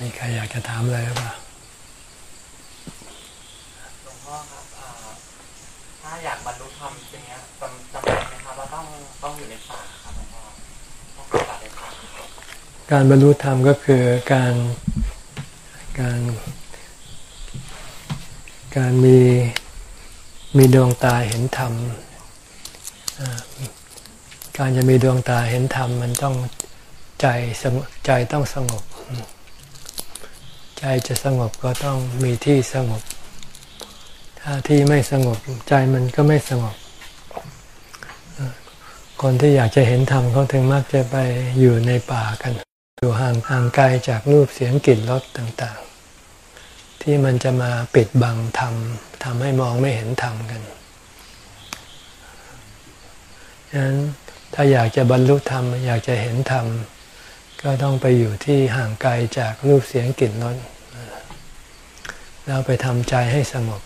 มีใครอยากจะถามอะไรหรือเปล่าหลวงพ่อครับถ้าอยากบรรลุธรรมอย่างเงี้ยจำจำเป็นไหมครับว่าต้องต้องอยู่ในป่าครับหลวงพ่อต้องปฏิบัติในป่าการบรรลุธรรมก็คือการการการมีมีดวงตาเห็นธรรม การจะมีดวงตาเห็นธรรมมันต้องใจสงบใจต้องสงบ ใจจะสงบก็ต้องมีที่สงบ ถ้าที่ไม่สงบใจมันก็ไม่สงบ คนที่อยากจะเห็นธรรมเขาถึงมักจะไปอยู่ในป่ากัน อยู่ห่างห่างไกลจากรูปเสียงกลิ่นรสต่างๆ ที่มันจะมาปิดบังธรรมทำให้มองไม่เห็นธรรมกันฉะนั้นถ้าอยากจะบรรลุธรรม อยากจะเห็นธรรม ก็ต้องไปอยู่ที่ห่างไกลจากรูปเสียงกลิ่นรสแล้วไปทำใจให้สงบ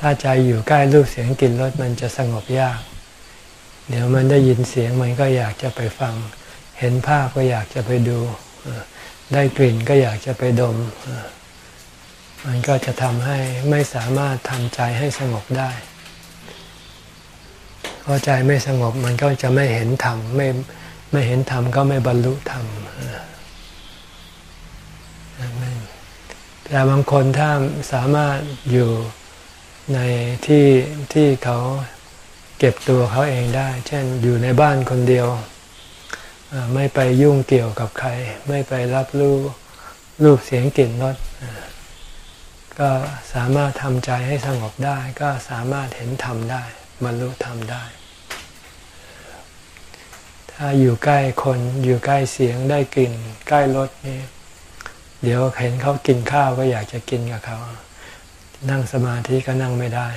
ถ้าใจอยู่ใกล้รูปเสียงกลิ่นรสมันจะสงบยาก เดี๋ยวมันได้ยินเสียงมันก็อยากจะไปฟัง เห็นภาพก็อยากจะไปดู ได้กลิ่นก็อยากจะไปดม มันก็จะทำให้ไม่สามารถทำใจให้สงบได้พอใจไม่สงบมันก็จะไม่เห็นธรรมไม่ ไม่เห็นธรรมก็ไม่บรรลุธรรมแต่บางคนถ้าสามารถอยู่ในที่ที่เขาเก็บตัวเขาเองได้ เช่นอยู่ในบ้านคนเดียว ไม่ไปยุ่งเกี่ยวกับใคร ไม่ไปรับรู้รูปเสียงกลิ่นรสก็สามารถทำใจให้สงบได้ ก็สามารถเห็นธรรมได้บรรลุธรรมได้ ถ้าอยู่ใกล้คนอยู่ใกล้เสียงได้กลิ่นใกล้รสนี่เดี๋ยวเห็นเขากินข้าวก็อยากจะกินกับเขา นั่งสมาธิก็นั่งไม่ได้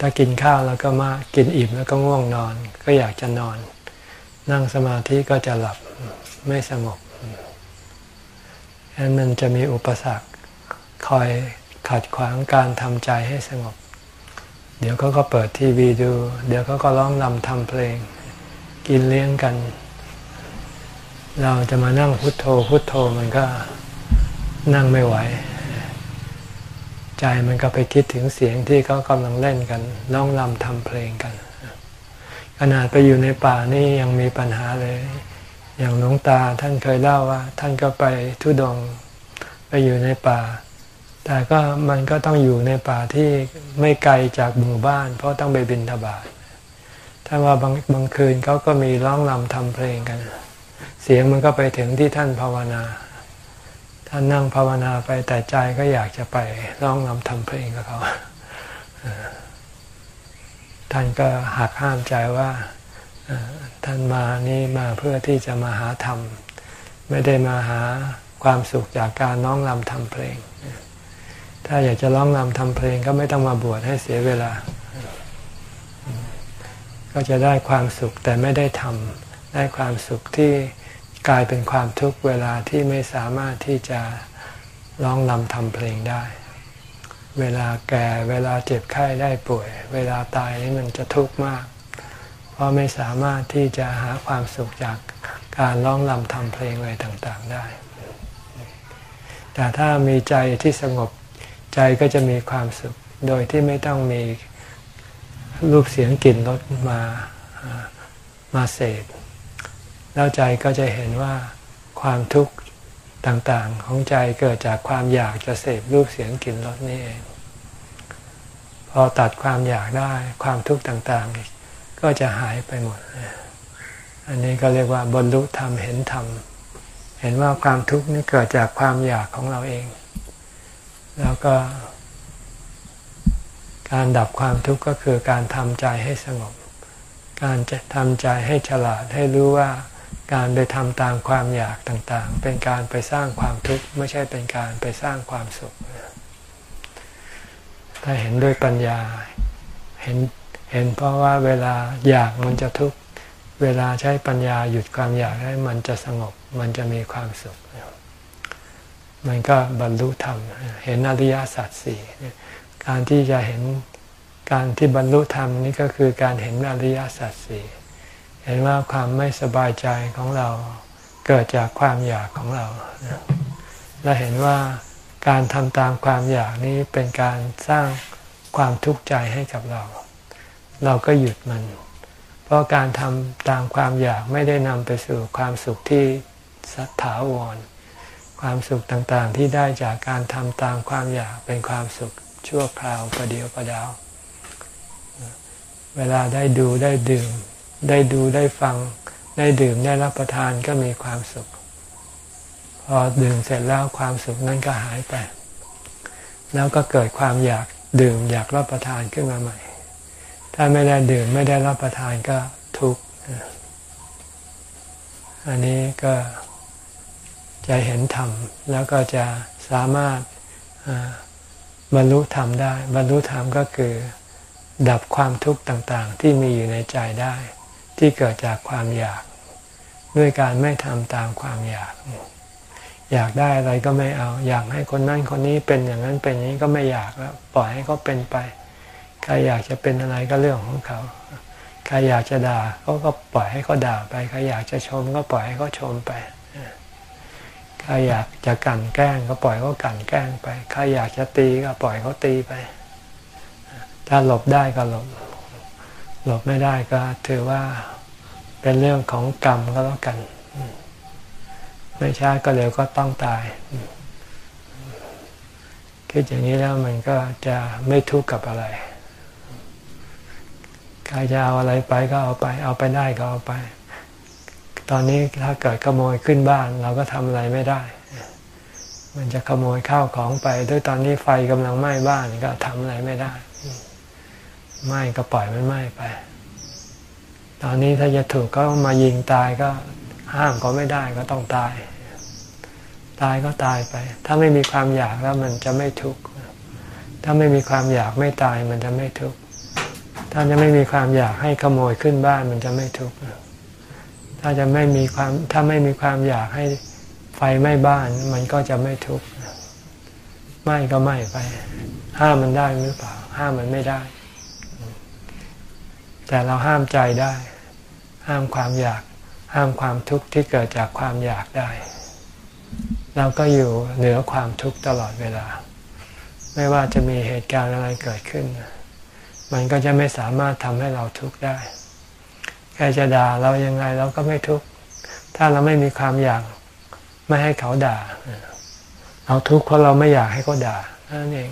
ถ้ากินข้าวแล้วก็มากินอิ่มแล้วก็ง่วงนอน ก็อยากจะนอน นั่งสมาธิก็จะหลับไม่สงบฉะนั้นมันจะมีอุปสรรคคอยขัดขวางการทำใจให้สงบ เดี๋ยวเขาก็เปิดทีวีดู เดี๋ยวเขาก็ร้องรำทำเพลง กินเลี้ยงกัน เราจะมานั่งพุทโธพุทโธมันก็นั่งไม่ไหว ใจมันก็ไปคิดถึงเสียงที่เขากำลังเล่นกันร้องรำทำเพลงกัน ขนาดไปอยู่ในป่านี่ยังมีปัญหาเลย อย่างหลวงตาท่านเคยเล่าว่า ท่านก็ไปทุดงไปอยู่ในป่า แต่ก็มันก็ต้องอยู่ในป่าที่ไม่ไกลจากหมู่บ้าน เพราะต้องไปบินทบาทท่านว่าบางบางคืนเขาก็มีร้องรำทำเพลงกัน เสียงมันก็ไปถึงที่ท่านภาวนา ท่านนั่งภาวนาไปแต่ใจก็อยากจะไปร้องรำทำเพลงกับเขาท่านก็หักห้ามใจว่าท่านมานี่มาเพื่อที่จะมาหาธรรม ไม่ได้มาหาความสุขจากการร้องรำทำเพลง ถ้าอยากจะร้องรำทำเพลงก็ไม่ต้องมาบวชให้เสียเวลา ก็จะได้ความสุขแต่ไม่ได้ทำได้ความสุขที่กลายเป็นความทุกข์เวลาที่ไม่สามารถที่จะร้องรำทำเพลงได้ เวลาแก่เวลาเจ็บไข้ได้ป่วย เวลาตายนี่มันจะทุกข์มาก เพราะไม่สามารถที่จะหาความสุขจากการร้องรำทำเพลงอะไรต่างๆได้ แต่ถ้ามีใจที่สงบ ใจก็จะมีความสุข โดยที่ไม่ต้องมีรูปเสียงกลิ่นรสมามาเสพแล้วใจก็จะเห็นว่าความทุกข์ต่างๆ ของใจเกิดจากความอยากจะเสพรูปเสียงกลิ่นรสนี่เอง พอตัดความอยากได้ความทุกข์ต่างๆ ก็จะหายไปหมด อันนี้ก็เรียกว่าบรรลุธรรมเห็นธรรม เห็นว่าความทุกข์นี่เกิดจากความอยากของเราเอง แล้วก็ การดับความทุกข์ก็คือการทำใจให้สงบ การจะทำใจให้ฉลาดให้รู้ว่าการไปทำตามความอยากต่างๆ เป็นการไปสร้างความทุกข์ไม่ใช่เป็นการไปสร้างความสุข ถ้าเห็นด้วยปัญญา เห็นเห็นเพราะว่าเวลาอยากมันจะทุกข์ เวลาใช้ปัญญาหยุดความอยากให้มันจะสงบ มันจะมีความสุข มันก็บรรลุธรรม เห็นอริยสัจสี่การที่จะเห็นการที่บรรลุธรรมนี่ก็คือการเห็นอริยสัจสี่เห็นว่าความไม่สบายใจของเราเกิดจากความอยากของเราเราเห็นว่าการทำตามความอยากนี้เป็นการสร้างความทุกข์ใจให้กับเรา เราก็หยุดมัน เพราะการทำตามความอยากไม่ได้นำไปสู่ความสุขที่สัทธาวร ความสุขต่างๆ ที่ได้จากการทำตามความอยากเป็นความสุขชั่วคราวประเดียวประดาว เวลาได้ดูได้ดื่ม ได้ดูได้ฟัง ได้ดื่มได้รับประทานก็มีความสุข พอดื่มเสร็จแล้วความสุขนั้นก็หายไป แล้วก็เกิดความอยากดื่มอยากรับประทานขึ้นมาใหม่ ถ้าไม่ได้ดื่มไม่ได้รับประทานก็ทุกข์อันนี้ก็ จะเห็นธรรม แล้วก็จะสามารถบรรลุธรรมได้ บรรลุธรรมก็คือดับความทุกข์ต่างๆ ที่มีอยู่ในใจได้ ที่เกิดจากความอยาก ด้วยการไม่ทำตามความอยาก อยากได้อะไรก็ไม่เอา อยากให้คนนั้นคนนี้เป็นอย่างนั้นเป็นอย่างนี้ก็ไม่อยากแล้วปล่อยให้เขาเป็นไป ใครอยากจะเป็นอะไรก็เรื่องของเขาใครอยากจะด่าเขาก็ปล่อยให้เขาด่าไปใครอยากจะชมก็ปล่อยให้เขาชมไป ใครอยากจะกันแกล้งก็ปล่อยเขากันแกล้งไป ใครอยากจะตีก็ปล่อยเขาตีไป ถ้าหลบได้ก็หลบ หลบไม่ได้ก็ถือว่าเป็นเรื่องของกรรมก็แล้วกัน ไม่ช้าก็เร็วก็ต้องตาย คิดอย่างนี้แล้วมันก็จะไม่ทุกข์กับอะไร ใครจะเอาอะไรไปก็เอาไป เอาไปได้ก็เอาไป ตอนนี้ถ้าเกิดขโมยขึ้นบ้าน เราก็ทำอะไรไม่ได้ มันจะขโมยข้าวของไป ด้วยตอนนี้ไฟกำลังไหม้บ้านก็ทำอะไรไม่ได้ไหม้ก็ปล่อยมันไหม้ไป ตอนนี้ถ้าจะถูกก็มายิงตายก็ห้ามก็ไม่ได้ก็ต้องตาย ตายก็ตายไป ถ้าไม่มีความอยากแล้วมันจะไม่ทุกข์ถ้าไม่มีความอยากไม่ตายมันจะไม่ทุกข์ถ้าจะไม่มีความอยากให้ขโมยขึ้นบ้านมันจะไม่ทุกข์ ถ้าจะไม่มีความถ้าไม่มีความอยากให้ไฟไหม้บ้าน มันก็จะไม่ทุกข์ไหม้ก็ไหม้ไป ห้ามมันได้หรือเปล่า ห้ามมันไม่ได้ แต่เราห้ามใจได้ ห้ามความอยาก ห้ามความทุกข์ที่เกิดจากความอยากได้ เราก็อยู่เหนือความทุกข์ตลอดเวลา ไม่ว่าจะมีเหตุการณ์อะไรเกิดขึ้น มันก็จะไม่สามารถทำให้เราทุกข์ได้ ใครจะด่าเรายังไงเราก็ไม่ทุกข์ถ้าเราไม่มีความอยากไม่ให้เขาด่า เราทุกข์เพราะเราไม่อยากให้เขาด่านั่นเอง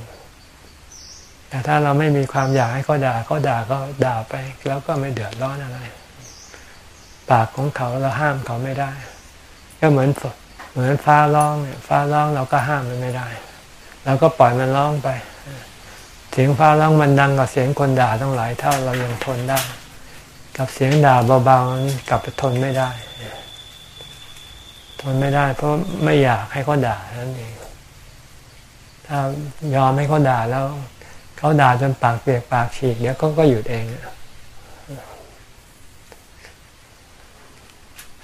แต่ถ้าเราไม่มีความอยากให้เขาด่าเขาด่าก็ด่าไป แล้วก็ไม่เดือดร้อนอะไร ปากของเขาเราห้ามเขาไม่ได้ ก็เหมือนเหมือนฟ้าร้องเนี่ยฟ้าร้องเราก็ห้ามมันไม่ได้เราก็ปล่อยมันร้องไป เสียงฟ้าร้องมันดังกว่าเสียงคนด่าต้องหลายเท่าเรายังทนได้ กับเสียงด่าเบาๆกลับทนไม่ได้ ทนไม่ได้ เพราะไม่อยากให้เขาด่านั่นเองถ้ายอมให้เขาด่าแล้วเขาด่าจนปากเปียกปากฉีกเดี๋ยวก็ก็หยุดเอง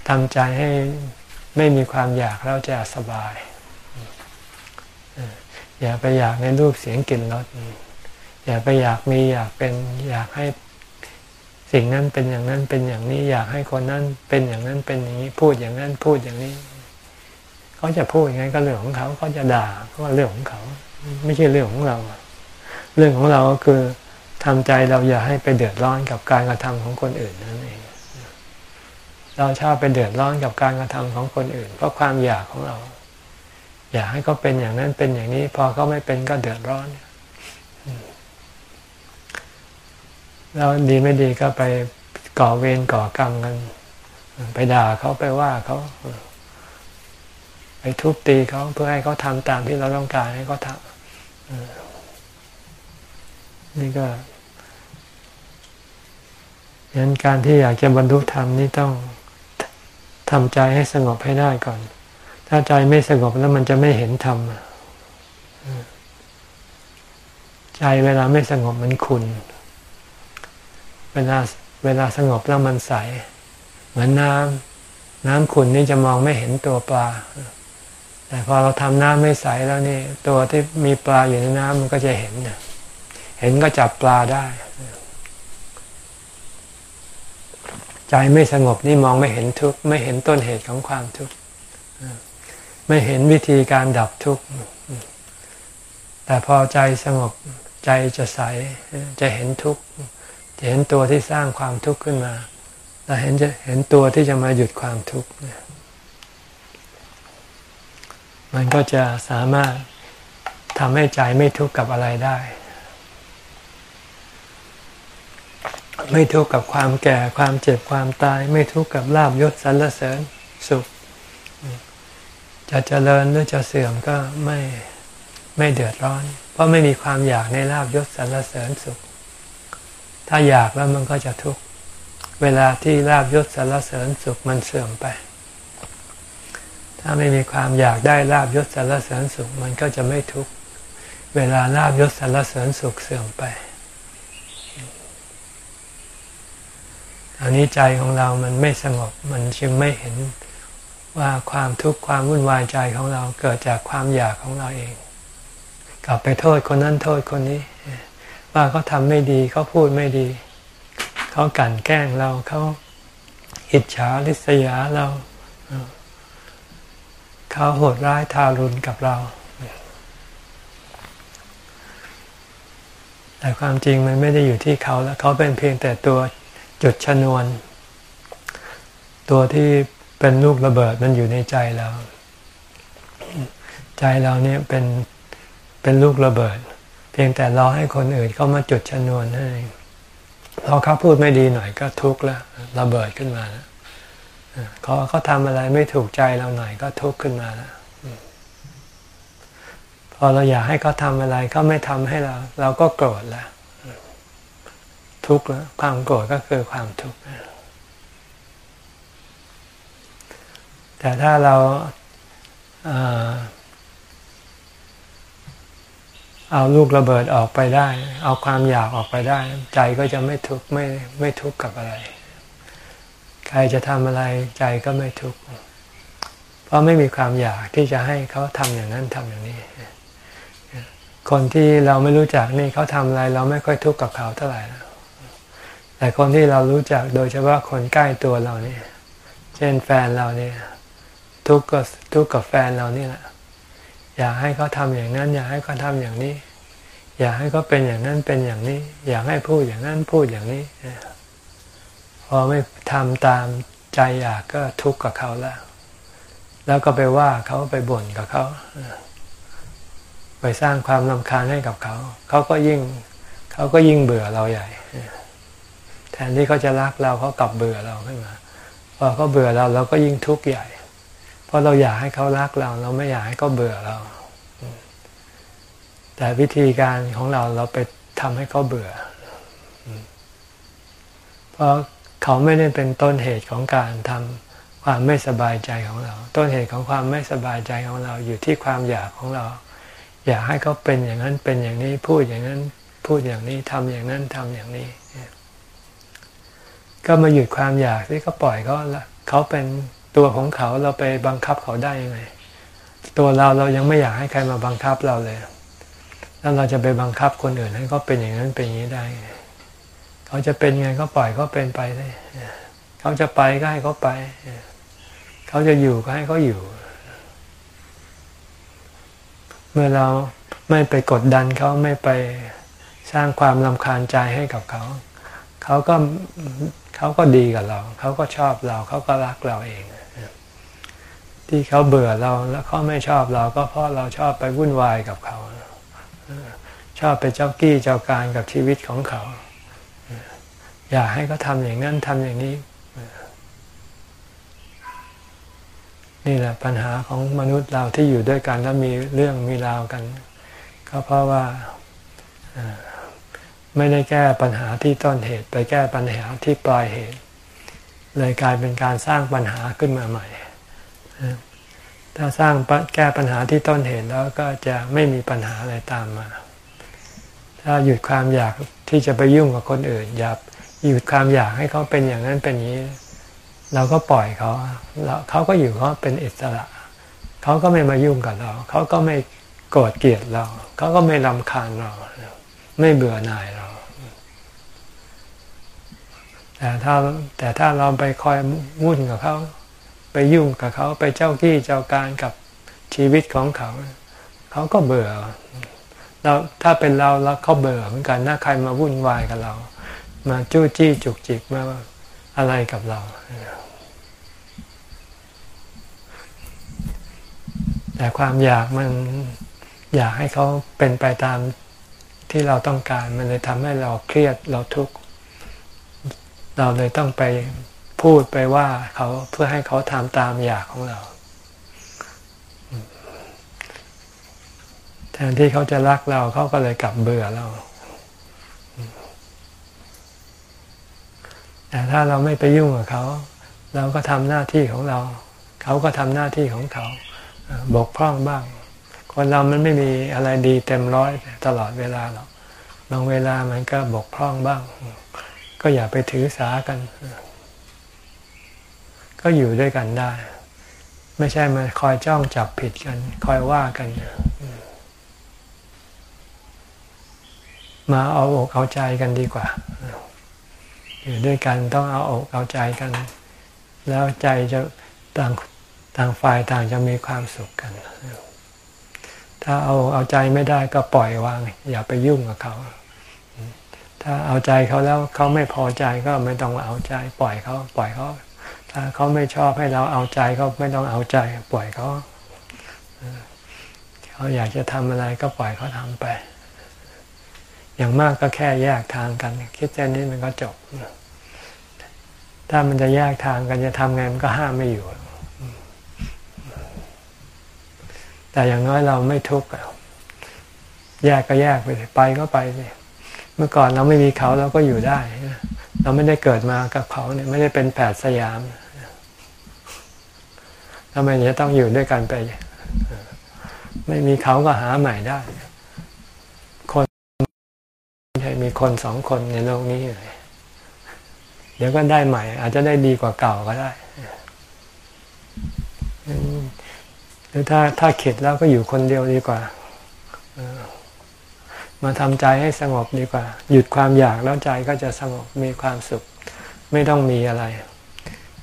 ทำใจให้ไม่มีความอยากแล้วจะสบาย อย่าไปอยากในรูปเสียงกลิ่นรสอย่าไปอยากมีอยากเป็นอยากให้ สิ่งนั้นเป็นอย่างนั้นเป็นอย่างนี้อยากให้คนนั้นเป็นอย่างนั้นเป็นอย่างนี้พูดอย่างนั้นพูดอย่างนี้เขาจะพูดอย่างนั้นก็เรื่องของเขาเขาจะด่าก็เรื่องของเขา ไม่ใช่เรื่องของเรา เรื่องของเราก็คือทำใจเราอย่าให้ไปเดือดร้อนกับการกระทำของคนอื่นนั่นเอง เราชอบไปเดือดร้อนกับการกระทำของคนอื่น เพราะความอยากของเรา อยากให้เขาเป็นอย่างนั้นเป็นอย่างนี้ พอเขาไม่เป็นก็เดือดร้อน แล้วดีไม่ดีก็ไปก่อเวรก่อกรรมกัน ไปด่าเขาไปว่าเขา ไปทุบตีเขาเพื่อให้เขาทำตามที่เราต้องการให้เขาทำนี่ก็ยันการที่อยากจะบรรลุธรรมนี่ต้องทำใจให้สงบให้ได้ก่อน ถ้าใจไม่สงบแล้วมันจะไม่เห็นธรรมใจเวลาไม่สงบมันขุน เวลาเวลาสงบแล้วมันใส เหมือนน้ำน้ำขุ่นนี่จะมองไม่เห็นตัวปลา แต่พอเราทำน้ำไม่ใสแล้วนี่ ตัวที่มีปลาอยู่ในน้ำมันก็จะเห็นเห็นก็จับปลาได้ ใจไม่สงบนี่มองไม่เห็นทุกข์ไม่เห็นต้นเหตุของความทุกข์ไม่เห็นวิธีการดับทุกข์แต่พอใจสงบใจจะใสจะเห็นทุกข์ จะเห็นตัวที่สร้างความทุกข์ขึ้นมาเราเห็นจะเห็นตัวที่จะมาหยุดความทุกข์มันก็จะสามารถทำให้ใจไม่ทุกข์กับอะไรได้ ไม่ทุกข์กับความแก่ความเจ็บความตาย ไม่ทุกข์กับลาบยศสรรเสริญสุข จะเจริญหรือจะเสื่อมก็ไม่ไม่เดือดร้อน เพราะไม่มีความอยากในลาบยศสรรเสริญสุข ถ้าอยากแล้วมันก็จะทุกข์ เวลาที่ลาบยศสรรเสริญสุขมันเสื่อมไป ถ้าไม่มีความอยากได้ลาบยศสรรเสริญสุขมันก็จะไม่ทุกข์ เวลาลาบยศสรรเสริญสุขเสื่อมไป อันนี้ใจของเรามันไม่สงบ มันจึงไม่เห็นว่าความทุกข์ความวุ่นวายใจของเราเกิดจากความอยากของเราเอง กลับไปโทษคนนั้นโทษคนนี้ ว่าเขาทำไม่ดีเขาพูดไม่ดี เขากั่นแกล้งเราเขาอิจฉาริษยาเราเขาโหดร้ายทารุณกับเรา แต่ความจริงมันไม่ได้อยู่ที่เขาแล้วเขาเป็นเพียงแต่ตัวจุดชนวน ตัวที่เป็นลูกระเบิดมันอยู่ในใจเรา ใจเราเนี่ยเป็นเป็นลูกระเบิด พียงแต่รอให้คนอื่นเขามาจุดชนวนให้พอเขาพูดไม่ดีหน่อยก็ทุกข์แล้วระเบิดขึ้นมาแล้วเขาเขาทำอะไรไม่ถูกใจเราหน่อยก็ทุกข์ขึ้นมาแล้วพอเราอยากให้เขาทำอะไรเขาไม่ทำให้เรา เราก็โกรธแล้วทุกข์แล้วความโกรธก็คือความทุกข์แต่ถ้าเรา เอาลูกระเบิดออกไปได้ เอาความอยากออกไปได้ ใจก็จะไม่ทุกข์ไม่ไม่ทุกข์กับอะไร ใครจะทำอะไรใจก็ไม่ทุกข์เพราะไม่มีความอยากที่จะให้เขาทำอย่างนั้นทำอย่างนี้ คนที่เราไม่รู้จักนี่เขาทำอะไร เราไม่ค่อยทุกข์กับเขาเท่าไหร่แต่คนที่เรารู้จักโดยเฉพาะคนใกล้ตัวเราเนี่ย เช่นแฟนเราเนี่ย ทุกข์ก็ทุกข์กับแฟนเรานี่แหละ อยากให้เขาทำอย่างนั้น อยากให้เขาทำอย่างนี้ อยากให้เขาเป็นอย่างนั้นเป็นอย่างนี้ อยากให้พูดอย่างนั้นพูดอย่างนี้พอไม่ทำตามใจอยากก็ทุกข์กับเขาแล้ว แล้วก็ไปว่าเขาไปบ่นกับเขาไปสร้างความลำคาญให้กับเขา เขาก็ยิ่งเขาก็ยิ่งเบื่อเราใหญ่ แทนที่เขาจะรักเราเขากลับเบื่อเราขึ้นมาพอเขาเบื่อเราเราก็ยิ่งทุกข์ใหญ่ เพราะเราอยากให้เขารักเรา เราไม่อยากให้เขาเบื่อเรา แต่วิธีการของเราเราไปทำให้เขาเบื่อ เพราะเขาไม่ได้เป็นต้นเหตุของการทำความไม่สบายใจของเรา ต้นเหตุของความไม่สบายใจของเราอยู่ที่ความอยากของเรา อยากให้เขาเป็นอย่างนั้นเป็นอย่างนี้พูดอย่างนั้นพูดอย่างนี้ทำอย่างนั้นทำอย่างนี้ ก็มาหยุดความอยากที่เขาปล่อยเขาเขาเป็น ตัวของเขาเราไปบังคับเขาได้ยังไง ตัวเราเรายังไม่อยากให้ใครมาบังคับเราเลย แล้วเราจะไปบังคับคนอื่นให้เขาเป็นอย่างนั้นเป็นอย่างนี้ได้เขาจะเป็นไงก็ปล่อยเขาเป็นไปเลยเขาจะไปก็ให้เขาไป เขาจะอยู่ก็ให้เขาอยู่ เมื่อเราไม่ไปกดดันเขาไม่ไปสร้างความลำคาญใจให้กับเขา เขาก็เขาก็ดีกับเรา เขาก็ชอบเรา เขาก็รักเราเอง ที่เขาเบื่อเราแล้วเขาไม่ชอบเราก็เพราะเราชอบไปวุ่นวายกับเขา ชอบไปเจ้ากี้เจ้าการกับชีวิตของเขา อยากให้เขาทำอย่างนั้นทำอย่างนี้ นี่แหละปัญหาของมนุษย์เราที่อยู่ด้วยกันแล้วมีเรื่องมีราวกัน ก็เพราะว่าไม่ได้แก้ปัญหาที่ต้นเหตุ ไปแก้ปัญหาที่ปลายเหตุ เลยกลายเป็นการสร้างปัญหาขึ้นมาใหม่ ถ้าสร้างแก้ปัญหาที่ต้นเหตุแล้วก็จะไม่มีปัญหาอะไรตามมา ถ้าหยุดความอยากที่จะไปยุ่งกับคนอื่น อย่าหยุดความอยากให้เขาเป็นอย่างนั้นเป็นอย่างนี้ เราก็ปล่อยเขาเขาก็อยู่เขาเป็นอิสระ เขาก็ไม่มายุ่งกับเรา เขาก็ไม่โกรธเกลียดเรา เขาก็ไม่ลำคาญเรา ไม่เบื่อหน่ายเรา แต่ถ้าแต่ถ้าเราไปคอยวุ่นกับเขา ไปยุ่งกับเขาไปเจ้ากี้เจ้าการกับชีวิตของเขา เขาก็เบื่อเราถ้าเป็นเราแล้วเขาเบื่อเหมือนกันถ้าใครมาวุ่นวายกับเรา มาจู้จี้จุกจิกมาอะไรกับเรา แต่ความอยากมันอยากให้เขาเป็นไปตามที่เราต้องการมันเลยทำให้เราเครียดเราทุกข์เราเลยต้องไป พูดไปว่าเขาเพื่อให้เขาทำตามอยากของเรา แทนที่เขาจะรักเราเขาก็เลยกลับเบื่อเราแต่ถ้าเราไม่ไปยุ่งกับเขา เราก็ทำหน้าที่ของเรา เขาก็ทำหน้าที่ของเขา บกพร่องบ้าง คนเรามันไม่มีอะไรดีเต็มร้อยตลอดเวลาหรอกบางเวลามันก็บกพร่องบ้าง ก็อย่าไปถือสากัน ก็อยู่ด้วยกันได้ ไม่ใช่มาคอยจ้องจับผิดกัน คอยว่ากัน มาเอาอกเอาใจกันดีกว่า อยู่ด้วยกันต้องเอาอกเอาใจกัน แล้วใจจะต่างต่างฝ่ายต่างจะมีความสุขกัน ถ้าเอาเอาใจไม่ได้ก็ปล่อยวาง อย่าไปยุ่งกับเขาถ้าเอาใจเขาแล้วเขาไม่พอใจก็ไม่ต้องเอาใจ ปล่อยเขาปล่อยเขา ถ้าเขาไม่ชอบให้เราเอาใจเขาไม่ต้องเอาใจปล่อยเขาเขาอยากจะทำอะไรก็ปล่อยเขาทำไป อย่างมากก็แค่แยกทางกัน คิดแค่นี้มันก็จบ ถ้ามันจะแยกทางกันจะทำไงมันก็ห้ามไม่อยู่ แต่อย่างน้อยเราไม่ทุกข์แยกก็แยกไปไปก็ไปเลยเมื่อก่อนเราไม่มีเขาเราก็อยู่ได้ เราไม่ได้เกิดมากับเขาเนี่ยไม่ได้เป็นแผดสยามทำไมจะต้องอยู่ด้วยกันไป ไม่มีเขาก็หาใหม่ได้ คนใช่มีคนสองคนในโลกนี้เลยเดี๋ยวก็ได้ใหม่ อาจจะได้ดีกว่าเก่าก็ได้หรือถ้าถ้าเข็ดแล้วก็อยู่คนเดียวดีกว่า มาทำใจให้สงบดีกว่า หยุดความอยากแล้วใจก็จะสงบมีความสุข ไม่ต้องมีอะไร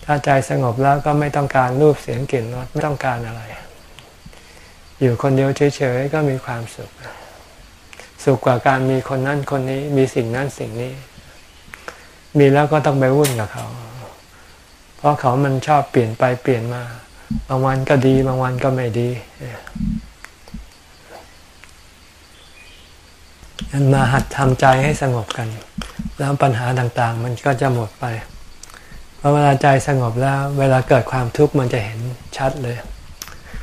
ถ้าใจสงบแล้วก็ไม่ต้องการรูปเสียงกลิ่นรสไม่ต้องการอะไร อยู่คนเดียวเฉยๆก็มีความสุข สุขกว่าการมีคนนั้นคนนี้มีสิ่งนั้นสิ่งนี้ มีแล้วก็ต้องไปวุ่นกับเขา เพราะเขามันชอบเปลี่ยนไปเปลี่ยนมา บางวันก็ดีบางวันก็ไม่ดี นมาหัดทำใจให้สงบกัน แล้วปัญหาต่างๆ มันก็จะหมดไป เพราะเวลาใจสงบแล้ว เวลาเกิดความทุกข์มันจะเห็นชัดเลย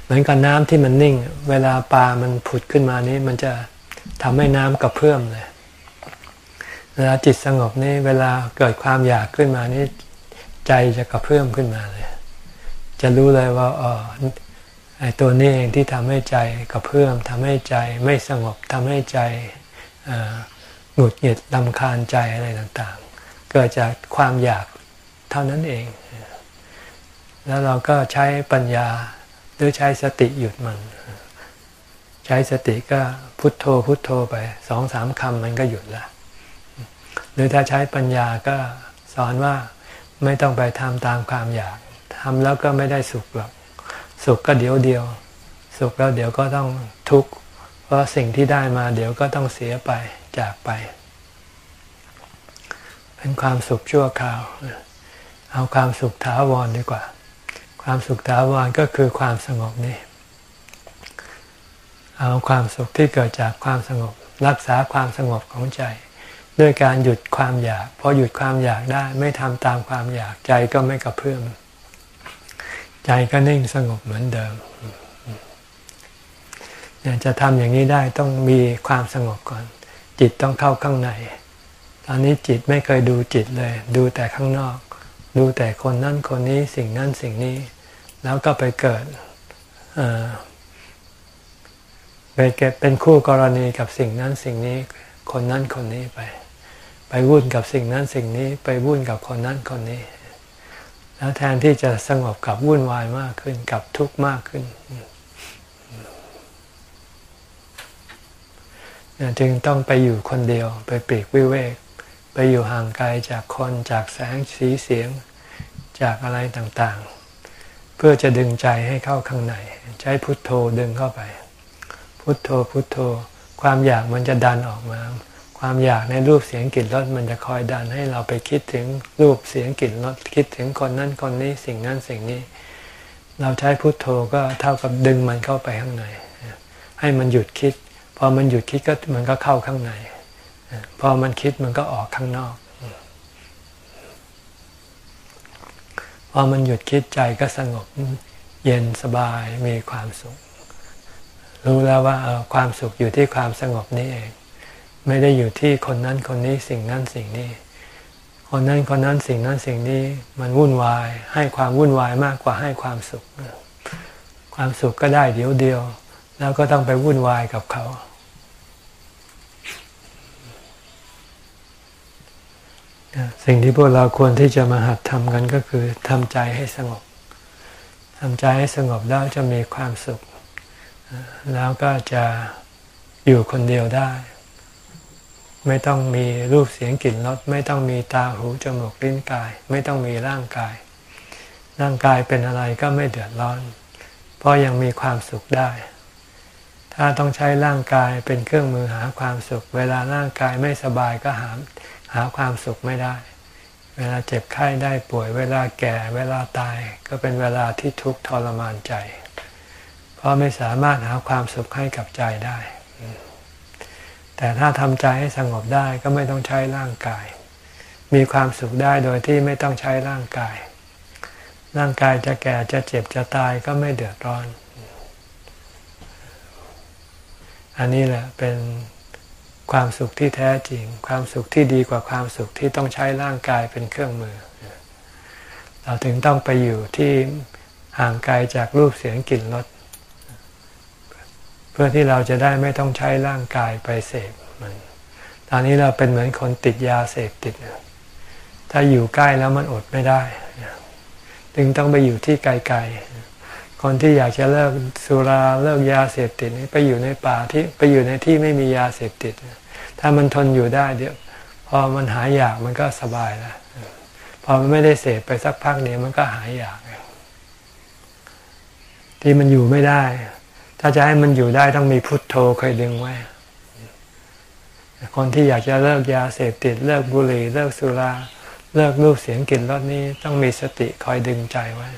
เหมือนกับน้ำที่มันนิ่ง เวลาปลามันผุดขึ้นมานี้มันจะทำให้น้ำกระเพื่อมเลย เวลาจิตสงบนี่เวลาเกิดความอยากขึ้นมานี่ใจจะกระเพื่อมขึ้นมาเลย จะรู้เลยว่าอ๋อไอ้ตัวนี้เองที่ทำให้ใจกระเพื่อมทำให้ใจไม่สงบทำให้ใจ หงุดหงิดลำคาญใจอะไรต่างๆ เกิดจากความอยากเท่านั้นเอง แล้วเราก็ใช้ปัญญาหรือใช้สติหยุดมัน ใช้สติก็พุทโธพุทโธไปสองสามคำมันก็หยุดละหรือถ้าใช้ปัญญาก็สอนว่าไม่ต้องไปทำตามความอยากทำแล้วก็ไม่ได้สุขหรอก สุขก็เดี๋ยวเดียว สุขแล้วเดี๋ยวก็ต้องทุกข์ ราะสิ่งที่ได้มาเดี๋ยวก็ต้องเสียไปจากไป เป็นความสุขชั่วคราว เอาความสุขถาวรดีกว่า ความสุขถาวรก็คือความสงบนี่ เอาความสุขที่เกิดจากความสงบ รักษาความสงบของใจ ด้วยการหยุดความอยากพอหยุดความอยากได้ไม่ทำตามความอยากใจก็ไม่กระเพื่อมใจก็นิ่งสงบเหมือนเดิม จะทำอย่างนี้ได้ต้องมีความสงบก่อน จิตต้องเข้าข้างใน ตอนนี้จิตไม่เคยดูจิตเลย ดูแต่ข้างนอก ดูแต่คนนั้นคนนี้สิ่งนั้นสิ่งนี้ แล้วก็ไปเกิดไปเก็บเป็นคู่กรณีกับสิ่งนั้นสิ่งนี้ คนนั้นคนนี้ไป ไปวุ่นกับสิ่งนั้นสิ่งนี้ ไปวุ่นกับคนนั้นคนนี้ แล้วแทนที่จะสงบกับวุ่นวายมากขึ้นกับทุกข์มากขึ้น จึงต้องไปอยู่คนเดียว ไปปีกวิเวก ไปอยู่ห่างไกลจากคนจากแสงสีเสียงจากอะไรต่างๆ เพื่อจะดึงใจให้เข้าข้างใน ใช้พุทโธดึงเข้าไป พุทโธพุทโธ ความอยากมันจะดันออกมา ความอยากในรูปเสียงกลิ่นรสมันจะคอยดันให้เราไปคิดถึงรูปเสียงกลิ่นรสคิดถึงคนนั้นคนนี้สิ่งนั้นสิ่งนี้ เราใช้พุทโธก็เท่ากับดึงมันเข้าไปข้างในให้มันหยุดคิด อมันหยุดคิดก็มันก็เข้าข้างใน พอมันคิดมันก็ออกข้างนอก พอมันหยุดคิดใจก็สงบเย็นสบายมีความสุข รู้แล้วว่าความสุขอยู่ที่ความสงบนี้เอง ไม่ได้อยู่ที่คนนั้นคนนี้สิ่งนั้นสิ่งนี้ คนนั้นคนนั้นสิ่งนั้นสิ่งนี้มันวุ่นวาย ให้ความวุ่นวายมากกว่าให้ความสุข ความสุขก็ได้เดียวเดียว แล้วก็ต้องไปวุ่นวายกับเขา สิ่งที่พวกเราควรที่จะมาหัดทำกันก็คือทำใจให้สงบทำใจให้สงบแล้วจะมีความสุข แล้วก็จะอยู่คนเดียวได้ ไม่ต้องมีรูปเสียงกลิ่นรสไม่ต้องมีตาหูจมูกลิ้นกาย ไม่ต้องมีร่างกาย ร่างกายเป็นอะไรก็ไม่เดือดร้อน เพราะยังมีความสุขได้ ถ้าต้องใช้ร่างกายเป็นเครื่องมือหาความสุข เวลาร่างกายไม่สบายก็หา หาความสุขไม่ได้ เวลาเจ็บไข้ได้ป่วย เวลาแก่ เวลาตายก็เป็นเวลาที่ทุกข์ทรมานใจ เพราะไม่สามารถหาความสุขให้กับใจได้ แต่ถ้าทำใจให้สงบได้ก็ไม่ต้องใช้ร่างกาย มีความสุขได้โดยที่ไม่ต้องใช้ร่างกาย ร่างกายจะแก่จะเจ็บจะตายก็ไม่เดือดร้อน อันนี้แหละเป็น ความสุขที่แท้จริง ความสุขที่ดีกว่าความสุขที่ต้องใช้ร่างกายเป็นเครื่องมือ เราถึงต้องไปอยู่ที่ห่างไกลจากรูปเสียงกลิ่นรสเพื่อที่เราจะได้ไม่ต้องใช้ร่างกายไปเสพมันตอนนี้เราเป็นเหมือนคนติดยาเสพติด ถ้าอยู่ใกล้แล้วมันอดไม่ได้จึงต้องไปอยู่ที่ไกลๆ คนที่อยากจะเลิกสุราเลิกยาเสพติดไปอยู่ในป่าที่ไปอยู่ในที่ไม่มียาเสพติด ถ้ามันทนอยู่ได้เดี๋ยวพอมันหายอยากมันก็สบายแล้วพอมันไม่ได้เสพไปสักพักเนี่ยมันก็หายอยาก ที่มันอยู่ไม่ได้ ถ้าจะให้มันอยู่ได้ต้องมีพุทโธเคยดึงไว้ คนที่อยากจะเลิกยาเสพติด เลิกบุหรี่เลิกสุราเลิกรูปเสียงกลิ่นรสนี้ต้องมีสติคอยดึงใจไว้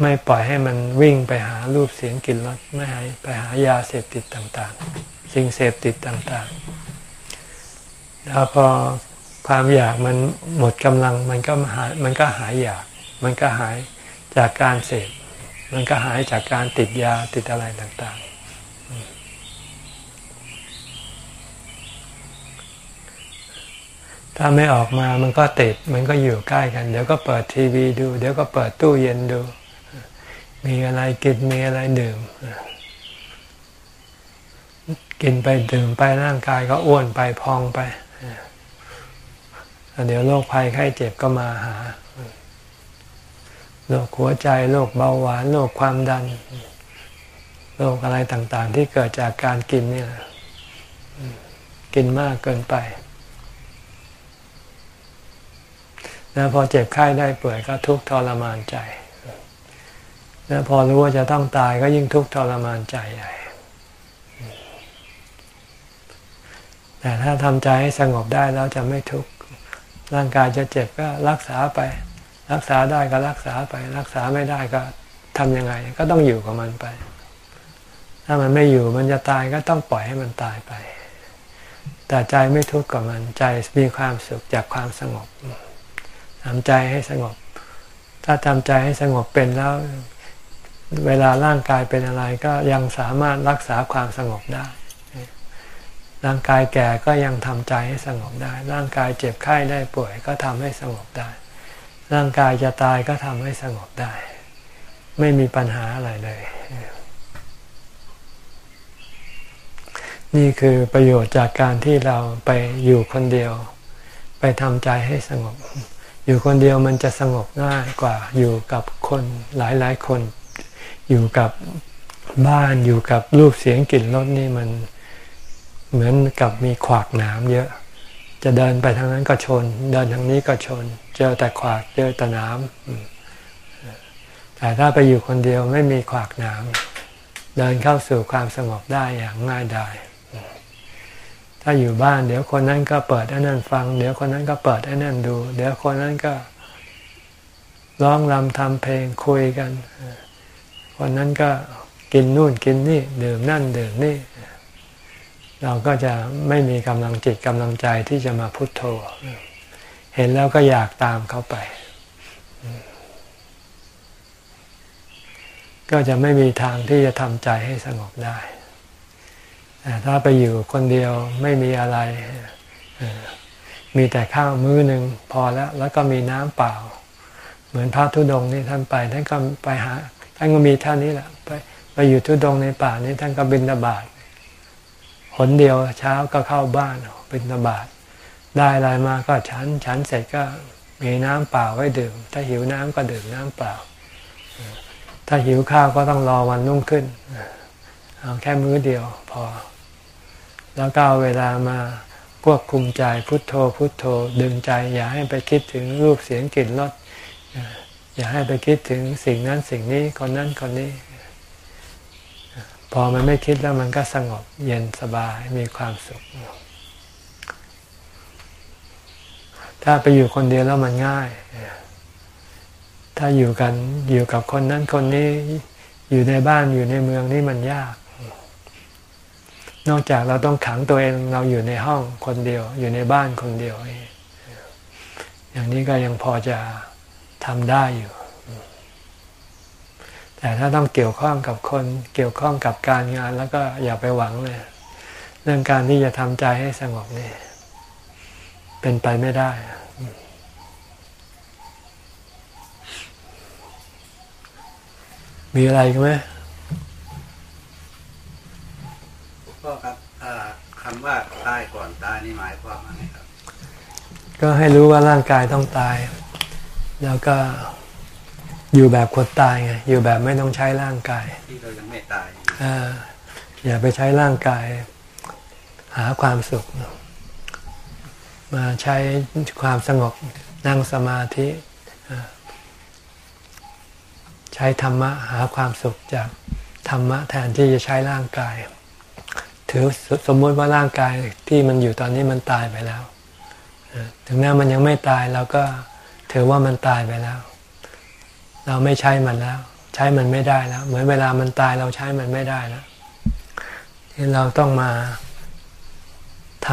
ไม่ปล่อยให้มันวิ่งไปหารูปเสียงกลิ่นรสไม่ให้ไปหายาเสพติดต่าง ๆ สิ่งเสพติดต่าง ๆ แล้วพอความอยากมันหมดกำลังมันก็หายมันก็หายอยาก มันก็หายจากการเสพมันก็หายจากการติดยาติดอะไรต่างๆ ถ้าไม่ออกมามันก็ติด มันก็อยู่ใกล้กัน เดี๋ยวก็เปิดทีวีดู เดี๋ยวก็เปิดตู้เย็นดู มีอะไรกินมีอะไรดื่ม กินไปดื่มไปร่างกายก็อ้วนไปพองไป เดี๋ยวโรคภัยไข้เจ็บก็มาหาโรคหัวใจโรคเบาหวานโรคความดันโรคอะไรต่างๆ ที่เกิดจากการกินเนี่ยกินมากเกินไป แล้วพอเจ็บไข้ได้ป่วยก็ทุกข์ทรมานใจ แล้วพอรู้ว่าจะต้องตายก็ยิ่งทุกข์ทรมานใจใหญ่แต่ถ้าทำใจให้สงบได้แล้วจะไม่ทุกข์ ร่างกายจะเจ็บก็รักษาไป รักษาได้ก็รักษาไป รักษาไม่ได้ก็ทำยังไง ก็ต้องอยู่กับมันไป ถ้ามันไม่อยู่มันจะตายก็ต้องปล่อยให้มันตายไป แต่ใจไม่ทุกข์กับมันใจมีความสุขจากความสงบทำใจให้สงบ ถ้าทำใจให้สงบเป็นแล้ว เวลาร่างกายเป็นอะไรก็ยังสามารถรักษาความสงบได้ ร่างกายแก่ก็ยังทำใจให้สงบได้ ร่างกายเจ็บไข้ได้ป่วยก็ทำให้สงบได้ ร่างกายจะตายก็ทำให้สงบได้ ไม่มีปัญหาอะไรเลย นี่คือประโยชน์จากการที่เราไปอยู่คนเดียว ไปทำใจให้สงบ อยู่คนเดียวมันจะสงบง่ายกว่าอยู่กับคนหลายๆคน อยู่กับบ้านอยู่กับรูปเสียงกลิ่นรสนี่มัน เหมือนกับมีขวากหนามเยอะ จะเดินไปทางนั้นก็ชน เดินทางนี้ก็ชน เจอแต่ขวากเจอแต่น้ำแต่ถ้าไปอยู่คนเดียวไม่มีขวากหนามเดินเข้าสู่ความสงบได้อย่างง่ายดายถ้าอยู่บ้าน เดี๋ยวคนนั้นก็เปิดไอ้นั่นฟัง เดี๋ยวคนนั้นก็เปิดไอ้นั่นดู เดี๋ยวคนนั้นก็ร้องรำทำเพลงคุยกัน คนนั้นก็กินนู่นกินนี่ ดื่มนั่นดื่มนี่ เราก็จะไม่มีกำลังจิตกำลังใจที่จะมาพุโทโธ เห็นแล้วก็อยากตามเขาไป ก็จะไม่มีทางที่จะทำใจให้สงบได้แต่ถ้าไปอยู่คนเดียวไม่มีอะไร มีแต่ข้าวมื้อหนึ่งพอแล้ว แล้วก็มีน้ำเปล่า เหมือนพระธุดงนี่ท่านไปท่านก็ไปหาท่านก็มีเท่านี้แหละไปไปอยู่ทุดงในป่านี้ท่านก็บินตบาท หนเดียวเช้าก็เข้าบ้านบินตบาทได้อะไรมาก็ฉันฉันเสร็จก็มีน้ำเปล่าไว้ดื่ม ถ้าหิวน้ำก็ดื่มน้ำเปล่า ถ้าหิวข้าวก็ต้องรอวันรุ่งขึ้น เอาแค่มื้อเดียวพอ แล้วก็เอาเวลามาควบคุมใจพุทโธพุทโธดึงใจ อย่าให้ไปคิดถึงรูปเสียงกลิ่นรสอย่าให้ไปคิดถึงสิ่งนั้นสิ่งนี้คนนั้นคนนี้ พอมันไม่คิดแล้วมันก็สงบเย็นสบายมีความสุข ถ้าไปอยู่คนเดียวแล้วมันง่าย ถ้าอยู่กันอยู่กับคนนั้นคนนี้อยู่ในบ้านอยู่ในเมืองนี่มันยาก นอกจากเราต้องขังตัวเองเราอยู่ในห้องคนเดียว อยู่ในบ้านคนเดียว อย่างนี้ก็ยังพอจะทำได้อยู่ แต่ถ้าต้องเกี่ยวข้องกับคนเกี่ยวข้องกับการงานแล้วก็อย่าไปหวังเลย เรื่องการที่จะทำใจให้สงบนี่เป็นไปไม่ได้มีอะไรกันไหมพ่อครับคำว่าตายก่อนตายนี่หมายความว่าไงครับ ก็ให้รู้ว่าร่างกายต้องตาย แล้วก็ อยู่แบบคนตายไงอยู่แบบไม่ต้องใช้ร่างกายที่เรายังไม่ตายออย่าไปใช้ร่างกาย หาความสุข มาใช้ความสงบนั่งสมาธิใช้ธรรมะหาความสุขจากธรรมะแทนที่จะใช้ร่างกาย ถือสมมติว่าร่างกายที่มันอยู่ตอนนี้มันตายไปแล้ว ถึงแม้มันยังไม่ตายเราก็ถือว่ามันตายไปแล้ว เราไม่ใช้มันแล้ว ใช้มันไม่ได้แล้ว เหมือนเวลามันตายเราใช้มันไม่ได้แล้วที่เราต้องมาท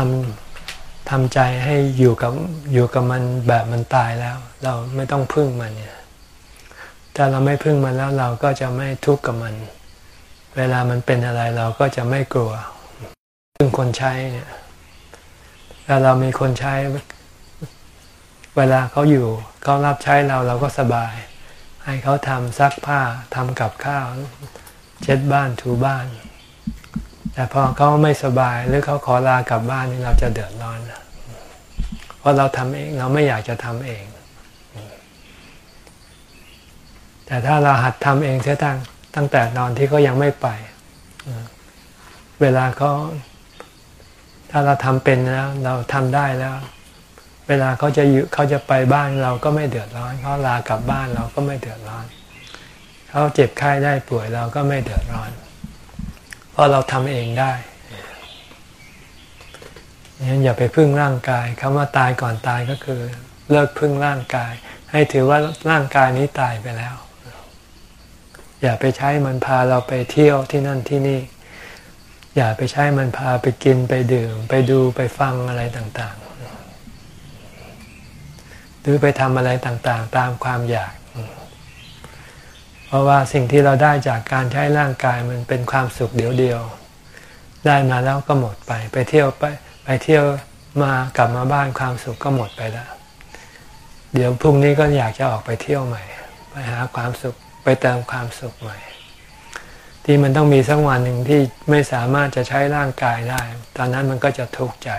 ำทำใจให้อยู่กับอยู่กับมันแบบมันตายแล้ว เราไม่ต้องพึ่งมันเนี่ยถ้าเราไม่พึ่งมันแล้วเราก็จะไม่ทุกข์กับมัน เวลามันเป็นอะไรเราก็จะไม่กลัวพึ่งคนใช้เนี่ยถ้าเรามีคนใช้ เวลาเขาอยู่เขารับใช้เราเราก็สบาย ให้เขาทำซักผ้าทำกับข้าว เช็ดบ้านถูบ้าน แต่พอเขาไม่สบายหรือเขาขอลากลับบ้านนี่เราจะเดือดร้อนเพราะเราทำเองเราไม่อยากจะทำเอง แต่ถ้าเราหัดทำเองเสียตั้งตั้งแต่ตอนที่เขายังไม่ไป เวลาเขาถ้าเราทำเป็นแล้ว เราทำได้แล้ว เวลาเขาจะอยู่เขาจะไปบ้านเราก็ไม่เดือดร้อนเขาลากลับบ้านเราก็ไม่เดือดร้อนเขาเจ็บไข้ได้ป่วยเราก็ไม่เดือดร้อน เพราะเราทำเองได้งั้นอย่าไปพึ่งร่างกายคำว่าตายก่อนตายก็คือ เลิกพึ่งร่างกาย ให้ถือว่าร่างกายนี้ตายไปแล้ว อย่าไปใช้มันพาเราไปเที่ยวที่นั่นที่นี่ อย่าไปใช้มันพาไปกินไปดื่ม ไปดูไปฟังอะไรต่าง หรือไปทำอะไรต่างๆ ตามความอยาก เพราะว่าสิ่งที่เราได้จากการใช้ร่างกายมันเป็นความสุขเดียวๆได้มาแล้วก็หมดไปไปเที่ยวไปไปเที่ยวมากลับมาบ้านความสุขก็หมดไปแล้ว เดี๋ยวพรุ่งนี้ก็อยากจะออกไปเที่ยวใหม่ ไปหาความสุขไปเติมความสุขใหม่ ที่มันต้องมีสักวันหนึ่งที่ไม่สามารถจะใช้ร่างกายได้ ตอนนั้นมันก็จะทุกข์ใจ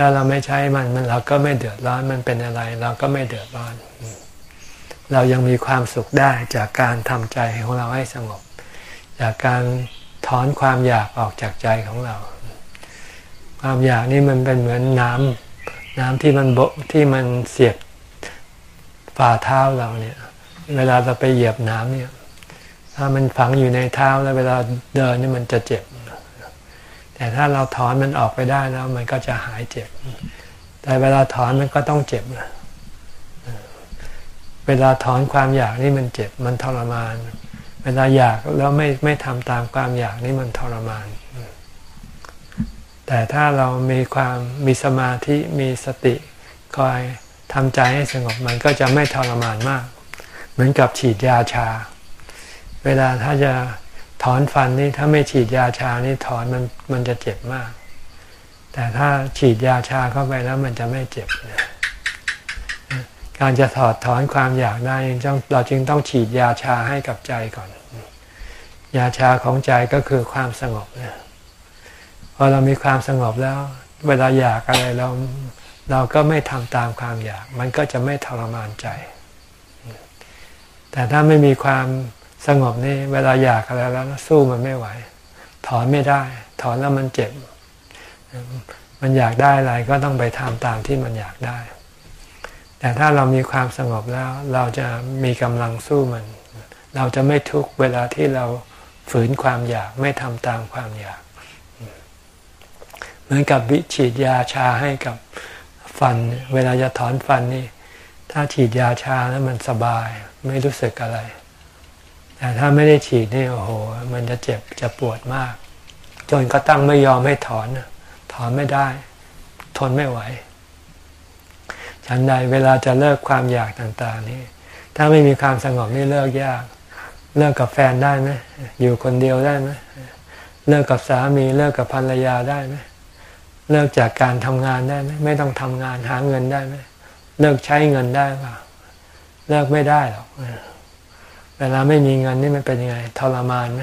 ถ้าเราไม่ใช้มันมันเราก็ไม่เดือดร้อนมันเป็นอะไร เราก็ไม่เดือดร้อน เรายังมีความสุขได้จากการทำใจของเราให้สงบ จากการถอนความอยากออกจากใจของเรา ความอยากนี่มันเป็นเหมือนน้ำน้ำที่มันโบที่มันเสียบฝ่าเท้าเราเนี่ย เวลาเราไปเหยียบน้ำเนี่ย ถ้ามันฝังอยู่ในเท้าแล้วเวลาเดินนี่มันจะเจ็บ แต่ถ้าเราถอนมันออกไปได้แล้ว มันก็จะหายเจ็บ แต่เวลาถอนมันก็ต้องเจ็บนะเวลาถอนความอยากนี่มันเจ็บ มันทรมาน เวลาอยากแล้วไม่ไม่ทำตามความอยากนี่มันทรมาน แต่ถ้าเรามีความมีสมาธิมีสติคอยทำใจให้สงบมันก็จะไม่ทรมานมาก เหมือนกับฉีดยาชา เวลาถ้าจะ ถอนฟันนี่ถ้าไม่ฉีดยาชานี่ถอนมันมันจะเจ็บมาก แต่ถ้าฉีดยาชาเข้าไปแล้วมันจะไม่เจ็บการจะถอดถอนความอยากได้เราจึงต้องฉีดยาชาให้กับใจก่อน ยาชาของใจก็คือความสงบเนี่ยพอเรามีความสงบแล้ว เวลาอยากอะไรเราเราก็ไม่ทำตามความอยาก มันก็จะไม่ทรมานใจ แต่ถ้าไม่มีความ สงบนี่เวลาอยากอะไรแล้วสู้มันไม่ไหว ถอนไม่ได้ ถอนแล้วมันเจ็บ มันอยากได้อะไรก็ต้องไปทำตามที่มันอยากได้ แต่ถ้าเรามีความสงบแล้ว เราจะมีกำลังสู้มัน เราจะไม่ทุกเวลาที่เราฝืนความอยากไม่ทำตามความอยาก เหมือนกับวิฉีดยาชาให้กับฟัน เวลาจะถอนฟันนี่ ถ้าฉีดยาชาแล้วมันสบาย ไม่รู้สึกอะไร แต่ถ้าไม่ได้ฉีดนี่โอ้โห มันจะเจ็บจะปวดมาก จนก็ตั้งไม่ยอมให้ถอน ถอนไม่ได้ ทนไม่ไหว ฉันใดเวลาจะเลิกความอยากต่างๆ นี่ ถ้าไม่มีความสงบนี่เลิกยาก เลิกกับแฟนได้ไหมอยู่คนเดียวได้ไหมเลิกกับสามีเลิกกับภรรยาได้ไหมเลิกจากการทำงานได้ไหมไม่ต้องทำงานหาเงินได้ไหมเลิกใช้เงินได้เปล่าเลิกไม่ได้หรอก เวลาไม่มีเงินนี่มันเป็นยังไงทรมานไหม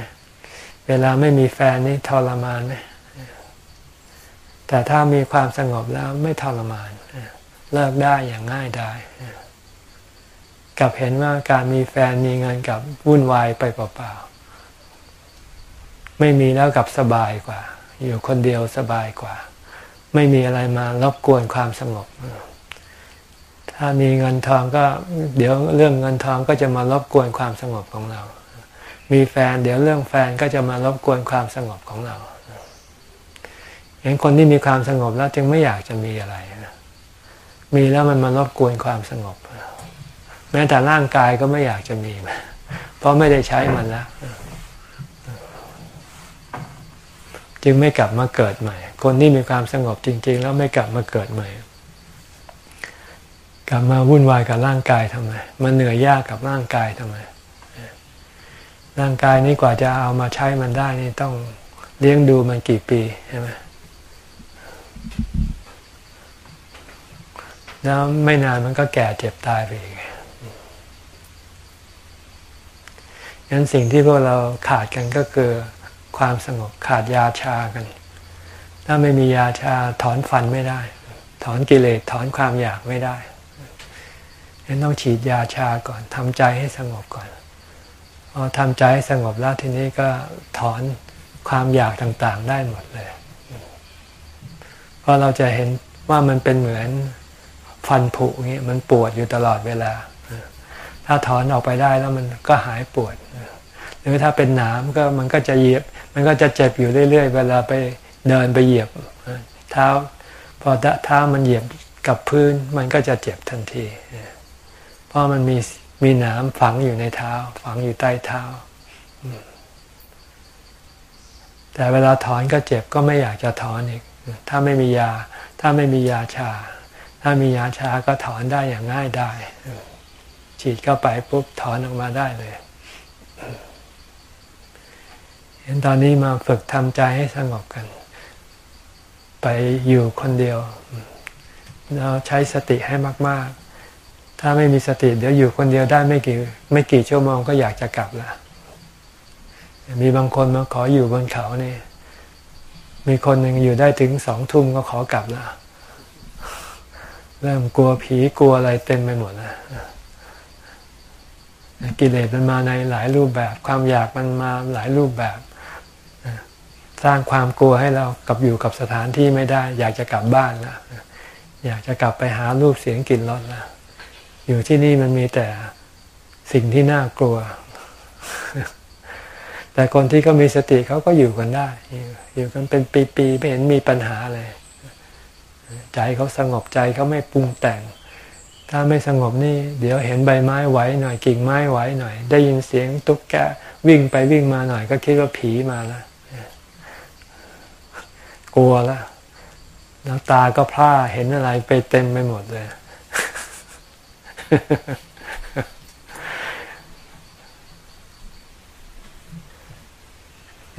เวลาไม่มีแฟนนี่ทรมานไหมแต่ถ้ามีความสงบแล้วไม่ทรมานเลิกได้อย่างง่ายได้กับเห็นว่าการมีแฟนมีเงินกับวุ่นวายไปเปล่าๆไม่มีแล้วกับสบายกว่า อยู่คนเดียวสบายกว่า ไม่มีอะไรมารบกวนความสงบ ถ้ามีเงินทองก็เดี๋ยวเรื่องเงินทองก็จะมารบกวนความสงบของเรา มีแฟนเดี๋ยวเรื่องแฟนก็จะมารบกวนความสงบของเราเห็นคนที่มีความสงบแล้วจึงไม่อยากจะมีอะไรมีแล้วมันมารบกวนความสงบ แม้แต่ร่างกายก็ไม่อยากจะมี เพราะไม่ได้ใช้มันแล้วจึงไม่กลับมาเกิดใหม่ คนที่มีความสงบจริง ๆ แล้วไม่กลับมาเกิดใหม่ กลับมาวุ่นวายกับร่างกายทำไมมันเหนื่อยยากกับร่างกายทำไมร่างกายนี้กว่าจะเอามาใช้มันได้นี่ต้องเลี้ยงดูมันกี่ปีใช่ไหมแล้วไม่นานมันก็แก่เจ็บตายไปอีกงั้นสิ่งที่พวกเราขาดกันก็คือความสงบขาดยาชากัน ถ้าไม่มียาชาถอนฟันไม่ได้ ถอนกิเลสถอนความอยากไม่ได้ ฉะนั้นต้องฉีดยาชาก่อนทำใจให้สงบก่อนพอทำใจให้สงบแล้วทีนี้ก็ถอนความอยากต่างๆได้หมดเลยเพราะเราจะเห็นว่ามันเป็นเหมือนฟันผุอย่างนี้มันปวดอยู่ตลอดเวลา ถ้าถอนออกไปได้แล้วมันก็หายปวด หรือถ้าเป็นหนามก็มันก็จะเหยียบ มันก็จะเจ็บอยู่เรื่อยๆ เวลาไปเดินไปเหยียบเท้าพอเท้ามันเหยียบกับพื้นมันก็จะเจ็บทันทีเราะมันมีมีหนามฝังอยู่ในเท้า ฝังอยู่ใต้เท้า แต่เวลาถอนก็เจ็บก็ไม่อยากจะถอนอีก ถ้าไม่มียา ถ้าไม่มียาชา ถ้ามียาชาก็ถอนได้อย่างง่ายได้ ฉีดเข้าไปปุ๊บถอนออกมาได้เลยเห็นตอนนี้มาฝึกทำใจให้สงบกัน ไปอยู่คนเดียว เราใช้สติให้มาก ๆ ถ้าไม่มีสติเดี๋ยวอยู่คนเดียวได้ไม่กี่ไม่กี่ชั่วโมงก็อยากจะกลับละมีบางคนมาขออยู่บนเขานี่มีคนหนึ่งอยู่ได้ถึงสองทุ่มก็ขอกลับละเริ่มกลัวผีกลัวอะไรเต็มไปหมดแล้วกิเลสมันมาในหลายรูปแบบ ความอยากมันมาหลายรูปแบบ สร้างความกลัวให้เรากับอยู่กับสถานที่ไม่ได้ อยากจะกลับบ้านแล้วอยากจะกลับไปหารูปเสียงกลิ่นรสแล้ว อยู่ที่นี่มันมีแต่สิ่งที่น่ากลัว แต่คนที่เขามีสติเขาก็อยู่กันได้ อยู่กันเป็นปีๆไม่เห็นมีปัญหาเลย ใจเขาสงบใจเขาไม่ปรุงแต่ง ถ้าไม่สงบนี่ เดี๋ยวเห็นใบไม้ไหวหน่อยกิ่งไม้ไหวหน่อย ได้ยินเสียงตุ๊กแกวิ่งไปวิ่งมาหน่อย ก็คิดว่าผีมาแล้วกลัวแล้วแล้วตาก็พร่าเห็นอะไรไปเต็มไปหมดเลย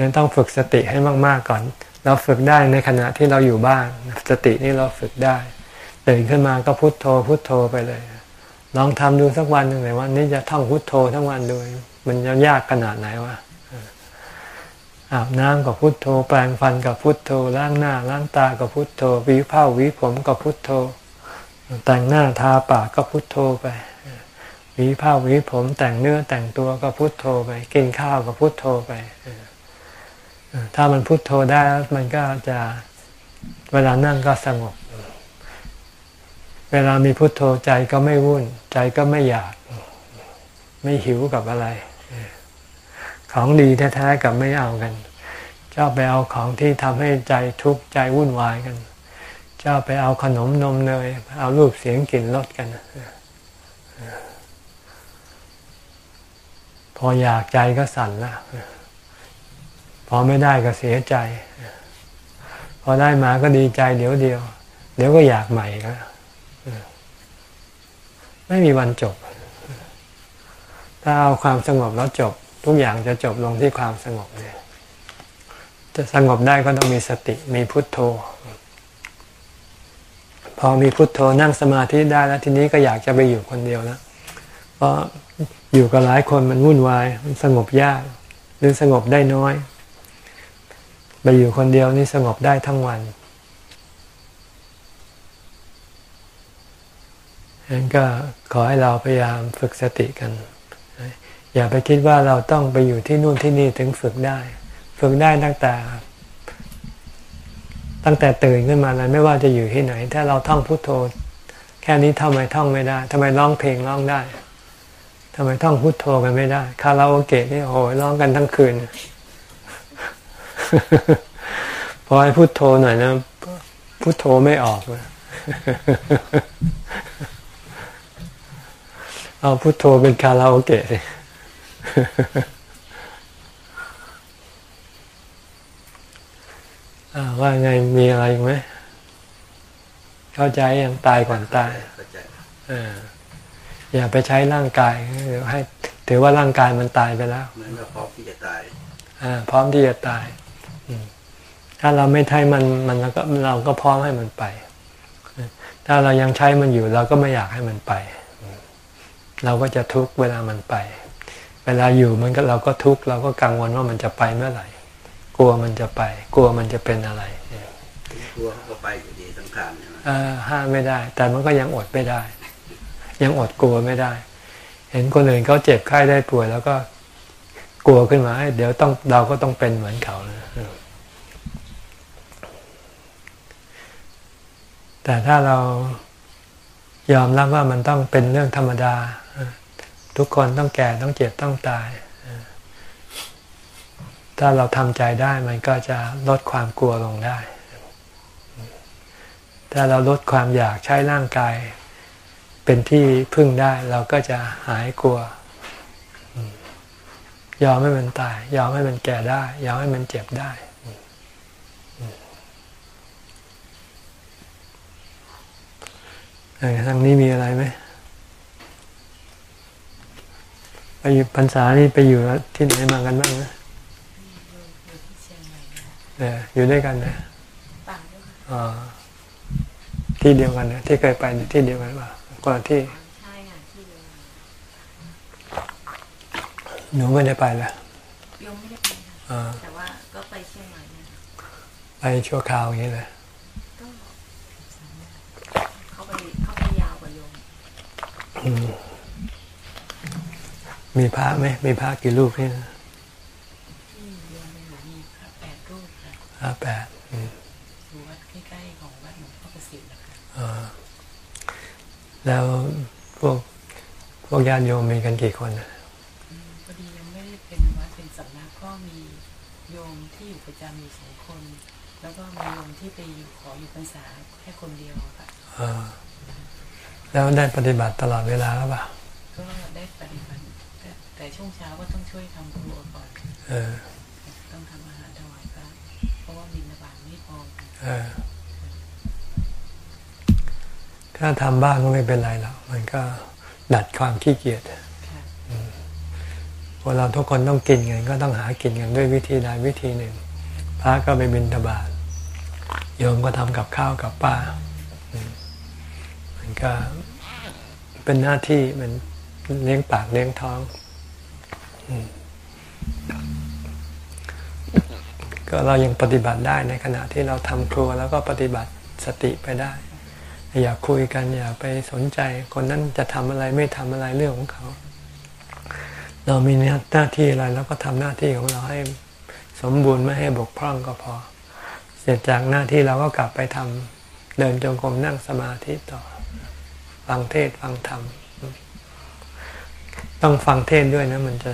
ยังต้องฝึกสติให้มาก ๆ ก่อน เราฝึกได้ในขณะที่เราอยู่บ้าน สตินี่เราฝึกได้ตื่นขึ้นมาก็พุโทโธพุโทโธไปเลย ลองทำดูสักวันหนึ่งเลยว่านี่จะท่องพุโทโธทั้งวันดูมันจะยากขนาดไหนวะอาบน้ำกับพุทโธ แปรงฟันกับพุทโธล้างหน้าล้างตากับพุทโธวิผ้าวิผมกับพุทโธ แต่งหน้าทาปากก็พุทโธไปหวิผ้าหวิผมแต่งเนื้อแต่งตัวก็พุทโธไป กินข้าวก็พุทโธไปถ้ามันพุทโธได้มันก็จะเวลานั่งก็สงบ เวลามีพุทโธใจก็ไม่วุ่น ใจก็ไม่อยาก ไม่หิวกับอะไร ของดีแท้ๆกับไม่เอากันชอบไปเอาของที่ทำให้ใจทุกข์ใจวุ่นวายกัน ชอบไปเอาขนมนมเนย เอารูปเสียงกลิ่นรสกัน พออยากใจก็สั่นละพอไม่ได้ก็เสียใจ พอได้มาก็ดีใจเดี๋ยวเดียว เดี๋ยวก็อยากใหม่ก็ไม่มีวันจบ ถ้าเอาความสงบแล้วจบ ทุกอย่างจะจบลงที่ความสงบเนี่ยจะสงบได้ก็ต้องมีสติมีพุทโธ พอมีพุทโธนั่งสมาธิได้แล้วทีนี้ก็อยากจะไปอยู่คนเดียวแล้วเพราะอยู่กับหลายคนมันวุ่นวายมันสงบยาก หรือสงบได้น้อย ไปอยู่คนเดียวนี่สงบได้ทั้งวันฉะนั้นก็ขอให้เราพยายามฝึกสติกัน อย่าไปคิดว่าเราต้องไปอยู่ที่นู่นที่นี่ถึงฝึกได้ ฝึกได้ตั้งแต่ ตั้งแต่ตื่นขึ้นมาเลยไม่ว่าจะอยู่ที่ไหน ถ้าเราท่องพุทโธ แค่นี้ทำไมท่องไม่ได้ทำไมร้องเพลงร้องได้ทำไมท่องพุทโธกันไม่ได้คาราโอเกะนี่โอ้ยร้องกันทั้งคืนพอให้พุทโธหน่อยนะพุทโธไม่ออกเอาพุทโธเป็นคาราโอเกะ ว่าไงมีอะไรไหมเข้าใจยังตายก่อนตายอย่าไปใช้ร่างกายเดี๋ยวให้ถือว่าร่างกายมันตายไปแล้วเหมือนกับพร้อมที่จะตายพร้อมที่จะตายถ้าเราไม่ใช้มันมันเราก็เราก็พร้อมให้มันไป ถ้าเรายังใช้มันอยู่ เราก็ไม่อยากให้มันไป เราก็จะทุกข์เวลามันไป เวลาอยู่มันก็เราก็ทุกข์เราก็กังวลว่ามันจะไปเมื่อไหร่ กลัวมันจะไป กลัวมันจะเป็นอะไรกลัวเขาก็ไปอยู่ดีทั้งทางห้ามไม่ได้ แต่มันก็ยังอดไม่ได้ ยังอดกลัวไม่ได้ เห็นคนอื่นเขาเจ็บไข้ได้ป่วย แล้วก็กลัวขึ้นมาเดี๋ยวต้องเราก็ต้องเป็นเหมือนเขาแต่ถ้าเรายอมรับว่ามันต้องเป็นเรื่องธรรมดา ทุกคนต้องแก่ต้องเจ็บต้องตาย ถ้าเราทำใจได้มันก็จะลดความกลัวลงได้ ถ้าเราลดความอยากใช้ร่างกาย เป็นที่พึ่งได้เราก็จะหายกลัวยอมให้มันตาย ยอมให้มันแก่ได้ ยอมให้มันเจ็บได้ ทางนี้มีอะไรไหมไปอยู่พรรษานี่ไปอยู่ที่ไหนมากันบ้างนะ อออยู่ด้วยกันนะอ๋อที่เดียวกันนะที่เคยไปที่เดียวกันป่ะก่อนที่ใช่ค่ะที่เดียวหนูไม่ได้ไปแล้วยงไม่ได้ไปค่ะแต่ว่าก็ไปเชียงใหม่ไปชั่วคราวอย่างนี้เลยเขาไปเขาไปยาวกว่าโยมอืมมีพระไหมมีพระกี่รูปนี่นะ พระแปดวัดใกล้ๆของวัดหลวงพ่อประสิทธิ์นะคะแล้วพวกพวกญาติโยมมีกันกี่คนน่ะอืมพอดียังไม่ได้เป็นวัดเป็นสำนักก็มีโยมที่อยู่ประจำอยู่สองคน แล้วก็มีโยมที่ไปอยู่ขออยู่พรรษาแค่คนเดียวค่ะเออแล้วได้ปฏิบัติตลอดเวลาหรือเปล่าก็ได้ปฏิบัติแต่แต่ช่วงเช้าก็ต้องช่วยทำครัวก่อน ถ้าทำบ้างก็ไม่เป็นไรหรอกมันก็ดัดความขี้เกียจค่ะพวกเราทุกคนต้องกินกันก็ต้องหากินกันด้วยวิธีใดวิธีหนึ่ง พระก็ไปบิณฑบาตโยมก็ทำกับข้าวกับป้าอืมมันก็เป็นหน้าที่มันเลี้ยงปากเลี้ยงท้อง อืม ก็เรายังปฏิบัติได้ในขณะที่เราทำครัวแล้วก็ปฏิบัติสติไปได้ อย่าคุยกันอย่าไปสนใจ คนนั้นจะทำอะไรไม่ทำอะไรเรื่องของเขา เรามีหน้าที่อะไรเราก็ทำหน้าที่ของเราให้สมบูรณ์ไม่ให้บกพร่องก็พอ เสร็จจากหน้าที่เราก็กลับไปทำเดินจงกรมนั่งสมาธิต่อ ฟังเทศฟังธรรม ต้องฟังเทศด้วยนะ มันจะ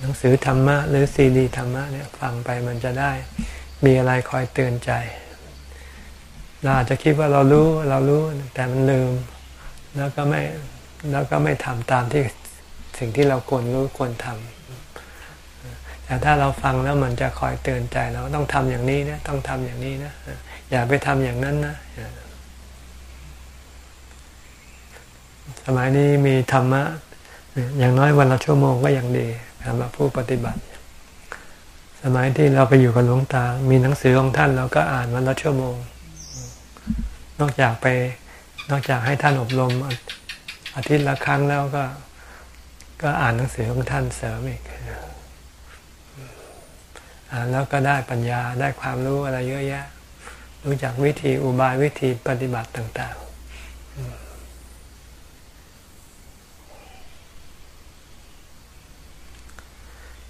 หนังสือธรรมะ หรือซีดีธรรมะเนี่ยฟังไปมันจะได้ มีอะไรคอยเตือนใจ เราอาจจะคิดว่าเรารู้เรารู้แต่มันลืม แล้วก็ไม่แล้วก็ไม่ทำตามที่สิ่งที่เราควรรู้ควรทำแต่ถ้าเราฟังแล้วมันจะคอยเตือนใจเราต้องทำอย่างนี้นะต้องทำอย่างนี้นะอย่าไปทำอย่างนั้นนะสมัยนี้มีธรรมะ อย่างน้อยวันละชั่วโมงก็ยังดี สำหรับผู้ปฏิบัติ สมัยที่เราไปอยู่กับหลวงตา มีหนังสือของท่านเราก็อ่านวันละชั่วโมง นอกจากไป นอกจากให้ท่านอบรมอาทิตย์ละครั้งแล้วก็ ก็อ่านหนังสือของท่านเสริมอีกอ่านแล้วก็ได้ปัญญาได้ความรู้อะไรเยอะแยะ รู้จักวิธีอุบายวิธีปฏิบัติต่าง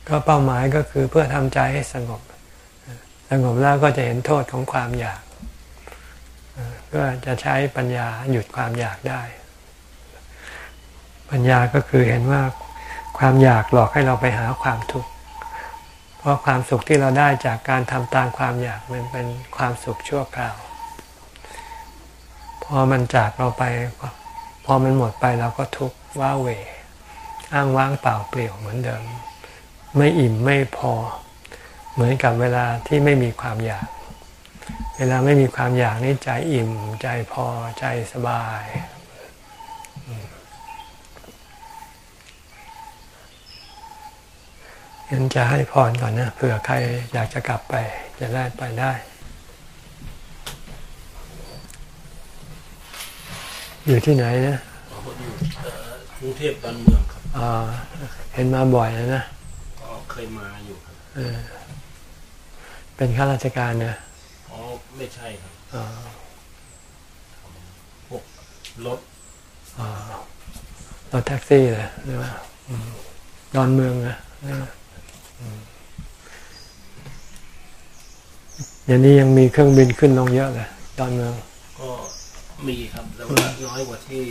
ก็เป้าหมายก็คือเพื่อทำใจให้สงบ สงบแล้วก็จะเห็นโทษของความอยากก็จะใช้ปัญญาหยุดความอยากได้ ปัญญาก็คือเห็นว่าความอยากหลอกให้เราไปหาความทุกข์ เพราะความสุขที่เราได้จากการทำตามความอยากมันเป็นความสุขชั่วคราว พอมันจากเราไป พอมันหมดไปเราก็ทุกข์ว้าเวอ้างว้างเปล่าเปลี่ยวเหมือนเดิม ไม่อิ่มไม่พอ เหมือนกับเวลาที่ไม่มีความอยาก เวลาไม่มีความอยากนี่ใจอิ่ม ใจพอใจสบาย งั้นจะให้พรก่อนนะเผื่อใครอยากจะกลับไป จะได้ไปได้อยู่ที่ไหนนะ อยู่กรุงเทพดอนเมืองครับ อ่า เห็นมาบ่อยแล้วนะก็เค ยมาอยู่ครับเออเป็นข้าราชการนะอ๋อไม่ใช่ครับอ่าพวกรถอ่ารถแท็กซี่เลยหรือว่าอืมดอนเมืองนะอืมเดี๋ยวนี้ยังมีเครื่องบินขึ้นลงเยอะเลยดอนเมือง ก็มีครับแต่ว่าน้อยกว่าที่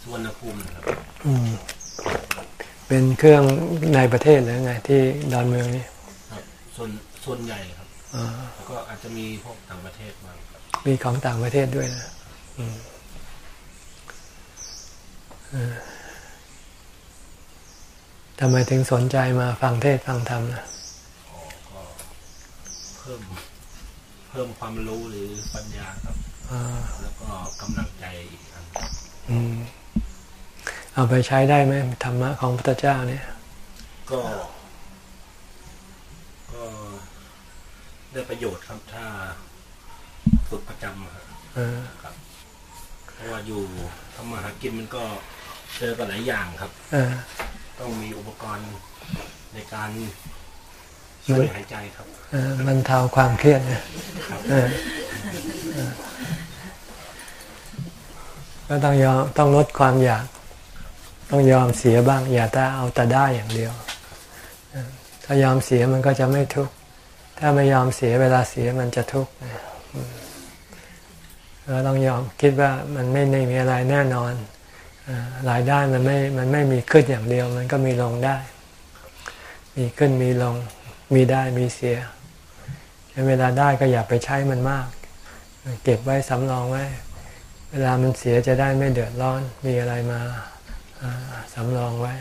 สุวรรณภูมินะครับอืม เป็นเครื่องในประเทศหรือไงที่ดอนเมืองนี่ครับส่วนส่วนใหญ่ครับอ่าแล้วก็อาจจะมีพวกต่างประเทศบ้างครับมีของต่างประเทศด้วยนะอืมเออทำไมถึงสนใจมาฟังเทศน์ฟังธรรมนะอ๋อก็เพิ่มเพิ่มความรู้หรือปัญญาครับอ่าแล้วก็กำลังใจอีกอันครับอืม เอาไปใช้ได้ไหมธรรมะของพระพุทธเจ้าเนี่ย ก็ ก็ได้ประโยชน์ครับถ้าฝึกประจำอะครับเออครับเพราะว่าอยู่ทำมาหากินมันก็เจอกับหลายอย่างครับเออต้องมีอุปกรณ์ในการช่วยหายใจครับเออมันเทาความเครียดนะเออเออก็ต้องยอมต้องลดความอยาก ต้องยอมเสียบ้าง อย่าแต่เอาแต่ได้อย่างเดียว ถ้ายอมเสียมันก็จะไม่ทุกข์ถ้าไม่ยอมเสียเวลาเสียมันจะทุกข์เราต้องยอมคิดว่ามันไม่ได้มีอะไรแน่นอนรายได้มันไม่มันไม่มีขึ้นอย่างเดียว มันก็มีลงได้ มีขึ้นมีลง มีได้มีเสียเวลาได้ก็อย่าไปใช้มันมาก เก็บไว้สำรองไว้ เวลามันเสียจะได้ไม่เดือดร้อนมีอะไรมา สำรองไว้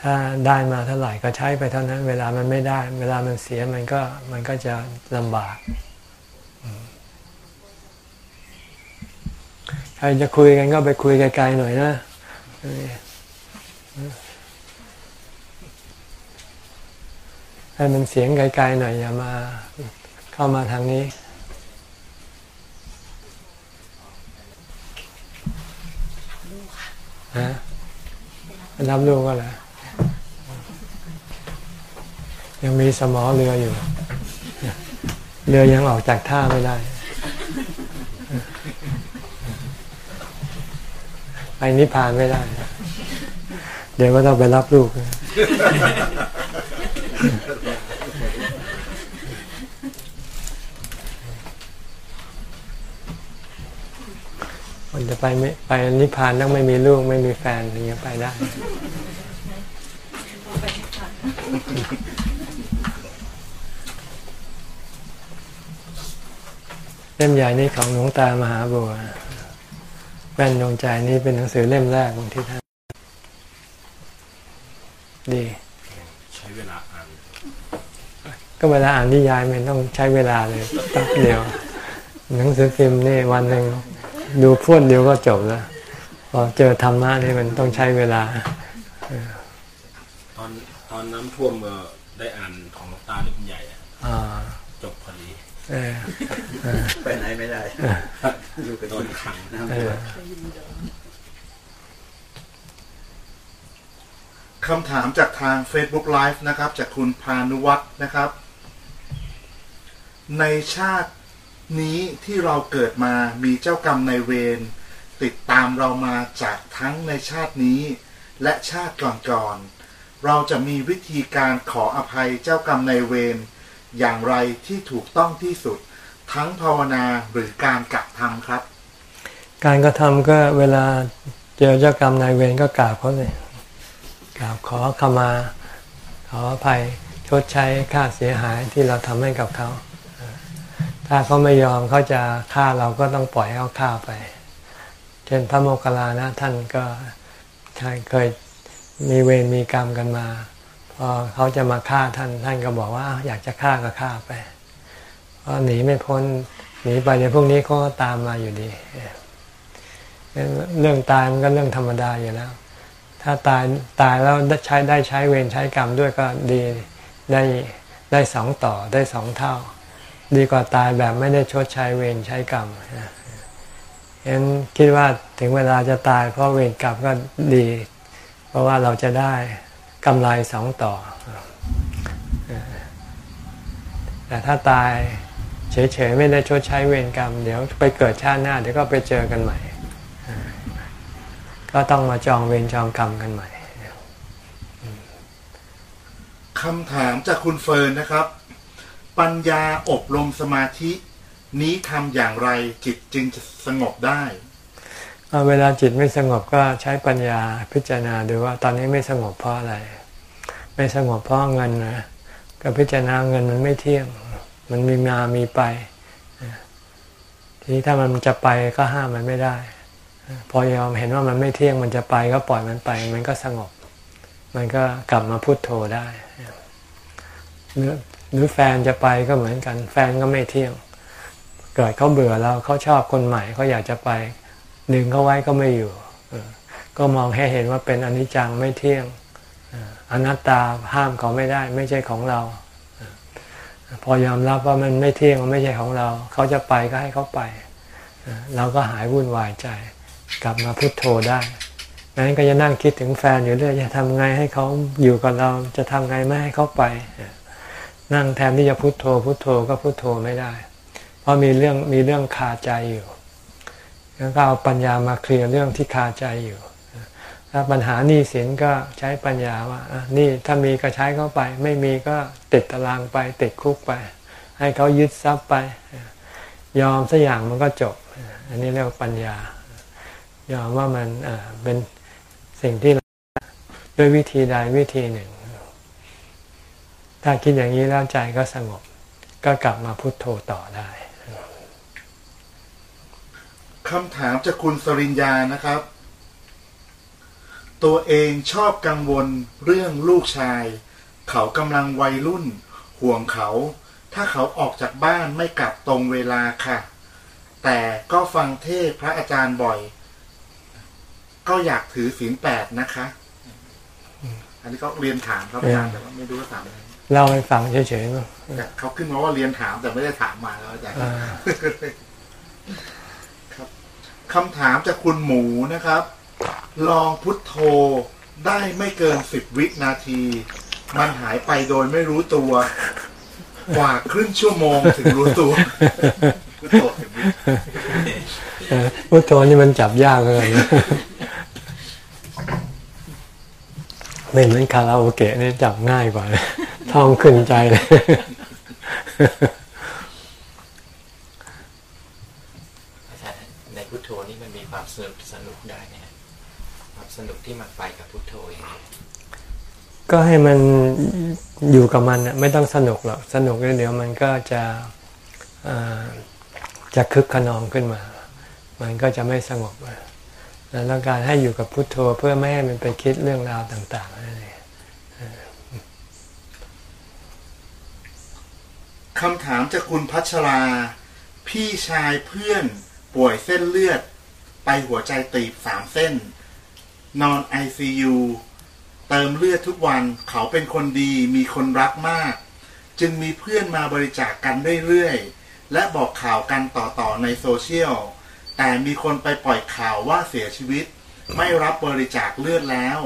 ถ้าได้มาเท่าไหร่ก็ใช้ไปเท่านั้น เวลามันไม่ได้ เวลามันเสียมันก็มันก็จะลำบาก ใครจะคุยกันก็ไปคุยไกลๆหน่อยนะให้มันเสียงไกลๆหน่อยอย่ามา เข้ามาทางนี้ ฮะรับลูกก็แล้วยังมีสมอเรืออยู่ เรือยังออกจากท่าไม่ได้ ไปนิพพานไม่ได้ เดี๋ยวก็ต้องไปรับลูก จะไปไม่ไปนิพพานต้องไม่มีลูกไม่มีแฟนถึงจะไปได้เล่มใหญ่นี้ของหลวงตามหาบัวแว่นดวงใจนี้เป็นหนังสือเล่มแรกของที่ท่านดี ใช้เวลาอ่าน ก็เวลาอ่านนิยายมันต้องใช้เวลาเลยแป๊บเดียว หนังสือพิมพ์นี่วันหนึ่ง ดูพรวดเดียวก็จบแล้วพอเจอธรรมะนี่มันต้องใช้เวลา ตอนตอนน้ำท่วมเมื่อได้อ่านของหลวงตาเล่มใหญ่อะอ่าจบพอดีเออไปไหนไม่ได้อยู่กับโดนขังน้ำเอท่วอมคำถามจากทาง Facebook Live นะครับ จากคุณพานุวัฒน์นะครับ ในชาติ นี้ที่เราเกิดมามีเจ้ากรรมในายเวรติดตามเรามาจากทั้งในชาตินี้ และชาติก่อนๆเราจะมีวิธีการขออภัยเจ้ากรรมในายเวรอย่างไรที่ถูกต้องที่สุด ทั้งภาวนาหรือการกระทำครับ การกระทำก็เวลาเจอเจ้ากรรมนายเวรก็กราบเขาเลยกราบขอขมา ขออภัยชดใช้ค่าเสียหายที่เราทำให้กับเขา ถ้าเขาไม่ยอมเขาจะฆ่าเราก็ต้องปล่อยให้เขาฆ่าไป เช่นพระโมคคัลลานะท่านก็ใช่เคยมีเวรมีกรรมกันมาพอเขาจะมาฆ่าท่านท่านก็บอกว่าอยากจะฆ่าก็ฆ่าไป เพราะหนีไม่พ้นหนีไปเดี๋ยวพวกนี้เขาก็ตามมาอยู่ดีเรื่องตายมันก็เรื่องธรรมดาอยู่แล้ว ถ้าตายตายแล้วใช้ได้ใช้เวรใช้กรรมด้วยก็ดีได้ได้สองต่อได้สองเท่า ดีกว่าตายแบบไม่ได้ชดใช้เวรใช้กรรมเห็นคิดว่าถึงเวลาจะตายเพราะเวรกรรมก็ดี เพราะว่าเราจะได้กำไรสองต่อ แต่ถ้าตายเฉยๆไม่ได้ชดใช้เวรกรรม เดี๋ยวไปเกิดชาติหน้าเดี๋ยวก็ไปเจอกันใหม่ ก็ต้องมาจองเวรจองกรรมกันใหม่คำถามจากคุณเฟิร์นนะครับ ปัญญาอบรมสมาธินี้ทำอย่างไรจิตจึงจะสงบได้ เวลาจิตไม่สงบก็ใช้ปัญญาพิจารณาดูว่า ตอนนี้ไม่สงบเพราะอะไร ไม่สงบเพราะเงินนะก็พิจารณาเงินมันไม่เที่ยง มันมีมามีไป ทีนี้ถ้ามันจะไปก็ห้ามมันไม่ได้ พอยอมเห็นว่ามันไม่เที่ยงมันจะไปก็ปล่อยมันไป มันก็สงบ มันก็กลับมาพุโทโธได้ หรือแฟนจะไปก็เหมือนกัน แฟนก็ไม่เที่ยง เกิดเขาเบื่อเราเขาชอบคนใหม่เขาอยากจะไปดึงเขาไว้ก็ไม่อยู่ก็มองให้เห็นว่าเป็นอนิจจังไม่เที่ยงอนัตตาห้ามเขาไม่ได้ ไม่ใช่ของเรา พอยอมรับว่ามันไม่เที่ยงมันไม่ใช่ของเรา เขาจะไปก็ให้เขาไป เราก็หายวุ่นวายใจ กลับมาพุโทโธได้งั้นก็จะนั่งคิดถึงแฟนอยู่เรื่อยจะทำไงให้เขาอยู่กับเราจะทำไงไม่ให้เขาไป นั่งแทนที่จะพุโทโธ พุโทโธก็พุโทโธไม่ได้ เพราะมีเรื่องมีเรื่องคาใจอยู่แล้วก็เอาปัญญามาเคลียร์เรื่องที่คาใจอยู่ถ้าปัญหาหนี้สินก็ใช้ปัญญาว่านี่ถ้ามีก็ใช้เข้าไป ไม่มีก็ติดตารางไป ติดคุกไป ให้เขายึดทรัพย์ไป ยอมสักอย่างมันก็จบ อันนี้เรียกว่าปัญญา ยอมว่ามันเป็นสิ่งที่ด้วยวิธีใดวิธีหนึ่ง ถ้าคิดอย่างนี้แล้วใจก็สงบ ก็กลับมาพุโทโธต่อได้คำถามจากคุณสริญญานะครับ ตัวเองชอบกังวลเรื่องลูกชาย เขากำลังวัยรุ่น ห่วงเขา ถ้าเขาออกจากบ้านไม่กลับตรงเวลาค่ะ แต่ก็ฟังเทศพระอาจารย์บ่อย ก็อยากถือศีลแปดนะคะ อันนี้ก็เรียนถามครับอาจารย์แต่ว่าไม่รู้ว่าถามอะไร เล่าให้ฟังเฉยๆมั้งแต่เขาขึ้นมาว่าเรียนถามแต่ไม่ได้ถามมาแล้วอาจารย์อ่าครับคำถามจากคุณหมูนะครับ ลองพุทโธได้ไม่เกินสิบวินาที มันหายไปโดยไม่รู้ตัวกว่าครึ่งชั่วโมงถึงรู้ตัวพุทโธสิบวิเออพุทโธนี่มันจับยากเลยนะ ไม่เหมือนคาราโอเกะนี่จับง่ายกว่าเลยท่องขึ้นใจเลยอาจารย์ในพุทโธนี่มันมีความสนุกสนุกได้ไหมฮะความสนุกที่มันไปกับพุทโธอย่างนี้ยก็ให้มันอยู่กับมันน่ะไม่ต้องสนุกหรอกสนุกแล้วเดี๋ยวมันก็จะอ่าจะคึกขนองขึ้นมา มันก็จะไม่สงบอะ แล้วต้องการให้อยู่กับพุทโธเพื่อไม่ให้มันไปคิดเรื่องราวต่างๆนั่นเองคำถามจากคุณพัชรา พี่ชายเพื่อนป่วยเส้นเลือด ไปหัวใจตีบสามเส้น นอนไอซียูเติมเลือดทุกวันเขาเป็นคนดีมีคนรักมาก จึงมีเพื่อนมาบริจาคกันเรื่อยๆ และบอกข่าวกันต่อๆในโซเชียล แต่มีคนไปปล่อยข่าวว่าเสียชีวิต ไม่รับบริจาคเลือดแล้ว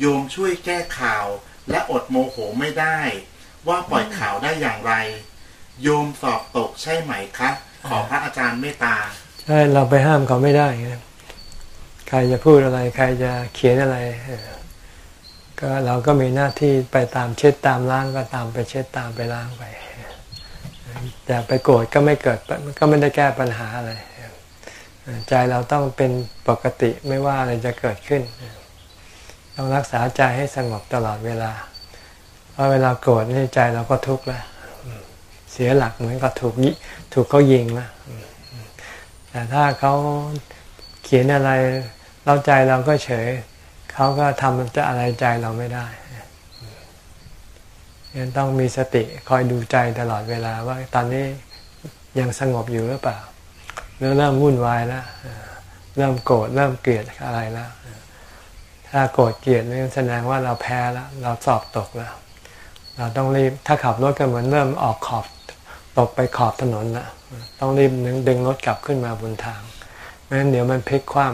โยมช่วยแก้ข่าวและอดโมโหไม่ได้ ว่าปล่อยข่าวได้อย่างไร โยมสอบตกใช่ไหมคะ ขอพระอาจารย์เมตตา ใช่เราไปห้ามเขาไม่ได้ไงใครจะพูดอะไร ใครจะเขียนอะไรเออก็เราก็มีหน้าที่ไปตามเช็ดตามล้างก็ตามไปเช็ดตามไปล้างไปแต่ไปโกรธก็ไม่เกิดก็ไม่ได้แก้ปัญหาอะไร ใจเราต้องเป็นปกติไม่ว่าอะไรจะเกิดขึ้น ต้องรักษาใจให้สงบตลอดเวลา เพราะเวลาโกรธนี่ใจเราก็ทุกข์แล้วเสียหลักเหมือนกับถูกยิถูกเขายิงนะแต่ถ้าเขาเขียนอะไรเราใจเราก็เฉย เขาก็ทำจะอะไรใจเราไม่ได้ยังต้องมีสติคอยดูใจตลอดเวลาว่าตอนนี้ยังสงบอยู่หรือเปล่า หรือเริ่มวุ่นวายแล้วเริ่มโกรธเริ่มเกลียดอะไรแล้วถ้าโกรธเกลียดนี่แสดงว่าเราแพ้แล้ว เราสอบตกแล้ว เราต้องรีบถ้าขับรถก็เหมือนเริ่มออกขอบตกไปขอบถนนละต้องรีบดึงรถกลับขึ้นมาบนทางไม่งั้นเดี๋ยวมันพลิกคว่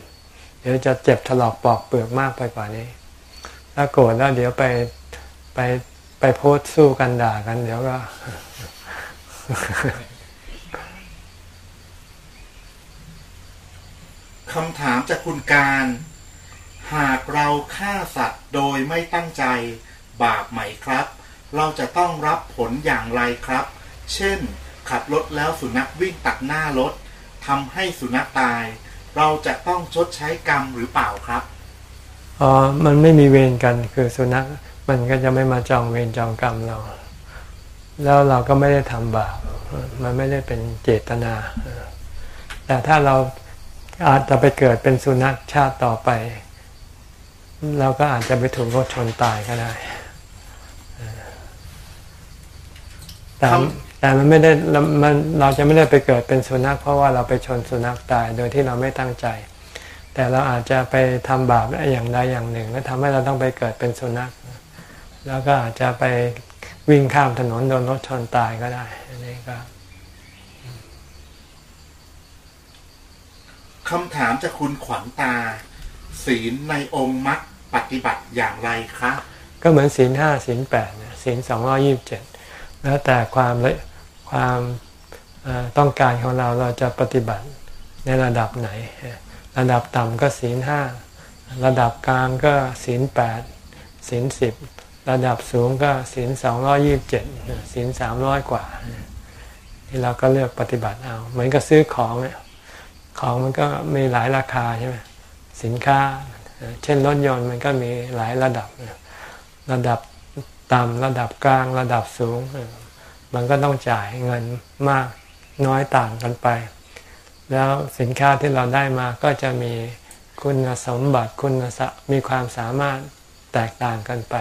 ำเดี๋ยวจะเจ็บถลอกปอกเปลือกมากไปกว่านี้ ถ้าโกรธแล้วเดี๋ยวไปไปไปโพสต์สู้กันด่ากัน เดี๋ยวก็ คำถามจากคุณการ หากเราฆ่าสัตว์โดยไม่ตั้งใจบาปไหมครับ เราจะต้องรับผลอย่างไรครับ เช่น ขับรถแล้วสุนัขวิ่งตัดหน้ารถทำให้สุนัขตาย เราจะต้องชดใช้กรรมหรือเปล่าครับอ๋อมันไม่มีเวรกันคือสุนัขมันก็จะไม่มาจองเวรจองกรรมเรา แล้วเราก็ไม่ได้ทำบาปมันไม่ได้เป็นเจตนา แต่ถ้าเรา อาจจะไปเกิดเป็นสุนัขชาติต่อไป เราก็อาจจะไปถูกรถชนตายก็ได้แต่ครับแต่มันไม่ได้เรามันเราจะไม่ได้ไปเกิดเป็นสุนัขเพราะว่าเราไปชนสุนัขตายโดยที่เราไม่ตั้งใจ แต่เราอาจจะไปทำบาปอย่างใดอย่างหนึ่ง แล้วทำให้เราต้องไปเกิดเป็นสุนัข แล้วก็อาจจะไปวิ่งข้ามถนนโดนรถชนตายก็ได้อันนี้ก็ คำถามจากคุณขวัญตา ศีลในองค์มัดปฏิบัติอย่างไรคะ ก็เหมือนศีลห้าศีลแปดศีลสองร้อยี่สิบเจ็ดแล้วแต่ความละความต้องการของเราเราจะปฏิบัติในระดับไหน ระดับต่ำก็ศีลห้าระดับกลางก็ศีลแปดศีลสิบระดับสูงก็ศีลสองร้อยี่บเจ็ดศีลสามร้อยกว่า ที่เราก็เลือกปฏิบัติเอา เหมือนกับซื้อของเนี่ย ของมันก็มีหลายราคาใช่ไหมสินค้า เช่นรถยนต์มันก็มีหลายระดับ ระดับต่ำระดับกลางระดับสูง มันก็ต้องจ่ายเงินมากน้อยต่างกันไป แล้วสินค้าที่เราได้มาก็จะมีคุณสมบัติคุณมีความสามารถแตกต่างกันไป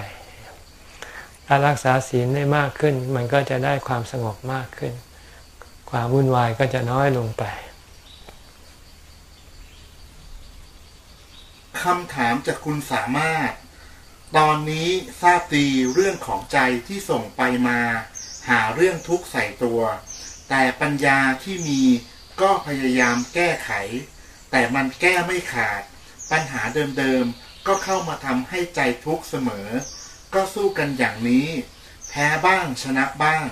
ถ้ารักษาศีลได้มากขึ้น มันก็จะได้ความสงบมากขึ้น ความวุ่นวายก็จะน้อยลงไป คำถามจากคุณสามารถ ตอนนี้ทราบดีเรื่องของใจที่ส่งไปมา หาเรื่องทุกข์ใส่ตัว แต่ปัญญาที่มีก็พยายามแก้ไข แต่มันแก้ไม่ขาด ปัญหาเดิมๆ ก็เข้ามาทำให้ใจทุกข์เสมอ ก็สู้กันอย่างนี้ แพ้บ้างชนะบ้าง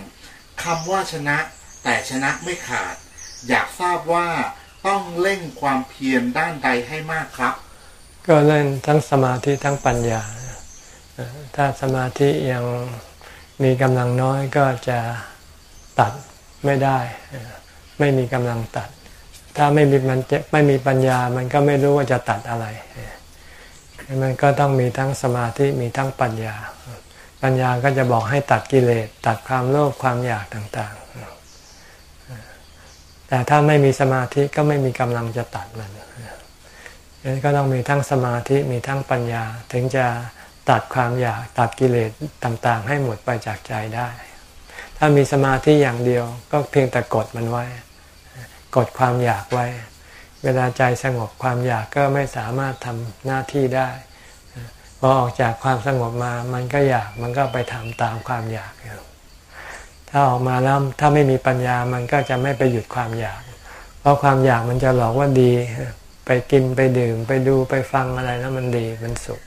คำว่าชนะ แต่ชนะไม่ขาด อยากทราบว่าต้องเล่งความเพียรด้านใดให้มากครับ ก็เล่นทั้งสมาธิทั้งปัญญา ถ้าสมาธิยังมีกำลังน้อยก็จะตัดไม่ได้ ไม่มีกำลังตัด ถ้าไม่มีมันไม่มีปัญญามันก็ไม่รู้ว่าจะตัดอะไรมันก็ต้องมีทั้งสมาธิมีทั้งปัญญา ปัญญาก็จะบอกให้ตัดกิเลสตัดความโลภความอยากต่างๆ แต่ถ้าไม่มีสมาธิก็ไม่มีกำลังจะตัดมัน นั้นก็ต้องมีทั้งสมาธิมีทั้งปัญญา ถึงจะตัดความอยากตัดกิเลสต่างๆ ให้หมดไปจากใจได้ ถ้ามีสมาธิอย่างเดียวก็เพียงแต่กดมันไว้ กดความอยากไว้ เวลาใจสงบความอยากก็ไม่สามารถทำหน้าที่ได้พอออกจากความสงบมามันก็อยากมันก็ไปทำตามความอยากถ้าออกมาแล้วถ้าไม่มีปัญญามันก็จะไม่ไปหยุดความอยาก เพราะความอยากมันจะหลอกว่าดี ไปกินไปดื่มไปดูไปฟังอะไรแล้วมันดีมันสุข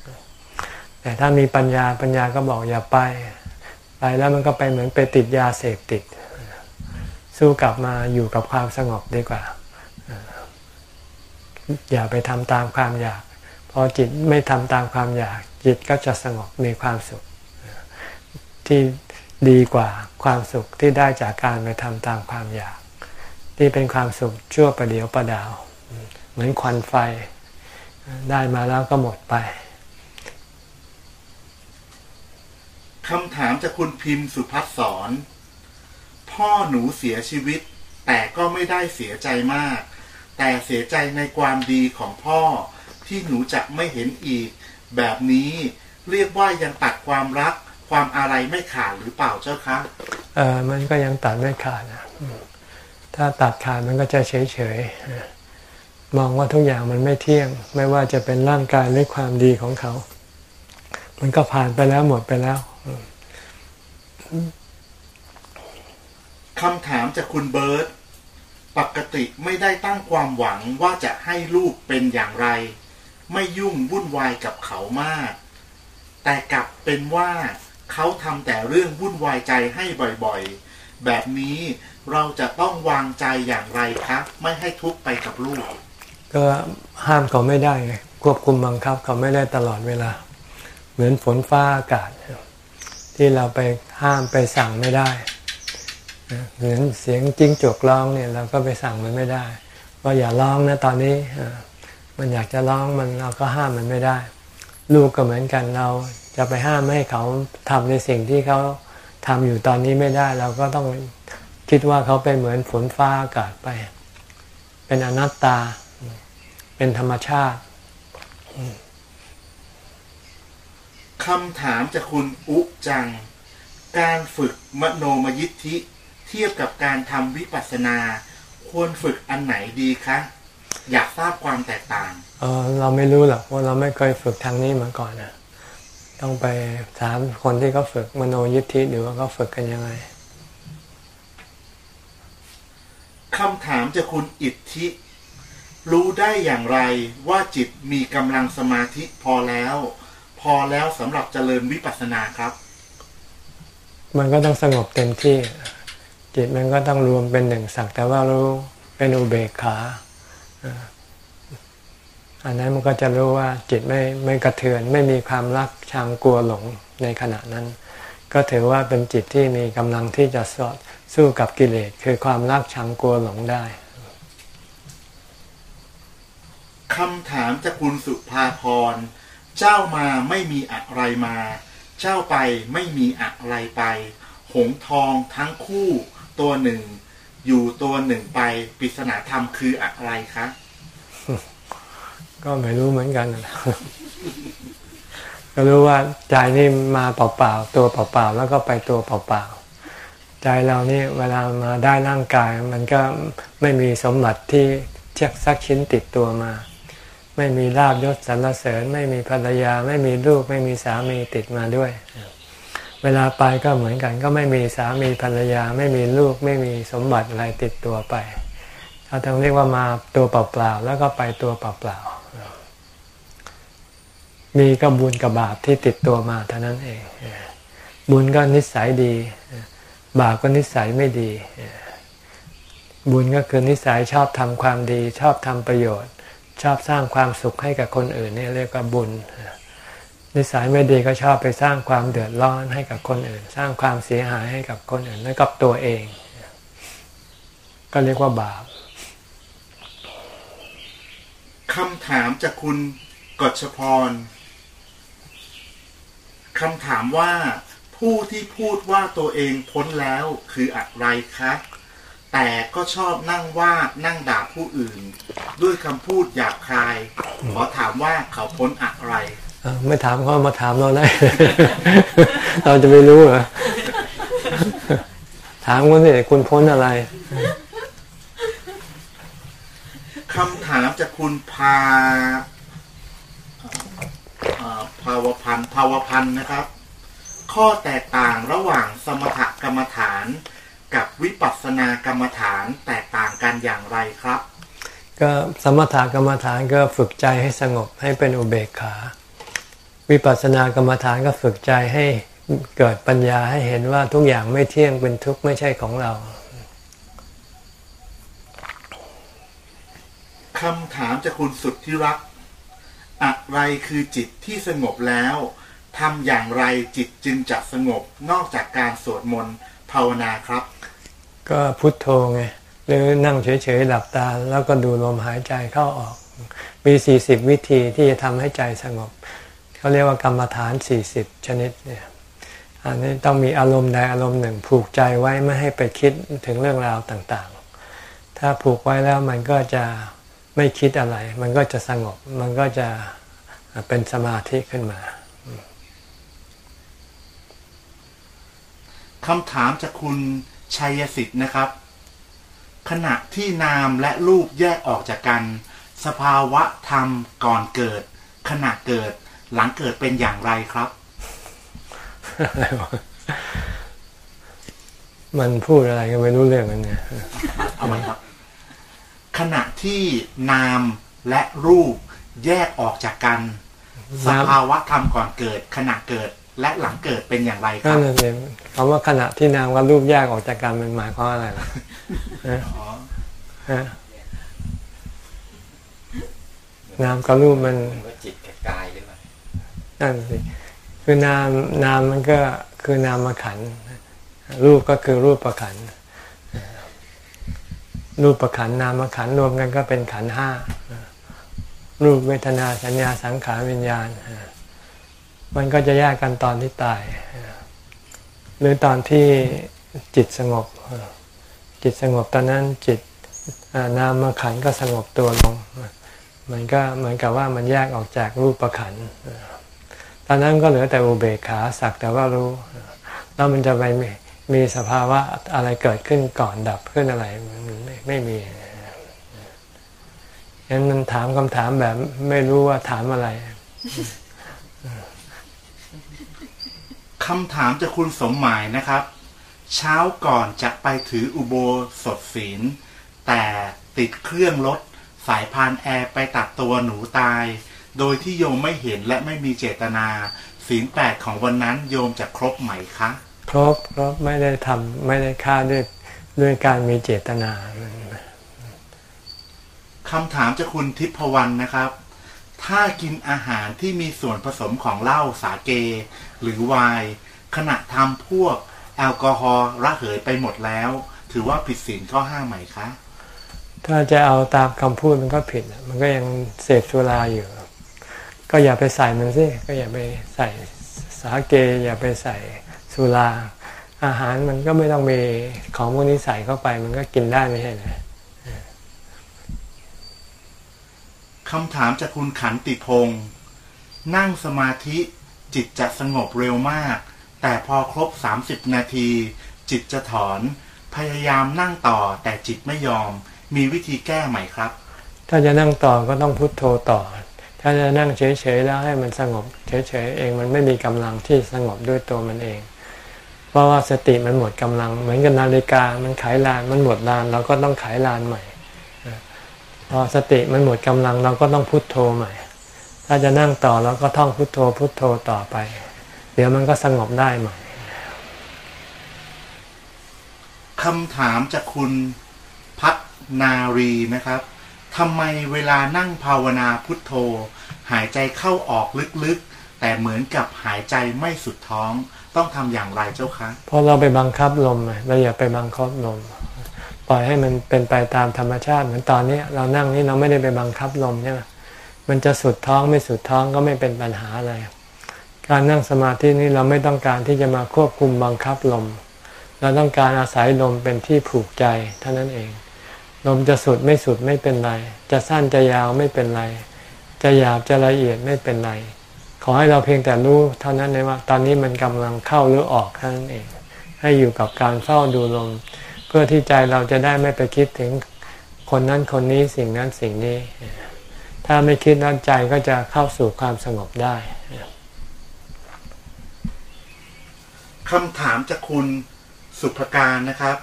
แต่ถ้ามีปัญญาปัญญาก็บอกอย่าไป ไปแล้วมันก็ไปเหมือนไปติดยาเสพติด สู้กลับมาอยู่กับความสงบดีกว่า อย่าไปทำตามความอยาก พอจิตไม่ทำตามความอยาก จิตก็จะสงบมีความสุข ที่ดีกว่าความสุขที่ได้จากการไปทำตามความอยาก ที่เป็นความสุขชั่วประเดียวประดาว เหมือนควันไฟ ได้มาแล้วก็หมดไปคำถามจากคุณพิมพ์สุพัฒสอนพ่อหนูเสียชีวิต แต่ก็ไม่ได้เสียใจมาก แต่เสียใจในความดีของพ่อที่หนูจะไม่เห็นอีก แบบนี้เรียกว่ายังตัดความรักความอะไรไม่ขาดหรือเปล่าเจ้าคะเออมันก็ยังตัดไม่ขาดนะถ้าตัดขาดมันก็จะเฉยเฉย มองว่าทุกอย่างมันไม่เที่ยง ไม่ว่าจะเป็นร่างกายหรือความดีของเขา มันก็ผ่านไปแล้วหมดไปแล้วคำถามจากคุณเบิร์ตปกติไม่ได้ตั้งความหวังว่าจะให้ลูกเป็นอย่างไร ไม่ยุ่งวุ่นวายกับเขามาก แต่กลับเป็นว่าเขาทำแต่เรื่องวุ่นวายใจให้บ่อยๆ แบบนี้เราจะต้องวางใจอย่างไรครับ ไม่ให้ทุกข์ไปกับลูก ก็ห้ามเขาไม่ได้ไงควบคุมบังคับเขาไม่ได้ตลอดเวลา เหมือนฝนฟ้าอากาศ ที่เราไปห้ามไปสั่งไม่ได้ เหมือนเสียงจิ้งจกร้องเนี่ยเราก็ไปสั่งมันไม่ได้ ว่าอย่าร้องนะตอนนี้มันอยากจะร้องมันเราก็ห้ามมันไม่ได้ ลูกก็เหมือนกันเราจะไปห้ามไม่ให้เขาทำในสิ่งที่เขาทำอยู่ตอนนี้ไม่ได้ เราก็ต้องคิดว่าเขาเป็นเหมือนฝนฟ้าอากาศไป เป็นอนัตตา เป็นธรรมชาติคำถามจากคุณอุจัง การฝึกมโนมยิทธิเทียบกับการทำวิปัสสนา ควรฝึกอันไหนดีคะ อยากทราบความแตกต่างเออเราไม่รู้หรอกว่าเราไม่เคยฝึกทางนี้มาก่อนนะต้องไปถามคนที่เขาฝึกมโนยิทธิหรือว่าเขาฝึกกันยังไงคำถามจากคุณอิทธิ รู้ได้อย่างไรว่าจิตมีกำลังสมาธิพอแล้ว พอแล้วสำหรับเจริญวิปัสสนาครับ มันก็ต้องสงบเต็มที่ จิตมันก็ต้องรวมเป็นหนึ่งสักแต่ว่ารู้เป็นอุเบกขาอันนั้นมันก็จะรู้ว่าจิตไม่ไม่กระเทือน ไม่มีความรักชังกลัวหลงในขณะนั้น ก็ถือว่าเป็นจิตที่มีกำลังที่จะสอดสู้กับกิเลสคือความรักชังกลัวหลงได้ คำถามจากคุณสุภาพร เจ้ามาไม่มีอะไรมา เจ้าไปไม่มีอะไรไป หงทองทั้งคู่ตัวหนึ่ง อยู่ตัวหนึ่งไปปริศนาธรรมคืออะไรคะ ก็ไม่รู้เหมือนกัน ก็รู้ว่าใจนี่มาเปล่าๆตัวเปล่าๆแล้วก็ไปตัวเปล่าๆใจเรานี่เวลามาได้ร่างกาย มันก็ไม่มีสมบัติที่เชือกสักชิ้นติดตัวมา ไม่มีลาบยศสรรเสริญ ไม่มีภรรยา ไม่มีลูก ไม่มีสามีติดมาด้วย เวลาไปก็เหมือนกัน ก็ไม่มีสามีภรรยา ไม่มีลูก ไม่มีสมบัติอะไรติดตัวไปเขาต้องเรียกว่ามาตัวเปล่าๆแล้วก็ไปตัวเปล่าๆมีก็บุญกับบาปที่ติดตัวมาเท่านั้นเอง บุญก็นิสัยดี บาปก็นิสัยไม่ดี บุญก็คือนิสัยชอบทำความดี ชอบทำประโยชน์ ชอบสร้างความสุขให้กับคนอื่นนี่เรียกว่าบุญ นิสัยไม่ดีก็ชอบไปสร้างความเดือดร้อนให้กับคนอื่น สร้างความเสียหายให้กับคนอื่นและกับตัวเอง ก็เรียกว่าบาปคำถามจากคุณกฎชพรคำถามว่าผู้ที่พูดว่าตัวเองพ้นแล้วคืออะไรคะ แต่ก็ชอบนั่งว่านั่งด่าผู้อื่น ด้วยคำพูดหยาบคาย ขอถามว่าเขาพ้นอะไรอะไม่ถามเขามาถามเราได้ เราจะไปรู้เหรอถามคนสิคุณพ้นอะไรคำถามจากคุณพาเอ่อภาวพันธ์ภาวพันธ์นะครับ ข้อแตกต่างระหว่างสมถกรรมฐาน กับวิปัสสนากรรมฐานแตกต่างกันอย่างไรครับ ก็สมถกรรมฐานก็ฝึกใจให้สงบให้เป็นอุเบกขา วิปัสสนากรรมฐานก็ฝึกใจให้เกิดปัญญาให้เห็นว่าทุกอย่างไม่เที่ยงเป็นทุกข์ไม่ใช่ของเราคำถามจากคุณสุดที่รัก อะไรคือจิตที่สงบแล้วทำอย่างไรจิตจึงจะสงบนอกจากการสวดมนต์ภาวนาครับ ก็พุทโธไงหรือนั่งเฉยๆหลับตา แล้วก็ดูลมหายใจเข้าออก มี 40 วิธีที่จะทำให้ใจสงบ เขาเรียกว่ากรรมฐาน 40 ชนิดเนี่ยอันนี้ต้องมีอารมณ์ใดอารมณ์หนึ่ง ผูกใจไว้ไม่ให้ไปคิดถึงเรื่องราวต่างๆ ถ้าผูกไว้แล้วมันก็จะไม่คิดอะไร มันก็จะสงบ มันก็จะเป็นสมาธิขึ้นมาคำถามจากคุณ ชัยสิทธิ์นะครับ ขณะที่นามและรูปแยกออกจากกัน สภาวะธรรมก่อนเกิด ขณะเกิดหลังเกิดเป็นอย่างไรครับ มันพูดอะไรก็ไม่รู้เรื่องกันเนี่ยเอาใหม่ครับ ขณะที่นามและรูปแยกออกจากกัน สภาวะธรรมก่อนเกิด ขณะเกิด และหลังเกิดเป็นอย่างไรคก็รับนั่นเองคำว่าขณะที่นามกับรูปแยกออกจากกันมันหมายความว่าอะไรล่ะฮะอ๋อฮะนามกับรูปมันว่าจิตกับกายหรือเปล่านั่นสิคือนามนามมันก็คือนามขันธ์รูปก็คือรูปประขันธ์รูปประขันธ์นามขันธ์รวมกันก็เป็นขันธ์ห้ารูปเวทนาสัญญาสังขารวิญญาณ มันก็จะแยกกันตอนที่ตาย หรือตอนที่จิตสงบ จิตสงบตอนนั้นจิตนามขันก็สงบตัวลง มันก็เหมือนกับว่ามันแยกออกจากรูปประขันตอนนั้นก็เหลือแต่อุเบกขาสักแต่ว่ารู้ แล้วมันจะไปมีมีสภาวะอะไรเกิดขึ้นก่อนดับขึ้นอะไรมันไม่ไม่มีฉะนั้นมันถามคำถามแบบไม่รู้ว่าถามอะไร คำถามจากคุณสมหมายนะครับ เช้าก่อนจะไปถืออุโบสถศีล แต่ติดเครื่องรถสายพานแอร์ไปตัดตัวหนูตาย โดยที่โยมไม่เห็นและไม่มีเจตนาศีลแปดของวันนั้นโยมจะครบไหมคะ ครบครบไม่ได้ทำไม่ได้ฆ่าด้วยด้วยการมีเจตนาคำถามจากคุณทิพวรรณนะครับ ถ้ากินอาหารที่มีส่วนผสมของเหล้าสาเก หรือไวน์ขณะทำพวกแอลกอฮอล์ระเหยไปหมดแล้ว ถือว่าผิดศีลข้อห้าไหมคะ ถ้าจะเอาตามคำพูดมันก็ผิดอะมันก็ยังเสพสุราอยู่ ก็อย่าไปใส่มันสิก็อย่าไปใส่สาเก อย่าไปใส่สุรา อาหารมันก็ไม่ต้องมีของพวกนี้ใส่เข้าไป มันก็กินได้ไม่ใช่หรอ คำถามจากคุณขันติพงศ์นั่งสมาธิจิตจะสงบเร็วมาก แต่พอครบ 30 นาที จิตจะถอน พยายามนั่งต่อแต่จิตไม่ยอม มีวิธีแก้ไหมครับ ถ้าจะนั่งต่อก็ต้องพุโทโธต่อ ถ้าจะนั่งเฉยๆแล้วให้มันสงบเฉยๆเองมันไม่มีกำลังที่สงบด้วยตัวมันเอง เพราะว่าสติมันหมดกำลัง เหมือนกับนาฬิกามันขายลานมันหมดลานเราก็ต้องขายลานใหม่ พอสติมันหมดกำลังเราก็ต้องพุโทโธใหม่ ถ้าจะนั่งต่อเราก็ท่องพุโทโธ พุโทโธต่อไป เดี๋ยวมันก็สงบได้ใหม่คำถามจากคุณพัฒนารีนะครับทำไมเวลานั่งภาวนาพุทโธ หายใจเข้าออกลึกๆ แต่เหมือนกับหายใจไม่สุดท้อง ต้องทำอย่างไรเจ้าคะ เพราะเราไปบังคับลมไงเราอย่าไปบังคับลม ปล่อยให้มันเป็นไปตามธรรมชาติเหมือนตอนนี้เรานั่งนี่เราไม่ได้ไปบังคับลมใช่ไหมมันจะสุดท้องไม่สุดท้องก็ไม่เป็นปัญหาอะไร การนั่งสมาธินี่เราไม่ต้องการที่จะมาควบคุมบังคับลม เราต้องการอาศัยลมเป็นที่ผูกใจเท่านั้นเอง ลมจะสุดไม่สุดไม่เป็นไร จะสั้นจะยาวไม่เป็นไร จะหยาบจะละเอียดไม่เป็นไร ขอให้เราเพียงแต่รู้เท่านั้นเองว่า ตอนนี้มันกำลังเข้าหรือออกเท่านั้นเอง ให้อยู่กับการเฝ้าดูลม พื่อที่ใจเราจะได้ไม่ไปคิดถึงคนนั้นคนนี้สิ่งนั้นสิ่งนี้ ถ้าไม่คิดนั้นใจก็จะเข้าสู่ความสงบได้คำถามจากคุณสุภการนะครับ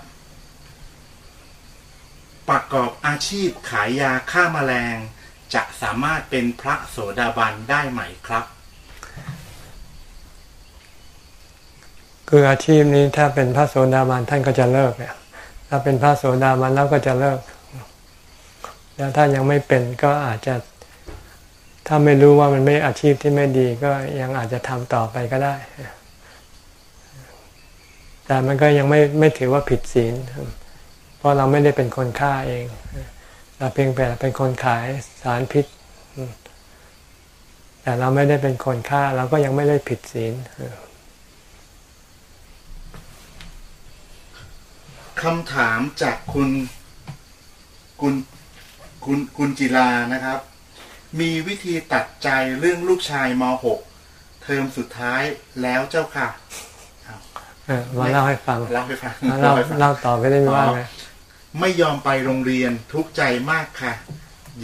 ประกอบอาชีพขายยาฆ่ามาแมลง จะสามารถเป็นพระโสดาบันได้ไหมครับ คืออาชีพนี้ถ้าเป็นพระโสดาบันท่านก็จะเลิกเนี่ย ถ้าเป็นพระโสดาบันแล้วก็จะเลิก แล้วถ้ายังไม่เป็นก็อาจจะ ถ้าไม่รู้ว่ามันไม่อาชีพที่ไม่ดีก็ยังอาจจะทำต่อไปก็ได้ แต่มันก็ยังไม่ไม่ถือว่าผิดศีล เพราะเราไม่ได้เป็นคนฆ่าเอง เราเพียงแต่เป็นคนขายสารพิษ แต่เราไม่ได้เป็นคนฆ่าเราก็ยังไม่ได้ผิดศีล คำถามจากคุณคุณคุณคุณจิลานะครับ มีวิธีตัดใจเรื่องลูกชายม .6 เทอมสุดท้ายแล้วเจ้าค่ะเออมาเล่าให้ฟังเล่าให้ฟังเล่าให้ฟังเล่าต่อไปได้ไหมว่าไงไม่ยอมไปโรงเรียนทุกข์ใจมากค่ะ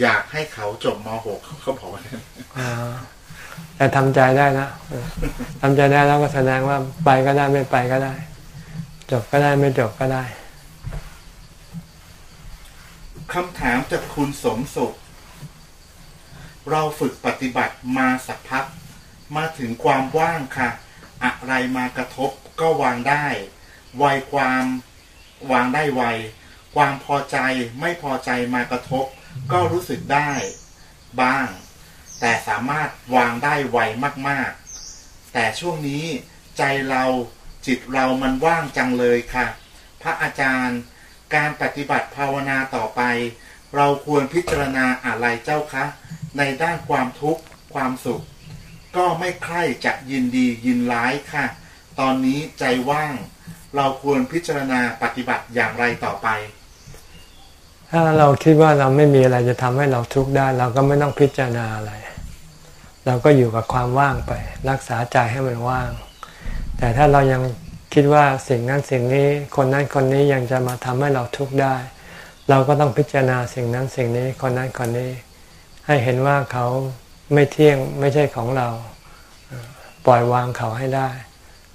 อยากให้เขาจบม .6 เขาบอกว่าอ่าแต่ทำใจได้นะเออทำใจได้แล้วก็แสดงว่าไปก็ได้ไม่ไปก็ได้ จบก็ได้ไม่จบก็ได้ คำถามจากคุณสมสุข เราฝึกปฏิบัติมาสักพัก มาถึงความว่างค่ะ อะไรมากระทบก็วางได้ ไวความวางได้ไว ความพอใจไม่พอใจมากระทบ ก็รู้สึกได้บ้าง แต่สามารถวางได้ไวมากๆ แต่ช่วงนี้ใจเราจิตเรามันว่างจังเลยค่ะ พระอาจารย์ การปฏิบัติภาวนาต่อไป เราควรพิจารณาอะไรเจ้าคะ ในด้านความทุกข์ความสุข ก็ไม่ใคร่จะยินดียินร้ายค่ะ ตอนนี้ใจว่าง เราควรพิจารณาปฏิบัติอย่างไรต่อไป ถ้าเราคิดว่าเราไม่มีอะไรจะทำให้เราทุกข์ได้ เราก็ไม่ต้องพิจารณาอะไร เราก็อยู่กับความว่างไป รักษาใจให้มันว่าง แต่ถ้าเรายัง คิดว่าสิ่งนั้นสิ่งนี้คนนั้นคนนี้ยังจะมาทำให้เราทุกข์ได้ เราก็ต้องพิจารณาสิ่งนั้นสิ่งนี้คนนั้นคนนี้ ให้เห็นว่าเขาไม่เที่ยงไม่ใช่ของเรา ปล่อยวางเขาให้ได้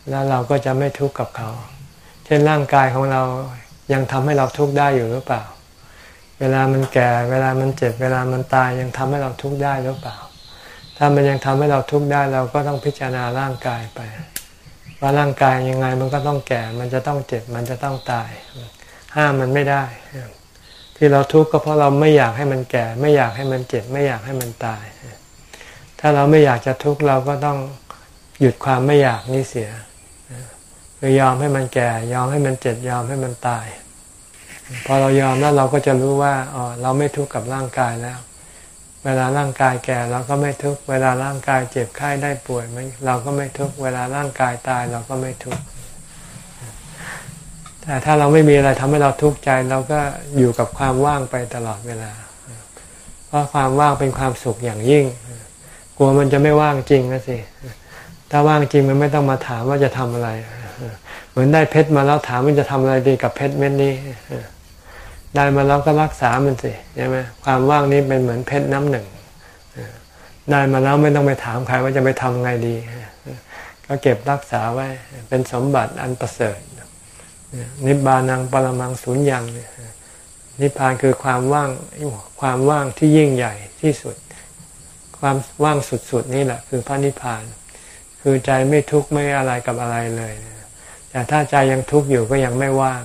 แล้วเราก็จะไม่ทุกข์กับเขา เช่นร่างกายของเรายังทำให้เราทุกข์ได้อยู่หรือเปล่า เวลามันแก่ เวลามันเจ็บ เวลามันตายยังทำให้เราทุกข์ได้หรือเปล่า ถ้ามันยังทำให้เราทุกข์ได้เราก็ต้องพิจารณาร่างกายไป ว่าร่างกายยังไงมันก็ต้องแก่ มันจะต้องเจ็บ มันจะต้องตาย ห้ามมันไม่ได้ ที่เราทุกข์ก็เพราะเราไม่อยากให้มันแก่ ไม่อยากให้มันเจ็บ ไม่อยากให้มันตาย ถ้าเราไม่อยากจะทุกข์เราก็ต้องหยุดความไม่อยากนี้เสียคือยอมให้มันแก่ ยอมให้มันเจ็บ ยอมให้มันตาย พอเรายอมแล้วเราก็จะรู้ว่าอ๋อเราไม่ทุกข์กับร่างกายแล้ว เวลาร่างกายแก่เราก็ไม่ทุกข์เวลาร่างกายเจ็บไข้ได้ป่วยมันเราก็ไม่ทุกข์เวลาร่างกายตายเราก็ไม่ทุกข์แต่ถ้าเราไม่มีอะไรทำให้เราทุกข์ใจเราก็อยู่กับความว่างไปตลอดเวลา เพราะความว่างเป็นความสุขอย่างยิ่ง กลัวมันจะไม่ว่างจริงนะสิ ถ้าว่างจริงมันไม่ต้องมาถามว่าจะทำอะไร เหมือนได้เพชรมาแล้วถามมันจะทำอะไรดีกับเพชรเม็ดนี้ ได้มาแล้วก็รักษามันสิใช่ไหมความว่างนี้เป็นเหมือนเพชรน้ำหนึ่งได้มาแล้วไม่ต้องไปถามใครว่าจะไปทำไงดี ก็เก็บรักษาไว้เป็นสมบัติอันประเสริฐนิบานังปรมังสุญญังนิพพานคือความว่างความว่างที่ยิ่งใหญ่ที่สุด ความว่างสุดๆนี่แหละ คือพระนิพพาน คือใจไม่ทุกข์ไม่อะไรกับอะไรเลยแต่ถ้าใจยังทุกข์อยู่ก็ยังไม่ว่าง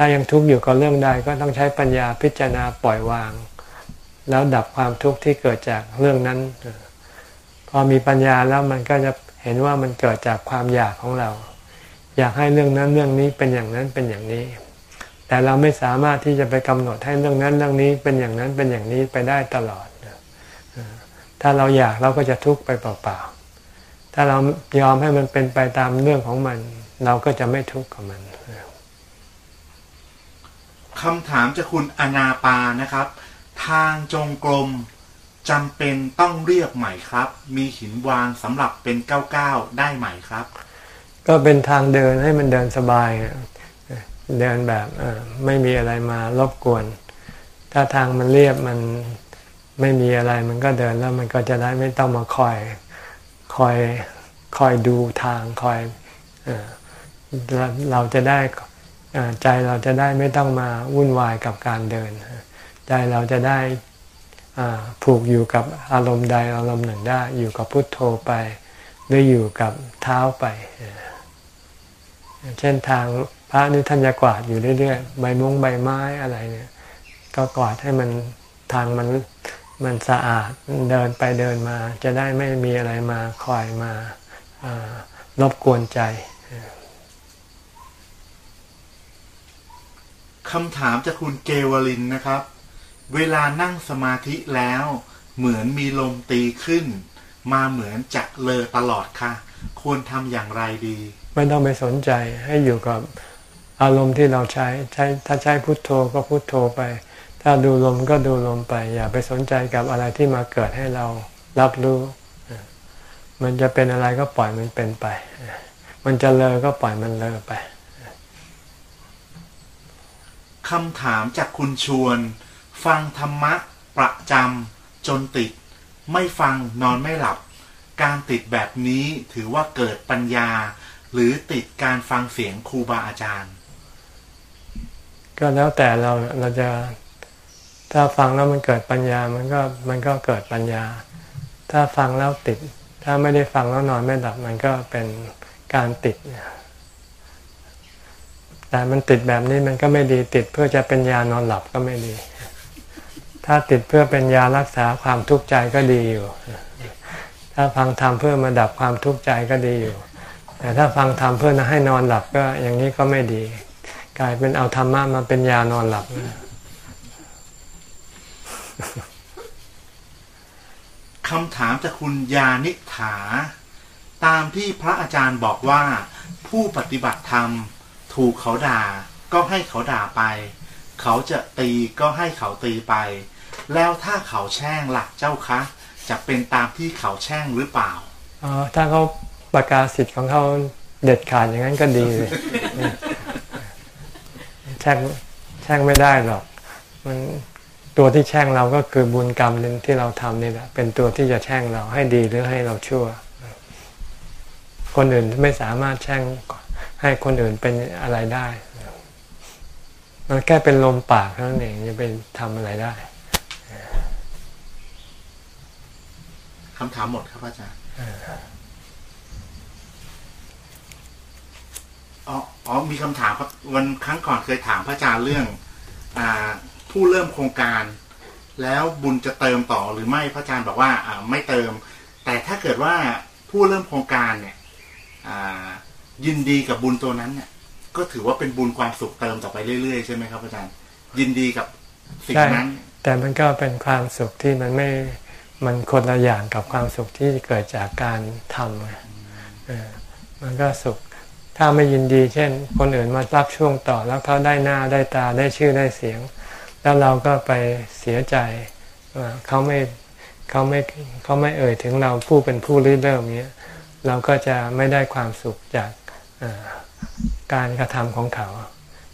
ถ้ายังทุกข์อยู่กับเรื่องใดก็ต้องใช้ปัญญาพิจารณาปล่อยวาง แล้วดับความทุกข์ที่เกิดจากเรื่องนั้น พอมีปัญญาแล้วมันก็จะเห็นว่ามันเกิดจากความอยากของเรา อยากให้เรื่องนั้นเรื่องนี้เป็นอย่างนั้นเป็นอย่างนี้ แต่เราไม่สามารถที่จะไปกำหนดให้เรื่องนั้นเรื่องนี้เป็นอย่างนั้นเป็นอย่างนี้ไปได้ตลอด ถ้าเราอยากเราก็จะทุกข์ไปเปล่าๆถ้าเรายอมให้มันเป็นไปตามเรื่องของมัน เราก็จะไม่ทุกข์กับมัน คำถามจากคุณอนาปานะครับ ทางจงกรมจำเป็นต้องเรียบใหม่ครับ มีหินวางสำหรับเป็นเก้าเก้าได้ไหม่ครับ ก็เป็นทางเดินให้มันเดินสบาย เดินแบบไม่มีอะไรมารบกวน ถ้าทางมันเรียบมันไม่มีอะไรมันก็เดินแล้วมันก็จะได้ไม่ต้องมาคอยคอยคอยดูทางคอยเราจะได้ ใจเราจะได้ไม่ต้องมาวุ่นวายกับการเดิน ใจเราจะได้ผูกอยู่กับอารมณ์ใดอารมณ์หนึ่งได้ อยู่กับพุทโธไป หรืออยู่กับเท้าไป เช่นทางพระนี่ท่านจะกวาดอยู่เรื่อยๆ ใบมงใบไม้อะไรเนี่ย ก็กวาดให้มันทางมันมันสะอาดเดินไปเดินมา จะได้ไม่มีอะไรมาคอยมารบกวนใจ คำถามจากคุณเกวลินนะครับ เวลานั่งสมาธิแล้ว เหมือนมีลมตีขึ้น มาเหมือนจะเลอตลอดค่ะ ควรทำอย่างไรดี ไม่ต้องไปสนใจให้อยู่กับอารมณ์ที่เราใช้ใช้ถ้าใช้พุทโธก็พุทโธไป ถ้าดูลมก็ดูลมไป อย่าไปสนใจกับอะไรที่มาเกิดให้เรารับรู้ มันจะเป็นอะไรก็ปล่อยมันเป็นไป มันจะเลอก็ปล่อยมันเลอไป คำถามจากคุณชวน ฟังธรรมะประจำจนติด ไม่ฟังนอนไม่หลับ การติดแบบนี้ถือว่าเกิดปัญญา หรือติดการฟังเสียงครูบาอาจารย์ ก็แล้วแต่เราเราจะถ้าฟังแล้วมันเกิดปัญญามันก็มันก็เกิดปัญญา ถ้าฟังแล้วติด ถ้าไม่ได้ฟังแล้วนอนไม่หลับมันก็เป็นการติด แต่มันติดแบบนี้มันก็ไม่ดีติดเพื่อจะเป็นยานอนหลับก็ไม่ดี ถ้าติดเพื่อเป็นยารักษาความทุกข์ใจก็ดีอยู่ ถ้าฟังธรรมเพื่อมาดับความทุกข์ใจก็ดีอยู่ แต่ถ้าฟังธรรมเพื่อให้นอนหลับก็อย่างนี้ก็ไม่ดี กลายเป็นเอาธรรมะมาเป็นยานอนหลับคำถามจากคุณยานิถา ตามที่พระอาจารย์บอกว่าผู้ปฏิบัติธรรม ถูกเขาด่า ก็ให้เขาด่าไป เขาจะตีก็ให้เขาตีไป แล้วถ้าเขาแช่งหลักเจ้าคะ จะเป็นตามที่เขาแช่งหรือเปล่าอ๋อถ้าเขาประกาศสิทธิ์ของเขาเด็ดขาดอย่างนั้นก็ดีเลยแช่งแช่งไม่ได้หรอก มันตัวที่แช่งเราก็คือบุญกรรมที่เราทำนี่แหละเป็นตัวที่จะแช่งเราให้ดีหรือให้เราชั่ว คนอื่นไม่สามารถแช่ง ให้คนอื่นเป็นอะไรได้ มันแค่เป็นลมปากเท่านั้นเองจะเป็นทำอะไรได้คำถามหมดครับอาจารย์อ๋ออ๋อมีคำถามครับวันครั้งก่อนเคยถามพระอาจารย์เรื่องอ่าผู้เริ่มโครงการ แล้วบุญจะเติมต่อหรือไม่พระอาจารย์บอกว่าอ่าไม่เติม แต่ถ้าเกิดว่าผู้เริ่มโครงการเนี่ยอ่า ยินดีกับบุญตัวนั้นเนี่ยก็ถือว่าเป็นบุญความสุขเติมต่อไปเรื่อยๆใช่ไหมครับอาจารย์ ยินดีกับสิ่งนั้น แต่มันก็เป็นความสุขที่มันไม่มันคนละอย่างกับความสุขที่เกิดจากการทำไงเออมันก็สุข ถ้าไม่ยินดี เช่น คนอื่นมารับช่วงต่อแล้วเขาได้หน้าได้ตาได้ชื่อได้เสียง แล้วเราก็ไปเสียใจเขาไม่เขาไม่เขาไม่เอ่ยถึงเราผู้เป็นผู้ริเริ่มเนี้ยเราก็จะไม่ได้ความสุขจาก การกระทำของเขา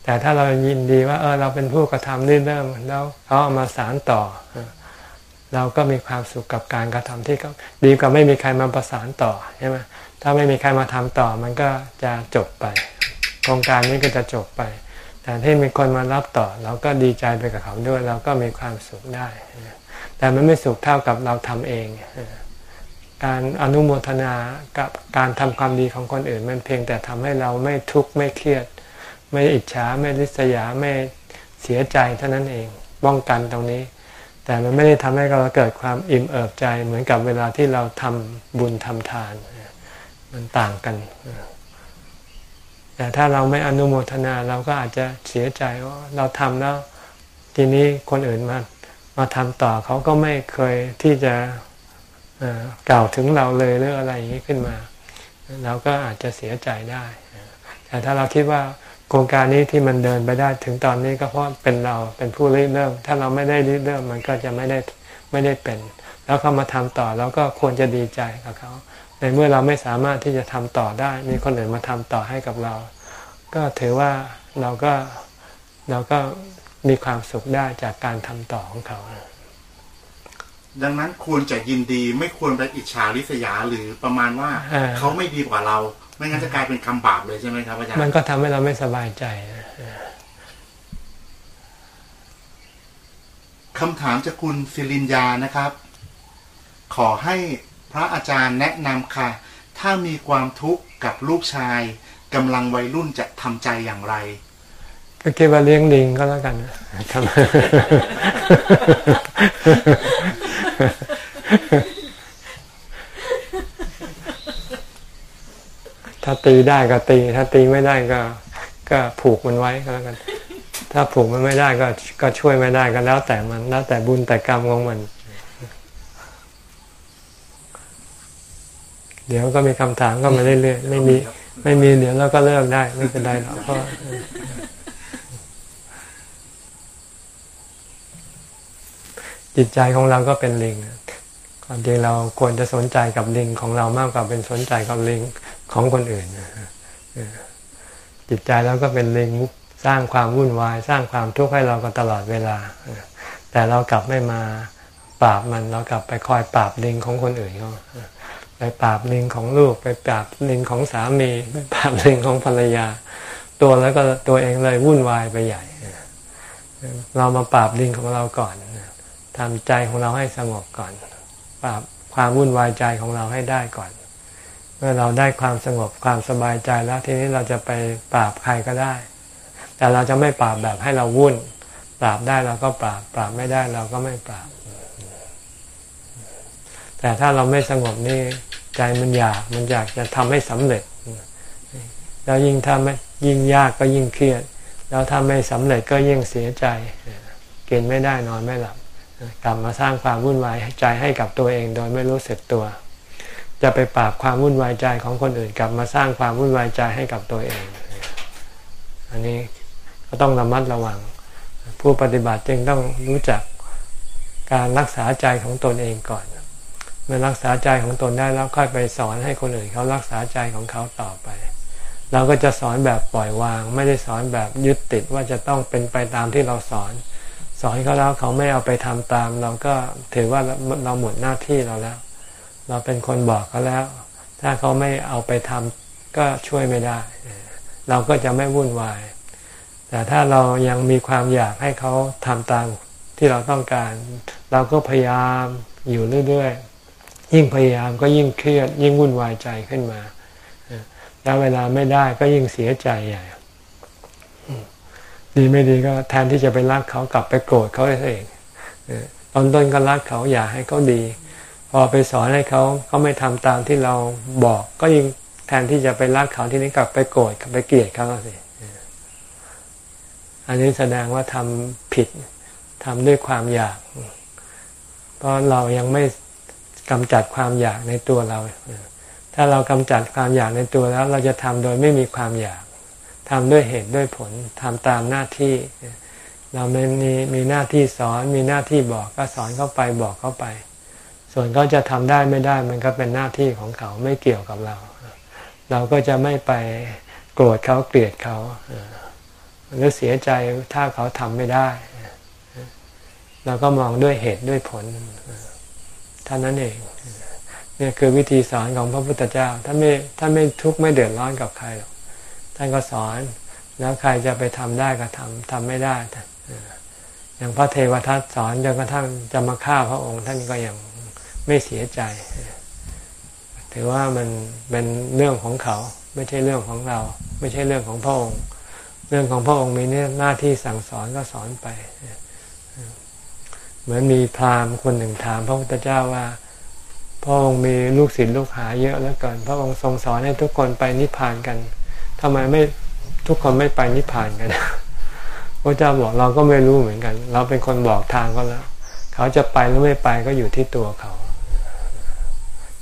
แต่ถ้าเรายินดีว่า เออเราเป็นผู้กระทำริเริ่มแล้วเขาเอามาสารต่อเออเราก็มีความสุขกับการกระทำที่เขาดีกว่าไม่มีใครมาประสานต่อใช่ไหมถ้าไม่มีใครมาทำต่อ มันก็จะจบไปโครงการนี้ก็จะจบไป แต่ที่มีคนมารับต่อ เราก็ดีใจไปกับเขาด้วย เราก็มีความสุขได้ แต่มันไม่สุขเท่ากับเราทำเอง การอนุโมทนากับการทำความดีของคนอื่น มันเพียงแต่ทำให้เราไม่ทุกข์ไม่เครียด ไม่อิจฉาไม่ริษยาไม่เสียใจเท่านั้นเองป้องกันตรงนี้ แต่มันไม่ได้ทำให้เราเกิดความอิ่มเอิบใจเหมือนกับเวลาที่เราทำบุญทำทาน มันต่างกันแต่ถ้าเราไม่อนุโมทนาเราก็อาจจะเสียใจว่าเราทำแล้วทีนี้คนอื่นมามาทำต่อเขาก็ไม่เคยที่จะ กล่าวถึงเราเลยหรืออะไรอย่างนี้ขึ้นมา เราก็อาจจะเสียใจได้ แต่ถ้าเราคิดว่าโครงการนี้ที่มันเดินไปได้ถึงตอนนี้ก็เพราะเป็นเราเป็นผู้ริเริ่ม ถ้าเราไม่ได้ริเริ่มมันก็จะไม่ได้ไม่ได้เป็น แล้วเขามาทำต่อเราก็ควรจะดีใจกับเขาในเมื่อเราไม่สามารถที่จะทำต่อได้ มีคนอื่นมาทำต่อให้กับเรา ก็ถือว่าเราก็เราก็มีความสุขได้จากการทำต่อของเขา ดังนั้นควรจะยินดีไม่ควรไปอิจฉาริษยาหรือประมาณว่าอ่าเขาไม่ดีกว่าเรา ไม่งั้นจะกลายเป็นคำบาปเลยใช่ไหมครับอาจารย์มันก็ทำให้เราไม่สบายใจนะคำถามจากคุณศิรินยานะครับ ขอให้พระอาจารย์แนะนำค่ะ ถ้ามีความทุกข์กับลูกชายกำลังวัยรุ่นจะทำใจอย่างไร ก็คิดว่าเลี้ยงลิงก็แล้วกันนะครับ ถ้าตีได้ก็ตี ถ้าตีไม่ได้ก็ ก็ผูกมันไว้ก็แล้วกัน ถ้าผูกมันไม่ได้ก็ก็ช่วยไม่ได้ก็แล้วแต่มันแล้วแต่บุญแต่กรรมของมัน เดี๋ยวก็มีคำถามก็มาเรื่อยๆไม่มี ไม่มีเดี๋ยวเราก็เลิกได้ ไม่เป็นไรหรอกเพราะ จิตใจของเราก็เป็นลิงความจริงเราควรจะสนใจกับลิงของเรามากกว่าเป็นสนใจกับลิงของคนอื่นจิตใจเราก็เป็นลิงสร้างความวุ่นวาย สร้างความทุกข์ให้เราก็ตลอดเวลา แต่เรากลับไม่มาปราบมันเรากลับไปคอยปราบลิงของคนอื่นเขาไปปราบลิงของลูก ไปปราบลิงของสามีไปปราบลิงของภรรยา ตัวแล้วก็ตัวเองเลยวุ่นวายไปใหญ่ เรามาปราบลิงของเราก่อน ทำใจของเราให้สงบก่อน ปราบความวุ่นวายใจของเราให้ได้ก่อน เมื่อเราได้ความสงบความสบายใจแล้ว ทีนี้เราจะไปปราบใครก็ได้ แต่เราจะไม่ปราบแบบให้เราวุ่น ปราบได้เราก็ปราบ ปราบไม่ได้เราก็ไม่ปราบ แต่ถ้าเราไม่สงบนี่ใจมันอยากมันอยากจะทำให้สำเร็จ แล้วยิ่งทำให้ยิ่งยากก็ยิ่งเครียด แล้วถ้าไม่สำเร็จก็ยิ่งเสียใจ กินไม่ได้นอนไม่หลับ กลับมาสร้างความวุ่นวายใจให้กับตัวเองโดยไม่รู้สึกตัว จะไปปราบความวุ่นวายใจของคนอื่น กลับมาสร้างความวุ่นวายใจให้กับตัวเอง อันนี้ก็ต้องระมัดระวัง ผู้ปฏิบัติจึงต้องรู้จักการรักษาใจของตนเองก่อนเมื่อรักษาใจของตนได้แล้วค่อยไปสอนให้คนอื่นเขารักษาใจของเขาต่อไป เราก็จะสอนแบบปล่อยวาง ไม่ได้สอนแบบยึดติดว่าจะต้องเป็นไปตามที่เราสอน สอนเขาแล้วเขาไม่เอาไปทำตาม เราก็ถือว่าเราหมดหน้าที่เราแล้ว เราเป็นคนบอกเขาแล้ว ถ้าเขาไม่เอาไปทำก็ช่วยไม่ได้ เราก็จะไม่วุ่นวาย แต่ถ้าเรายังมีความอยากให้เขาทำตามที่เราต้องการ เราก็พยายามอยู่เรื่อยๆ ยิ่งพยายามก็ยิ่งเครียด ยิ่งวุ่นวายใจขึ้นมา แล้วเวลาไม่ได้ก็ยิ่งเสียใจใหญ่ ดีไม่ดีก็แทนที่จะไปรักเขากลับไปโกรธเขาเองตอนต้นก็รักเขาอยากให้เขาดี พอไปสอนให้เขาเขาไม่ทำตามที่เราบอก ก็ยิ่งแทนที่จะไปรักเขาที่นี้กลับไปโกรธกลับไปเกลียดเขาสิอันนี้แสดงว่าทำผิดทำด้วยความอยาก เพราะเรายังไม่กำจัดความอยากในตัวเรา ถ้าเรากำจัดความอยากในตัวแล้ว เราจะทำโดยไม่มีความอยาก ทำด้วยเหตุด้วยผลทำตามหน้าที่ เราไม่มีมีหน้าที่สอนมีหน้าที่บอกก็สอนเข้าไปบอกเข้าไป ส่วนเขาจะทำได้ไม่ได้มันก็เป็นหน้าที่ของเขาไม่เกี่ยวกับเรา เราก็จะไม่ไปโกรธเขาเกลียดเขาหรือเสียใจถ้าเขาทำไม่ได้ เราก็มองด้วยเหตุด้วยผลท่านั้นเองเนี่ยคือวิธีสอนของพระพุทธเจ้าท่านไม่ท่านไม่ทุกข์ไม่เดือดร้อนกับใครหรอก ท่านก็สอน แล้วใครจะไปทำได้ก็ทำทำไม่ได้อย่างพระเทวทัตสอนจนกระทั่งจะมาฆ่าพระองค์ ท่านก็ยังไม่เสียใจ ถือว่ามันเป็นเรื่องของเขา ไม่ใช่เรื่องของเรา ไม่ใช่เรื่องของพระองค์ เรื่องของพระองค์มีนี่หน้าที่สั่งสอนก็สอนไป เหมือนมีพราหมณ์คนหนึ่งถาม พระพุทธเจ้าว่าพระองค์มีลูกศิษย์ลูกหาเยอะแล้วเกิน พระองค์ทรงสอนให้ทุกคนไปนิพพานกัน ทำไมไม่ทุกคนไม่ไปนิพพานกันพระเจ้าบอกเราก็ไม่รู้เหมือนกัน เราเป็นคนบอกทางก็แล้ว เขาจะไปหรือไม่ไปก็อยู่ที่ตัวเขา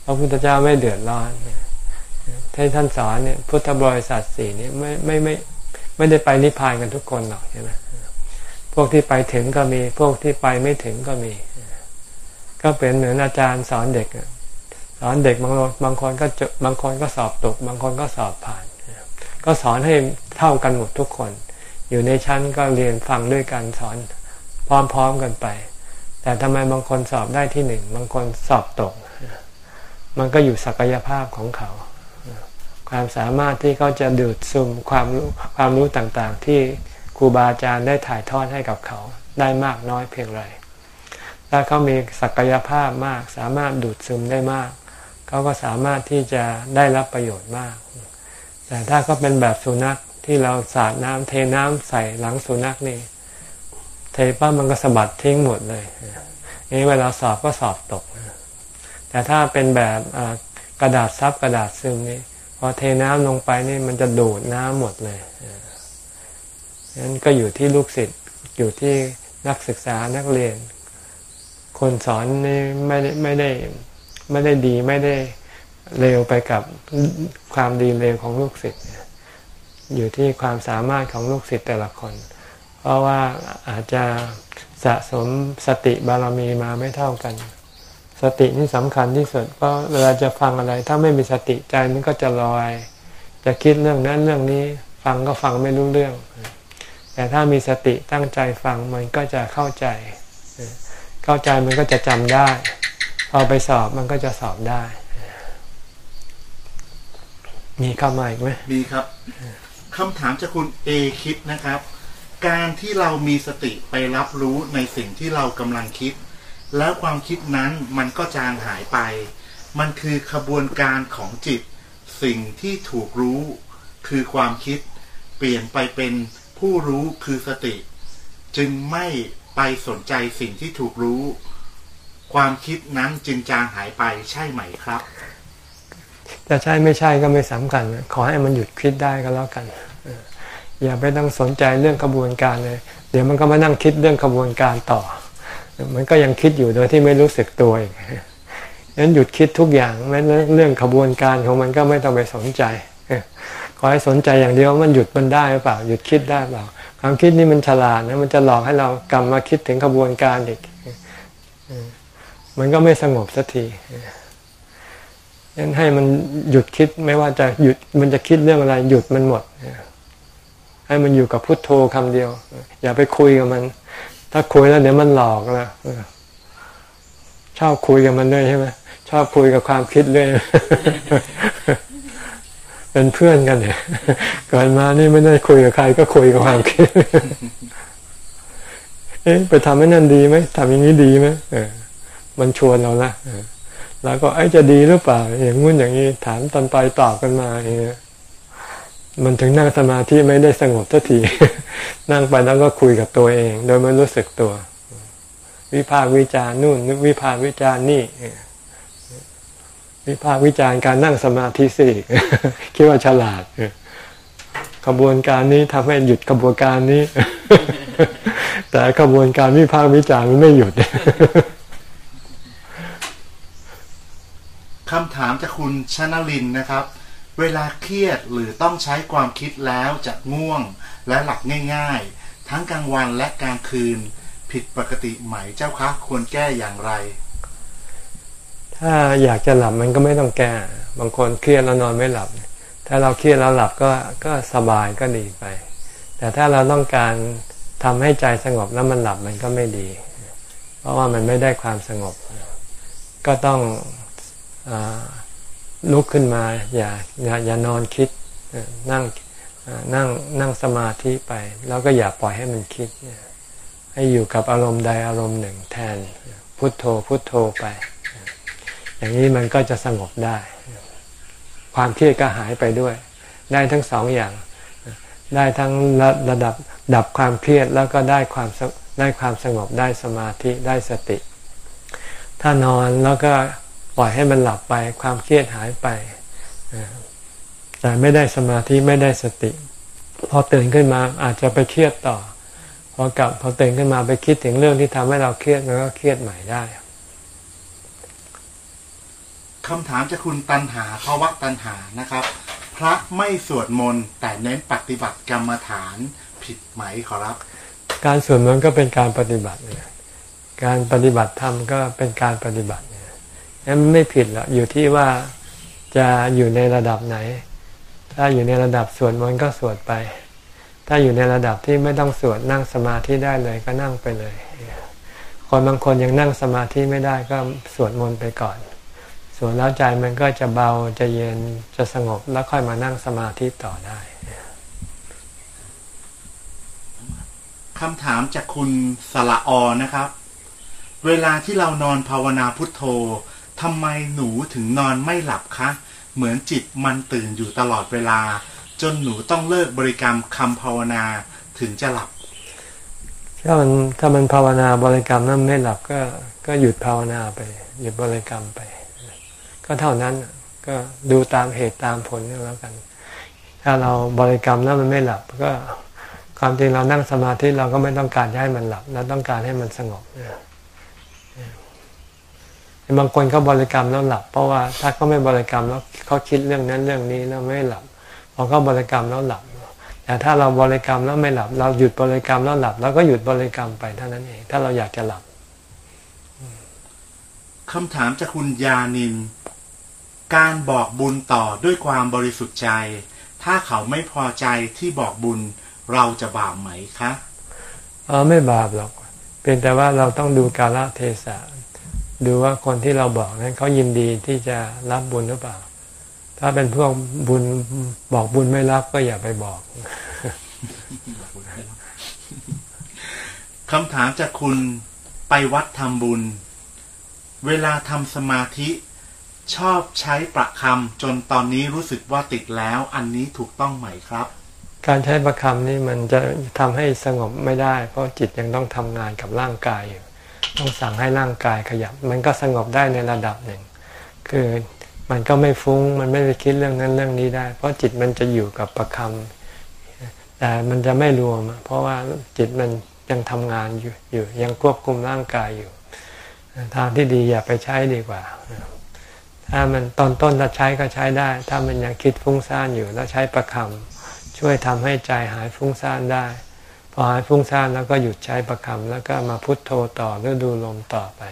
พระพุทธเจ้าไม่เดือดร้อนที่ท่านสอนเนี่ยพุทธบริษัทสี่นี่ไม่ไม่ไม่ไม่ได้ไปนิพพานกันทุกคนหรอกใช่ไหมพวกที่ไปถึงก็มี พวกที่ไปไม่ถึงก็มี ก็เป็นเหมือนอาจารย์สอนเด็ก สอนเด็กบางบางคนก็จบางคนก็สอบตก บางคนก็สอบผ่าน ก็สอนให้เท่ากันหมดทุกคน อยู่ในชั้นก็เรียนฟังด้วยกันสอนพร้อมๆกันไป แต่ทำไมบางคนสอบได้ที่หนึ่งบางคนสอบตก มันก็อยู่ศักยภาพของเขา ความสามารถที่เขาจะดูดซึมความรู้ความรู้ต่างๆ ที่ครูบาอาจารย์ได้ถ่ายทอดให้กับเขาได้มากน้อยเพียงไรถ้าเขามีศักยภาพมาก สามารถดูดซึมได้มาก เขาก็สามารถที่จะได้รับประโยชน์มาก แต่ถ้าก็เป็นแบบสุนัขที่เราสาดน้ำเทน้ำใส่หลังสุนัขนี่ เทป้ามันก็สะบัดทิ้งหมดเลยนี่เวลาสอบก็สอบตก แต่ถ้าเป็นแบบกระดาษซับกระดาษซึมนี่พอเทน้ำลงไปนี่มันจะดูดน้ำหมดเลยนั้นก็อยู่ที่ลูกศิษย์อยู่ที่นักศึกษานักเรียน คนสอนนี่ไม่ได้ไม่ได้ไม่ได้ดีไม่ได้ เร็วไปกับความดีเร็วของลูกศิษย์อยู่ที่ความสามารถของลูกศิษย์แต่ละคน เพราะว่าอาจจะสะสมสติบารมีมาไม่เท่ากัน สตินี่สำคัญที่สุดเพราะเวลาจะฟังอะไร ถ้าไม่มีสติใจมันก็จะลอย จะคิดเรื่องนั้นเรื่องนี้ฟังก็ฟังไม่รู้เรื่อง แต่ถ้ามีสติตั้งใจฟังมันก็จะเข้าใจ เข้าใจมันก็จะจำได้ พอไปสอบมันก็จะสอบได้ มีเข้ามาอีกไหมมีครับคำถามจากคุณเอคิดนะครับ การที่เรามีสติไปรับรู้ในสิ่งที่เรากำลังคิด แล้วความคิดนั้นมันก็จางหายไป มันคือขบวนการของจิต สิ่งที่ถูกรู้ คือความคิด เปลี่ยนไปเป็นผู้รู้คือสติ จึงไม่ไปสนใจสิ่งที่ถูกรู้ ความคิดนั้นจึงจางหายไปใช่ไหมครับ จะใช่ไม่ใช่ก็ไม่สำคัญ ขอให้มันหยุดคิดได้ก็แล้วกันอย่าไปต้องสนใจเรื่องกระบวนการเลย เดี๋ยวมันก็มานั่งคิดเรื่องกระบวนการต่อ มันก็ยังคิดอยู่โดยที่ไม่รู้สึกตัวอีกงั้นหยุดคิดทุกอย่างแม้เรื่องกระบวนการของมันก็ไม่ต้องไปสนใจขอให้สนใจอย่างเดียวมันหยุดมันได้หรือเปล่า หยุดคิดได้เปล่า ความคิดนี่มันฉลาดนะมันจะหลอกให้เรากลับมาคิดถึงกระบวนการอีกมันก็ไม่สงบสักที ยันให้มันหยุดคิดไม่ว่าจะหยุดมันจะคิดเรื่องอะไร หยุดมันหมด ให้มันอยู่กับพุทโธคำเดียว อย่าไปคุยกับมัน ถ้าคุยแล้วเดี๋ยวมันหลอกนะชอบคุยกับมันด้วยใช่ไหมชอบคุยกับความคิดเลยเป็นเพื่อนกันเนี่ยก่อนมานี่ไม่ได้คุยกับใคร ก็คุยกับความคิด เอ๊ะไปทำให้นั่นดีไหมทำอย่างนี้ดีไหมเออ มันชวนเราละ แล้วก็ไอ้จะดีหรือเปล่า อย่างงู้นอย่างนี้ถามตอนไปตอบกันมาอย่างเงี้ยมันถึงนั่งสมาธิไม่ได้สงบทันทีนั่งไปแล้วก็คุยกับตัวเอง โดยไม่รู้สึกตัว วิพากวิจารณ์นู่นวิพากวิจารณ์นี่วิพากวิจารณ์การนั่งสมาธิสิคิดว่าฉลาดขบวนการนี้ทำให้หยุดขบวนการนี้ แต่ขบวนการวิพากวิจารณ์มันไม่หยุด คำถามจากคุณชนลินนะครับ เวลาเครียดหรือต้องใช้ความคิดแล้วจะง่วงและหลับง่าย ๆ ทั้งกลางวันและกลางคืน ผิดปกติไหมเจ้าคะควรแก้อย่างไร ถ้าอยากจะหลับมันก็ไม่ต้องแก้ บางคนเครียดแล้วนอนไม่หลับ ถ้าเราเครียดแล้วหลับก็ก็สบายก็ดีไป แต่ถ้าเราต้องการทำให้ใจสงบแล้วมันหลับมันก็ไม่ดี เพราะว่ามันไม่ได้ความสงบ ก็ต้อง ลุกขึ้นมาอย่าอย่าอย่านอนคิดนั่งนั่งนั่งสมาธิไป แล้วก็อย่าปล่อยให้มันคิด ให้อยู่กับอารมณ์ใดอารมณ์หนึ่งแทน พุทโธพุทโธไป อย่างนี้มันก็จะสงบได้ ความเครียดก็หายไปด้วย ได้ทั้งสองอย่าง ได้ทั้งระระดับดับความเครียดแล้วก็ได้ความได้ความสงบได้สมาธิได้สติ ถ้านอนแล้วก็ ปล่อยให้มันหลับไปความเครียดหายไป แต่ไม่ได้สมาธิไม่ได้สติ พอตื่นขึ้นมาอาจจะไปเครียดต่อ พอกลับพอตื่นขึ้นมาไปคิดถึงเรื่องที่ทำให้เราเครียดมันก็เครียดใหม่ได้คำถามจากคุณตันหาภาวะตันหานะครับ พระไม่สวดมนต์แต่เน้นปฏิบัติกรรมฐานผิดไหมขอรับ การสวดมนต์ก็เป็นการปฏิบัติเนี่ยการปฏิบัติธรรมก็เป็นการปฏิบัติเนั้นไม่ผิดหรอกอยู่ที่ว่าจะอยู่ในระดับไหน ถ้าอยู่ในระดับสวดมนต์ก็สวดไป ถ้าอยู่ในระดับที่ไม่ต้องสวดนั่งสมาธิได้เลยก็นั่งไปเลย คนบางคนยังนั่งสมาธิไม่ได้ก็สวดมนต์ไปก่อน สวดแล้วใจมันก็จะเบาจะเย็นจะสงบแล้วค่อยมานั่งสมาธิต่อได้คำถามจากคุณสละออนะครับ เวลาที่เรานอนภาวนาพุทโธ ทำไมหนูถึงนอนไม่หลับคะ เหมือนจิตมันตื่นอยู่ตลอดเวลา จนหนูต้องเลิกบริกรรมคำภาวนาถึงจะหลับถ้ามันถ้ามันภาวนาบริกรรมนั้นไม่หลับก็ก็หยุดภาวนาไป หยุดบริกรรมไป ก็เท่านั้นก็ดูตามเหตุตามผลแล้วกัน ถ้าเราบริกรรมแล้วมันไม่หลับ ก็ความจริงเรานั่งสมาธิเราก็ไม่ต้องการให้มันหลับเราต้องการให้มันสงบเนี่ย บางคนเขาบริกรรมแล้วหลับ เพราะว่าถ้าเขาไม่บริกรรมแล้วเขาคิดเรื่องนั้นเรื่องนี้แล้วไม่หลับพอเขาบริกรรมแล้วหลับ แต่ถ้าเราบริกรรมแล้วไม่หลับ เราหยุดบริกรรมแล้วหลับเราก็หยุดบริกรรมไปเท่านั้นเอง ถ้าเราอยากจะหลับคำถามจากคุณยานิน การบอกบุญต่อด้วยความบริสุทธิ์ใจ ถ้าเขาไม่พอใจที่บอกบุญเราจะบาปไหมคะเออไม่บาปหรอกเพียงแต่ว่าเราต้องดูกาลเทศะ ดูว่าคนที่เราบอกนั้นเขายินดีที่จะรับบุญหรือเปล่า ถ้าเป็นพวกบุญบอกบุญไม่รับก็อย่าไปบอกคำถามจากคุณไปวัดทำบุญ เวลาทำสมาธิชอบใช้ประคำจนตอนนี้รู้สึกว่าติดแล้ว อันนี้ถูกต้องไหมครับ การใช้ประคำนี่มันจะทำให้สงบไม่ได้ เพราะจิตยังต้องทำงานกับร่างกายอยู่ ต้องสั่งให้ร่างกายขยับ มันก็สงบได้ในระดับหนึ่ง คือมันก็ไม่ฟุง้ง มันไม่ไปคิดเรื่องนั้นเรื่องนี้ได้ เพราะจิตมันจะอยู่กับประคำแต่มันจะไม่รวม เพราะว่าจิตมันยังทำงานอยู่อยู่ ยังควบคุมร่างกายอยู่ ทางที่ดีอย่าไปใช้ดีกว่า ถ้ามันตอนต้นถ้าใช้ก็ใช้ได้ ถ้ามันยังคิดฟุ้งซ่านอยู่แล้วใช้ประคำช่วยทำให้ใจหายฟุ้งซ่านได้ พอหายฟุ้งซ่านแล้วก็หยุดใช้ประคำแล้วก็มาพุทโธต่อหรือดูลมต่อไป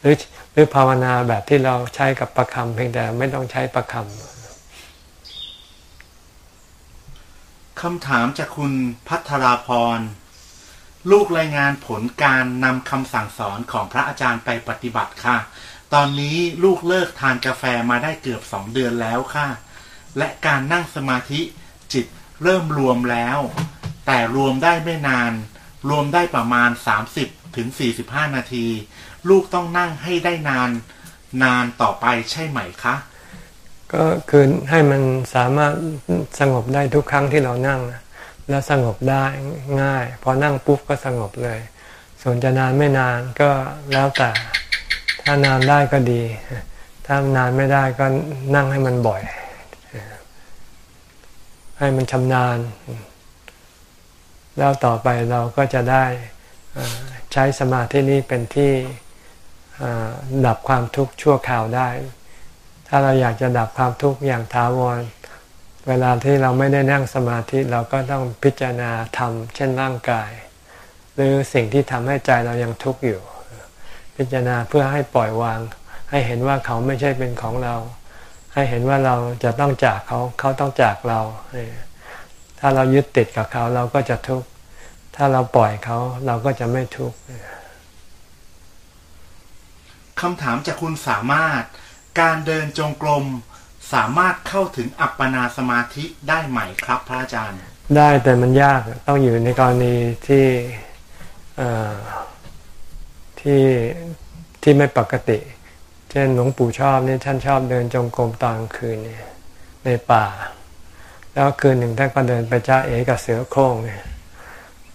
หรือหรือภาวนาแบบที่เราใช้กับประคำเพียงแต่ไม่ต้องใช้ประคำคำถามจากคุณพัทราพร ลูกรายงานผลการนำคำสั่งสอนของพระอาจารย์ไปปฏิบัติค่ะ ตอนนี้ลูกเลิกทานกาแฟมาได้เกือบสองเดือนแล้วค่ะ และการนั่งสมาธิจิตเริ่มรวมแล้ว แต่รวมได้ไม่นาน รวมได้ประมาณ 30ถึง45 นาที ลูกต้องนั่งให้ได้นานนานต่อไปใช่ไหมคะ ก็คือให้มันสามารถสงบได้ทุกครั้งที่เรานั่ง แล้วสงบได้ง่าย พอนั่งปุ๊บก็สงบเลย ส่วนจะนานไม่นานก็แล้วแต่ ถ้านานได้ก็ดี ถ้านานไม่ได้ก็นั่งให้มันบ่อย ให้มันชำนาญ แล้วต่อไปเราก็จะได้ใช้สมาธินี้เป็นที่ดับความทุกข์ชั่วคราวได้ ถ้าเราอยากจะดับความทุกข์อย่างถาวร เวลาที่เราไม่ได้นั่งสมาธิเราก็ต้องพิจารณาธรรมเช่นร่างกาย หรือสิ่งที่ทำให้ใจเรายังทุกข์อยู่ พิจารณาเพื่อให้ปล่อยวาง ให้เห็นว่าเขาไม่ใช่เป็นของเรา ให้เห็นว่าเราจะต้องจากเขาเขาต้องจากเรา ถ้าเรายึดติดกับเขาเราก็จะทุกข์ ถ้าเราปล่อยเขาเราก็จะไม่ทุกข์คำถามจากคุณสามารถ การเดินจงกรมสามารถเข้าถึงอัปปนาสมาธิได้ไหมครับพระอาจารย์ ได้แต่มันยากต้องอยู่ในกรณีที่ที่ที่ไม่ปกติ เช่นหลวงปู่ชอบนี่ท่านชอบเดินจงกรมตอนกลางคืนเนี่ยในป่า แล้วคืนหนึ่งท่านก็เดินไปจ้าเอกับเสือโคร่งเนี่ย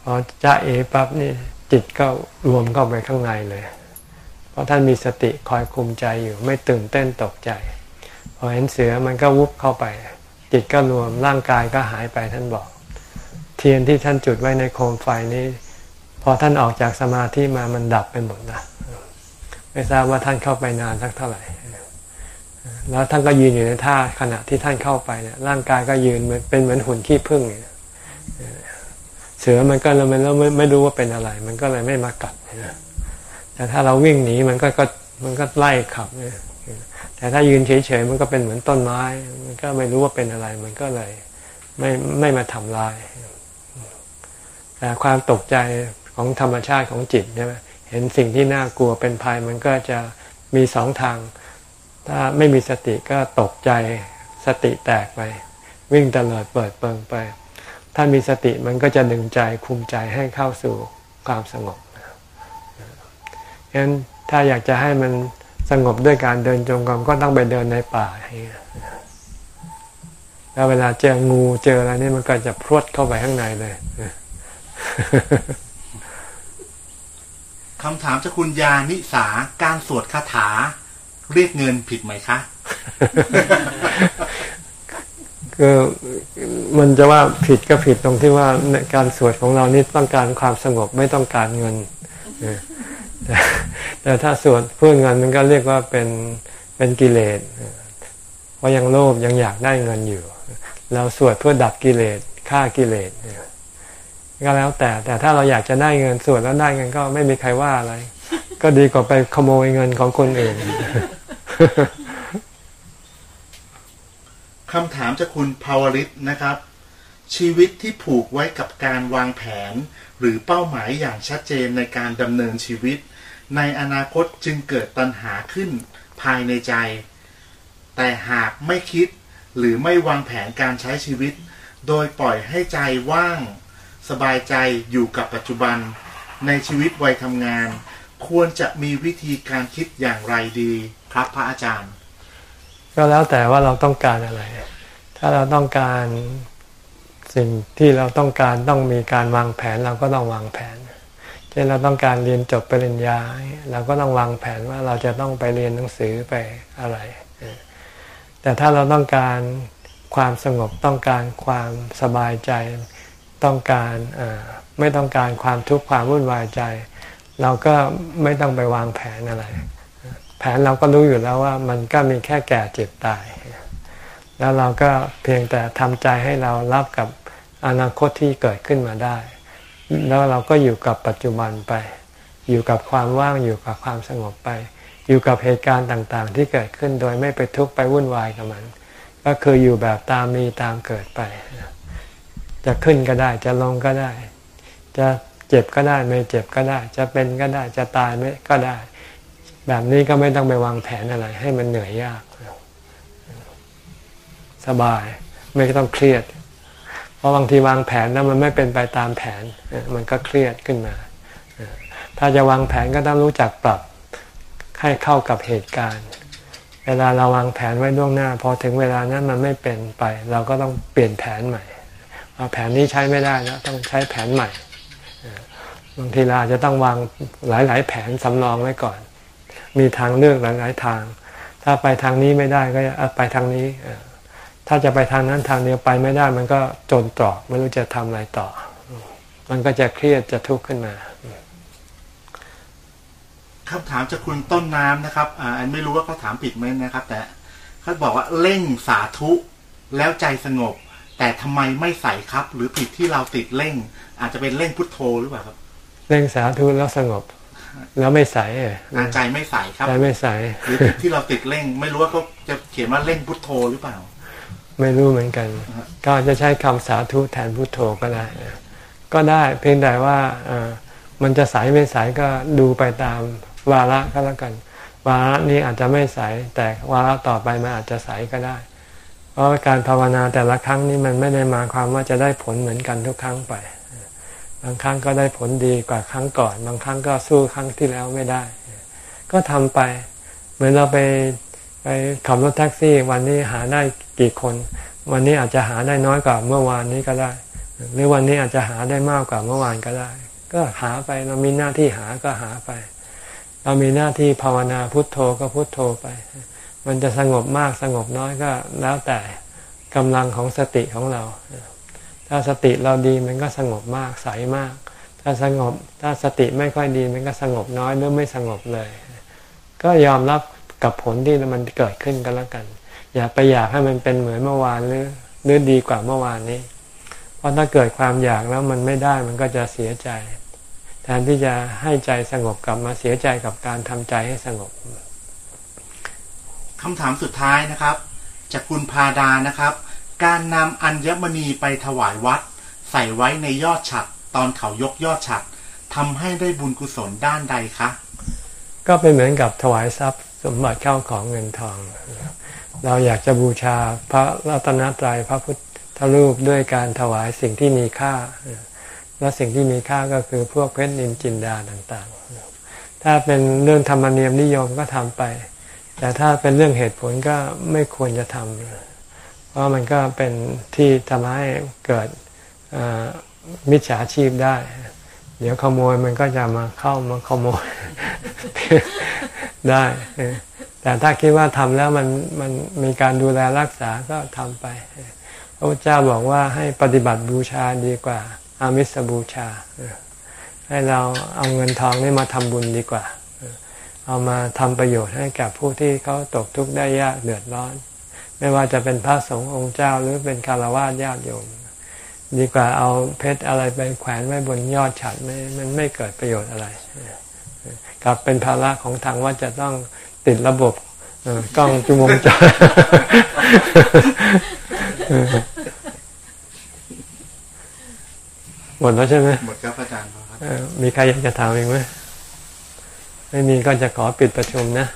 พอจ้าเอปั๊บนี่จิตก็รวมเข้าไปข้างในเลย เพราะท่านมีสติคอยคุมใจอยู่ไม่ตื่นเต้นตกใจ พอเห็นเสือมันก็วุบเข้าไป จิตก็รวมร่างกายก็หายไปท่านบอก เทียนที่ท่านจุดไว้ในโคมไฟนี้ พอท่านออกจากสมาธิมามันดับไปหมดนะไม่ทราบว่าท่านเข้าไปนานสักเท่าไหร่ แล้วท่านก็ยืนอยู่ในท่าขณะที่ท่านเข้าไปเนี่ยร่างกายก็ยืนเป็นเหมือนหุ่นขี้ผึ้งเสือมันก็เลยไม่ไม่รู้ว่าเป็นอะไร มันก็เลยไม่มากัดนะแต่ถ้าเราวิ่งหนีมันก็ก็มันก็ไล่ขับเนี่ยแต่ถ้ายืนเฉยๆมันก็เป็นเหมือนต้นไม้ มันก็ไม่รู้ว่าเป็นอะไร มันก็เลยไม่ไม่มาทำลาย แต่ความตกใจของธรรมชาติของจิตใช่ไหมเห็นสิ่งที่น่ากลัวเป็นภัยมันก็จะมีสองทาง ถ้าไม่มีสติก็ตกใจสติแตกไป วิ่งตลอดเปิดเปิงไป ถ้ามีสติมันก็จะดึงใจคุมใจให้เข้าสู่ความสงบฉะนั้นถ้าอยากจะให้มันสงบด้วยการเดินจงกรมก็ต้องไปเดินในป่าแล้วเวลาเจองูเจออะไรนี่มันก็จะพรวดเข้าไปข้างในเลยคำถามจากคุณยานิสาการสวดคาถา เรียกเงินผิดไหมคะก็มันจะว่าผิดก็ผิดตรงที่ว่าการสวดของเรานี่ต้องการความสงบไม่ต้องการเงินแต่ถ้าสวดเพื่อเงินมันก็เรียกว่าเป็นเป็นกิเลสเพราะยังโลภยังอยากได้เงินอยู่ เราสวดเพื่อดับกิเลสฆ่ากิเลสก็แล้วแต่แต่ถ้าเราอยากจะได้เงินสวดแล้วได้เงินก็ไม่มีใครว่าอะไร ก็ดีกว่าไปขโมยเงินของคนอื่น คำถามจากคุณภาวริศนะครับ ชีวิตที่ผูกไว้กับการวางแผน หรือเป้าหมายอย่างชัดเจนในการดำเนินชีวิต ในอนาคตจึงเกิดตัณหาขึ้นภายในใจ แต่หากไม่คิดหรือไม่วางแผนการใช้ชีวิต โดยปล่อยให้ใจว่าง สบายใจอยู่กับปัจจุบัน ในชีวิตวัยทำงาน ควรจะมีวิธีการคิดอย่างไรดี ครับพระอาจารย์ ก็แล้วแต่ว่าเราต้องการอะไร ถ้าเราต้องการสิ่งที่เราต้องการต้องมีการวางแผนเราก็ต้องวางแผนเช่นเราต้องการเรียนจบปริญญา เราก็ต้องวางแผนว่าเราจะต้องไปเรียนหนังสือไปอะไร แต่ถ้าเราต้องการความสงบต้องการความสบายใจต้องการไม่ต้องการความทุกข์ความวุ่นวายใจ เราก็ไม่ต้องไปวางแผนอะไร แผนเราก็รู้อยู่แล้วว่ามันก็มีแค่แก่เจ็บตาย แล้วเราก็เพียงแต่ทำใจให้เรารับกับอนาคตที่เกิดขึ้นมาได้ แล้วเราก็อยู่กับปัจจุบันไป อยู่กับความว่างอยู่กับความสงบไป อยู่กับเหตุการณ์ต่างๆ ที่เกิดขึ้นโดยไม่ไปทุกข์ไปวุ่นวายกับมัน ก็คืออยู่แบบตามมีตามเกิดไป จะขึ้นก็ได้จะลงก็ได้ จะเจ็บก็ได้ไม่เจ็บก็ได้ จะเป็นก็ได้จะตายไม่ก็ได้ แบบนี้ก็ไม่ต้องไปวางแผนอะไร ให้มันเหนื่อยยาก สบายไม่ต้องเครียด เพราะบางทีวางแผนแล้วมันไม่เป็นไปตามแผน มันก็เครียดขึ้นมา ถ้าจะวางแผนก็ต้องรู้จักปรับให้เข้ากับเหตุการณ์ เวลาเราวางแผนไว้ล่วงหน้า พอถึงเวลานั้นมันไม่เป็นไป เราก็ต้องเปลี่ยนแผนใหม่แผนนี้ใช้ไม่ได้แล้วต้องใช้แผนใหม่บางทีเราจะต้องวางหลาย ๆ แผนสำรองไว้ก่อน มีทางเลือกหลายๆทาง ถ้าไปทางนี้ไม่ได้ก็ไปทางนี้ถ้าจะไปทางนั้นทางเดียวไปไม่ได้มันก็จนตรอกไม่รู้จะทำอะไรต่อ มันก็จะเครียดจะทุกข์ขึ้นมาคำถามจากคุณต้นน้ำนะครับอ่าอันไม่รู้ว่าเขาถามผิดไหมนะครับ แต่เขาบอกว่าเร่งสาธุแล้วใจสงบ แต่ทำไมไม่ใส่ครับ หรือผิดที่เราติดเร่ง อาจจะเป็นเร่งพุทโธหรือเปล่าครับ เร่งสาธุแล้วสงบ แล้วไม่ใสเอออาใจไม่ใส่ครับใจไม่ใสหรือผิดที่เราติดเร่ง ไม่รู้ว่าเขาจะเขียนว่าเร่งพุทโธหรือเปล่า ไม่รู้เหมือนกัน ก็จะใช้คำสาธุแทนพุทโธก็ได้ ก็ได้เพียงแต่ว่าเอ่อมันจะใสไม่ใสก็ดูไปตามวาระก็แล้วกัน วาระนี้อาจจะไม่ใสแต่วาระต่อไปมันอาจจะใสก็ได้ เพราะว่าการภาวนาแต่ละครั้งนี้มันไม่ได้มาความว่าจะได้ผลเหมือนกันทุกครั้งไปบางครั้งก็ได้ผลดีกว่าครั้งก่อน บางครั้งก็สู้ครั้งที่แล้วไม่ได้ ก็ทำไป เหมือนเราไปไปขับรถแท็กซี่ วันนี้หาได้กี่คน วันนี้อาจจะหาได้น้อยกว่าเมื่อวานนี้ก็ได้ หรือวันนี้อาจจะหาได้มากกว่าเมื่อวานก็ได้ ก็หาไปเรามีหน้าที่หาก็หาไป เรามีหน้าที่ภาวนาพุทโธก็พุทโธไป มันจะสงบมากสงบน้อยก็แล้วแต่กำลังของสติของเรา ถ้าสติเราดีมันก็สงบมากใสมาก ถ้าสงบถ้าสติไม่ค่อยดีมันก็สงบน้อยหรือไม่สงบเลย ก็ยอมรับกับผลที่มันเกิดขึ้นกันแล้วกัน อย่าไปอยากให้มันเป็นเหมือนเมื่อวานหรือหรือดีกว่าเมื่อวานนี้ เพราะถ้าเกิดความอยากแล้วมันไม่ได้มันก็จะเสียใจแทนที่จะให้ใจสงบกลับมาเสียใจกับการทำใจให้สงบคำถามสุดท้ายนะครับ จากคุณพาดานะครับ การนำอัญมณีไปถวายวัด ใส่ไว้ในยอดฉัดตอนเขายกยอดฉัดทำให้ได้บุญกุศลด้านใดคะ ก็เป็นเหมือนกับถวายทรัพย์สมบัติเข้าของเงินทอง เราอยากจะบูชาพระรัตนตรัยพระพุทธรูปด้วยการถวายสิ่งที่มีค่า และสิ่งที่มีค่าก็คือพวกเพชรนินจินดาต่างๆ ถ้าเป็นเรื่องธรรมเนียมนิยมก็ทำไป แต่ถ้าเป็นเรื่องเหตุผลก็ไม่ควรจะทำเพ ราะมันก็เป็นที่ทำให้เกิดมิจฉาชีพได้ เดี๋ยวขโมยมันก็จะมาเข้ามาขโมยได้ แต่ถ้าคิดว่าทำแล้วมันมันมีการดูแลรักษาก็ทำไป พระพุทธเจ้าบอกว่าให้ปฏิบัติบูชาดีกว่า อามิสบูชา ให้เราเอาเงินทองนี่มาทำบุญดีกว่า เอามาทำประโยชน์ให้กับผู้ที่เขาตกทุกข์ได้ยากเดือดร้อน ไม่ว่าจะเป็นพระสงฆ์องค์เจ้าหรือเป็นคารวะญาติโยม ดีกว่าเอาเพชรอะไรไปแขวนไว้บนยอดฉัดไม่มันไม่เกิดประโยชน์อะไรกลับเป็นภาระของทางวัดจะต้องติดระบบกล้องจุมงจรหมดแล้วใช่ไหมหมดครับอาจารย์ครับเอ่อมีใครอยากจะถามอีกไหมไม่มีก็จะขอปิดประชุมนะ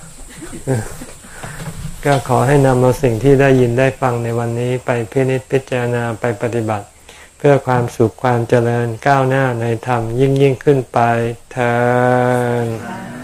ก็ขอให้นำเอาสิ่งที่ได้ยินได้ฟังในวันนี้ไปพินิจพิจารณาไปปฏิบัติ เพื่อความสุขความเจริญก้าวหน้าในธรรมยิ่งยิ่งขึ้นไปเธอ